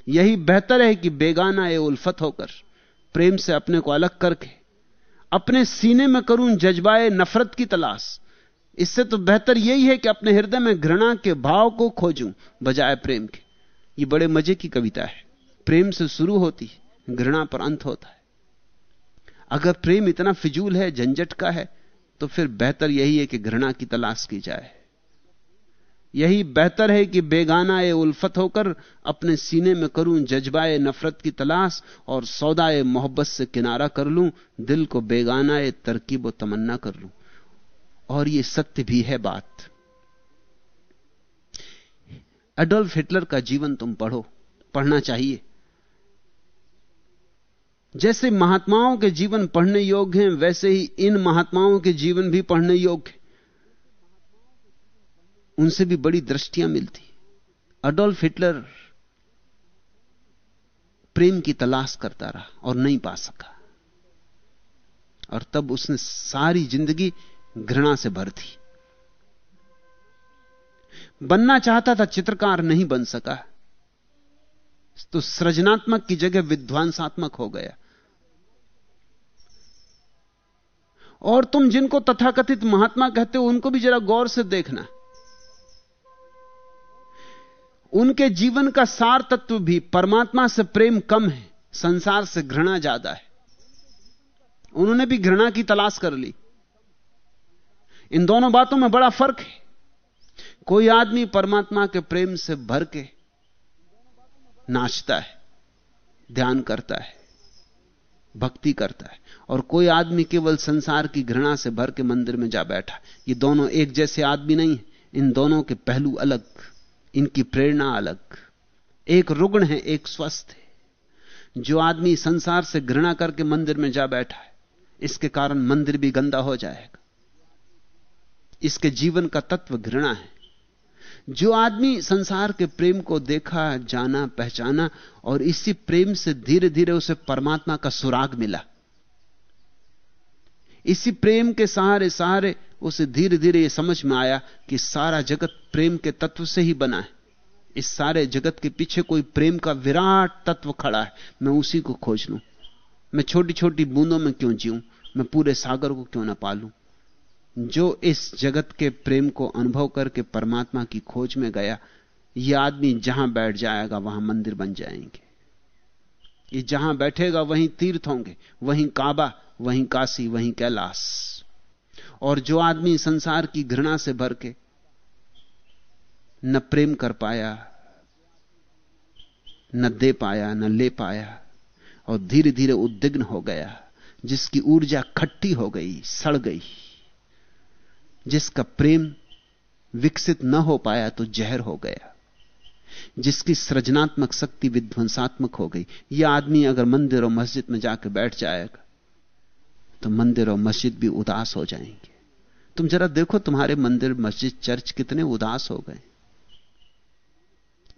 यही बेहतर है कि बेगाना ए उल्फत होकर, प्रेम से अपने को अलग करके। अपने सीने में करूँ जज्बाए नफरत की तलाश। इससे तो बेहतर यही है कि अपने हृदय में घृणा के भाव को खोजूं, बजाय प्रेम के। ये बड़े मज़े की कविता है। प्रेम से शुरू होती घृणा पर अंत होता है। अगर प्रेम इतना फिजूल है, झंझट का है तो फिर बेहतर यही है कि घृणा की तलाश की जाए। यही बेहतर है कि बेगाना ए उल्फत होकर अपने सीने में करूँ जज्बाए नफरत की तलाश और सौदाए मोहब्बत से किनारा कर लूँ, दिल को बेगाना ए तरकीब तमन्ना कर लूँ। और यह सत्य भी है बात। एडोल्फ हिटलर का जीवन तुम पढ़ो, पढ़ना चाहिए। जैसे महात्माओं के जीवन पढ़ने योग्य हैं, वैसे ही इन महात्माओं के जीवन भी पढ़ने योग्य उनसे भी बड़ी दृष्टियाँ मिलती। अडोल्फ हिटलर प्रेम की तलाश करता रहा और नहीं पा सका। और तब उसने सारी ज़िंदगी घृणा से भर दी। बनना चाहता था, चित्रकार नहीं बन सका। तो सृजनात्मक की जगह विध्वंसात्मक हो गया। और तुम जिनको तथाकथित महात्मा कहते हो, उनको भी जरा गौर से देखना। उनके जीवन का सार तत्व भी परमात्मा से प्रेम कम है, संसार से घृणा ज़्यादा है। उन्होंने भी घृणा की तलाश कर ली। इन दोनों बातों में बड़ा फ़र्क है। कोई आदमी परमात्मा के प्रेम से भर के नाचता है, ध्यान करता है, भक्ति करता है, और कोई आदमी केवल संसार की घृणा से भर के मंदिर में जा बैठा, ये दोनों एक जैसे आदमी नहीं इन दोनों के पहलू अलग, इनकी प्रेरणा अलग। एक रुग्ण है, एक स्वस्थ है। जो आदमी संसार से घृणा करके मंदिर में जा बैठा है, इसके कारण मंदिर भी गंदा हो जाएगा। इसके जीवन का तत्व घृणा है। जो आदमी संसार के प्रेम को देखा, जाना, पहचाना और इसी प्रेम से धीरे धीरे उसे परमात्मा का सुराग मिला। इसी प्रेम के सहारे सहारे उसे धीरे धीरे यह समझ में आया कि सारा जगत प्रेम के तत्व से ही बना है। इस सारे जगत के पीछे कोई प्रेम का विराट तत्व खड़ा है। मैं उसी को खोज लू। मैं छोटी छोटी बूंदों में क्यों जीऊं? मैं पूरे सागर को क्यों ना पालूं? जो इस जगत के प्रेम को अनुभव करके परमात्मा की खोज में गया यह आदमी जहाँ बैठ जाएगा, वहाँ मंदिर बन जाएँगे। ये जहाँ बैठेगा, वहीं तीर्थ होंगे, वहीं काबा, वहीं काशी, वहीं कैलाश। और जो आदमी संसार की घृणा से भर के न प्रेम कर पाया, न दे पाया, न ले पाया, और धीरे धीरे उद्विग्न हो गया, जिसकी ऊर्जा खट्टी हो गई, सड़ गई। जिसका प्रेम विकसित न हो पाया तो जहर हो गया। जिसकी सृजनात्मक शक्ति विध्वंसात्मक हो गई। यह आदमी अगर मंदिर और मस्जिद में जाकर बैठ जाएगा तो मंदिर और मस्जिद भी उदास हो जाएँगे। तुम जरा देखो तुम्हारे मंदिर, मस्जिद, चर्च कितने उदास हो गए।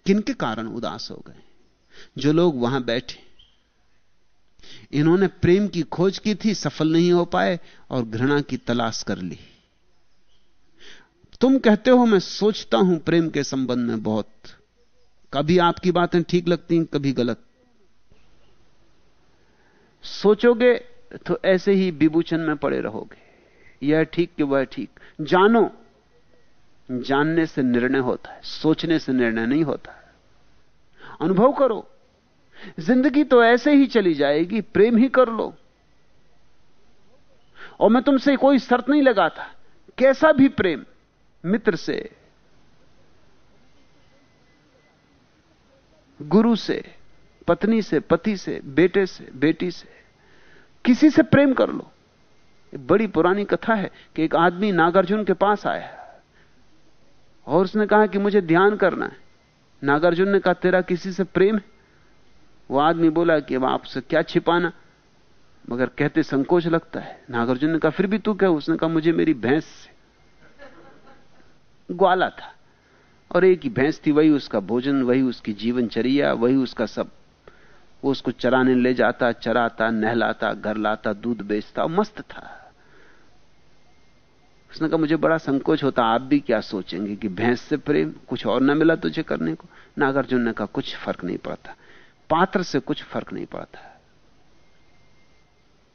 किनके कारण उदास हो गए? जो लोग वहाँ बैठे, इन्होंने प्रेम की खोज की थी, सफल नहीं हो पाए और घृणा की तलाश कर ली। तुम कहते हो, मैं सोचता हूँ प्रेम के संबंध में बहुत। कभी आपकी बातें ठीक लगती हैं, कभी गलत। सोचोगे तो ऐसे ही विभूचन में पड़े रहोगे। यह ठीक कि वह ठीक। जानो, जानने से निर्णय होता है, सोचने से निर्णय नहीं होता। अनुभव करो। ज़िंदगी तो ऐसे ही चली जाएगी, प्रेम ही कर लो। और मैं तुमसे कोई शर्त नहीं लगाता, कैसा भी प्रेम। मित्र से, गुरु से, पत्नी से, पति से, बेटे से, बेटी से, किसी से प्रेम कर लो। बड़ी पुरानी कथा है कि एक आदमी नागार्जुन के पास आया और उसने कहा कि मुझे ध्यान करना है। नागार्जुन ने कहा, तेरा किसी से प्रेम है? वो आदमी बोला कि, अब आपसे क्या छिपाना? मगर कहते संकोच लगता है। नागार्जुन ने कहा, फिर भी तू क्या? उसने कहा, मुझे मेरी भैंस से ग्वाला था। और एक ही भैंस थी, वही उसका भोजन, वही उसकी जीवनचर्या, वही उसका सब। वो उसको चराने ले जाता, चराता, नहलाता, घर लाता, दूध बेचता मस्त था। उसने कहा, मुझे बड़ा संकोच होता, आप भी क्या सोचेंगे कि भैंस से प्रेम कुछ और न मिला तुझे करने को? नागार्जुन ने कहा, कुछ फ़र्क नहीं पड़ता। पात्र से कुछ फ़र्क नहीं पड़ता।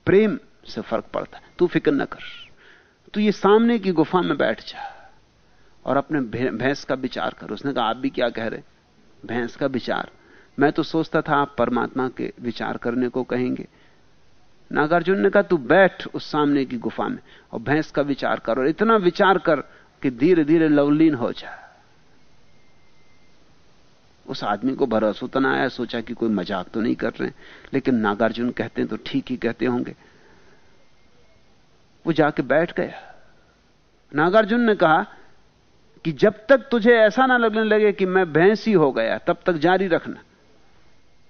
प्रेम से फ़र्क पड़ता। तू फ़िक्र न कर। तू ये सामने की गुफा में बैठ जा। और अपने भैंस का विचार कर। उसने कहा, आप भी क्या कह रहे भैंस का विचार। मैं तो सोचता था, आप परमात्मा के विचार करने को कहेंगे। नागार्जुन ने कहा, तू बैठ उस सामने की गुफा में और भैंस का विचार कर और इतना विचार कर कि धीरे धीरे लवलीन हो जा। उस आदमी को भरोसा तो ना आया, सोचा कि कोई मज़ाक तो नहीं कर रहे लेकिन नागार्जुन कहते हैं तो ठीक ही कहते होंगे। वो जाके बैठ गया। नागार्जुन ने कहा कि जब तक तुझे ऐसा ना लगने लगे कि मैं भैंस ही हो गया, तब तक जारी रखना।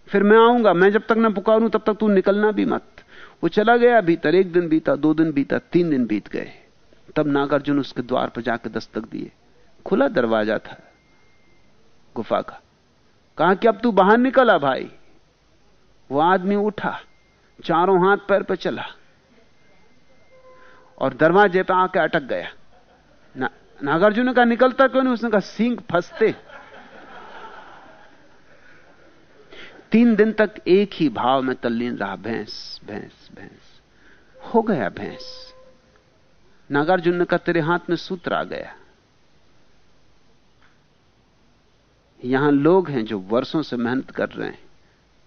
फिर मैं आऊँगा, मैं जब तक ना पुकारूं, तब तक तू निकलना भी मत। वो चला गया भीतर, एक दिन बीता, दो दिन बीता, तीन दिन बीत गए। तब नागार्जुन उसके द्वार पर जाकर दस्तक दिए। खुला दरवाज़ा था, गुफा का। कहा कि अब तू बाहर निकला भाई। वो आदमी उठा, चारों हाथ पैर पर चला और दरवाजे पर आके अटक गया। नागार्जुन कहा निकलता क्यों नहीं? उसने कहा सींग फंसते तीन दिन तक एक ही भाव में तल्लीन रहा, भैंस भैंस भैंस, हो गया भैंस। नागार्जुन ने कहा तेरे हाथ में सूत्र आ गया। यहाँ लोग हैं जो वर्षों से मेहनत कर रहे हैं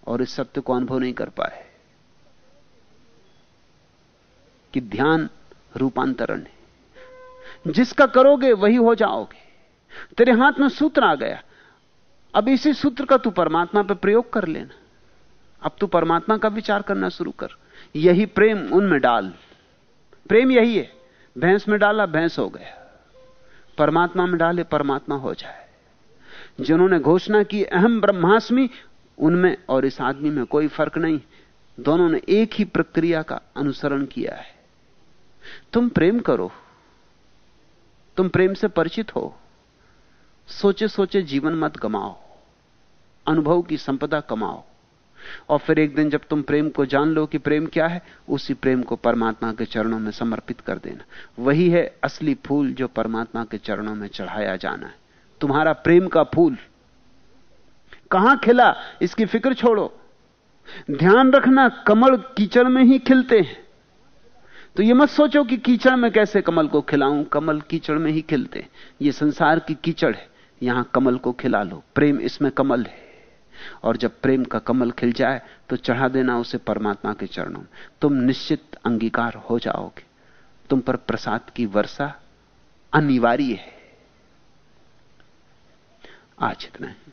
और इस सत्य को अनुभव नहीं कर पाए। कि ध्यान रूपांतरण है। जिसका करोगे वही हो जाओगे। तेरे हाथ में सूत्र आ गया। अब इसी सूत्र का तू परमात्मा पर प्रयोग कर लेना। अब तू परमात्मा का विचार करना शुरू कर। यही प्रेम उनमें डाल। प्रेम यही है। भैंस में डाला, भैंस हो गया। परमात्मा में डाले, परमात्मा हो जाए। जिन्होंने घोषणा की अहम ब्रह्मास्मि, उनमें और इस आदमी में कोई फ़र्क नहीं। दोनों ने एक ही प्रक्रिया का अनुसरण किया है। तुम प्रेम करो। तुम प्रेम से परिचित हो। सोचे सोचे जीवन मत गमाओ। अनुभव की संपदा कमाओ। और फिर एक दिन जब तुम प्रेम को जान लो कि प्रेम क्या है, उसी प्रेम को परमात्मा के चरणों में समर्पित कर देना। वही है असली फूल जो परमात्मा के चरणों में चढ़ाया जाना है। तुम्हारा प्रेम का फूल। कहाँ खिला? इसकी फ़िक्र छोड़ो। ध्यान रखना, कमल कीचड़ में ही खिलते हैं। तो ये मत सोचो कि कीचड़ में कैसे कमल को खिलाऊं। कमल कीचड़ में ही खिलते ये संसार की कीचड़ है। यहाँ कमल को खिला लो। प्रेम इसमें कमल है। और जब प्रेम का कमल खिल जाए तो चढ़ा देना उसे परमात्मा के चरणों में। तुम निश्चित अंगीकार हो जाओगे। तुम पर प्रसाद की वर्षा अनिवार्य है। आज इतना है।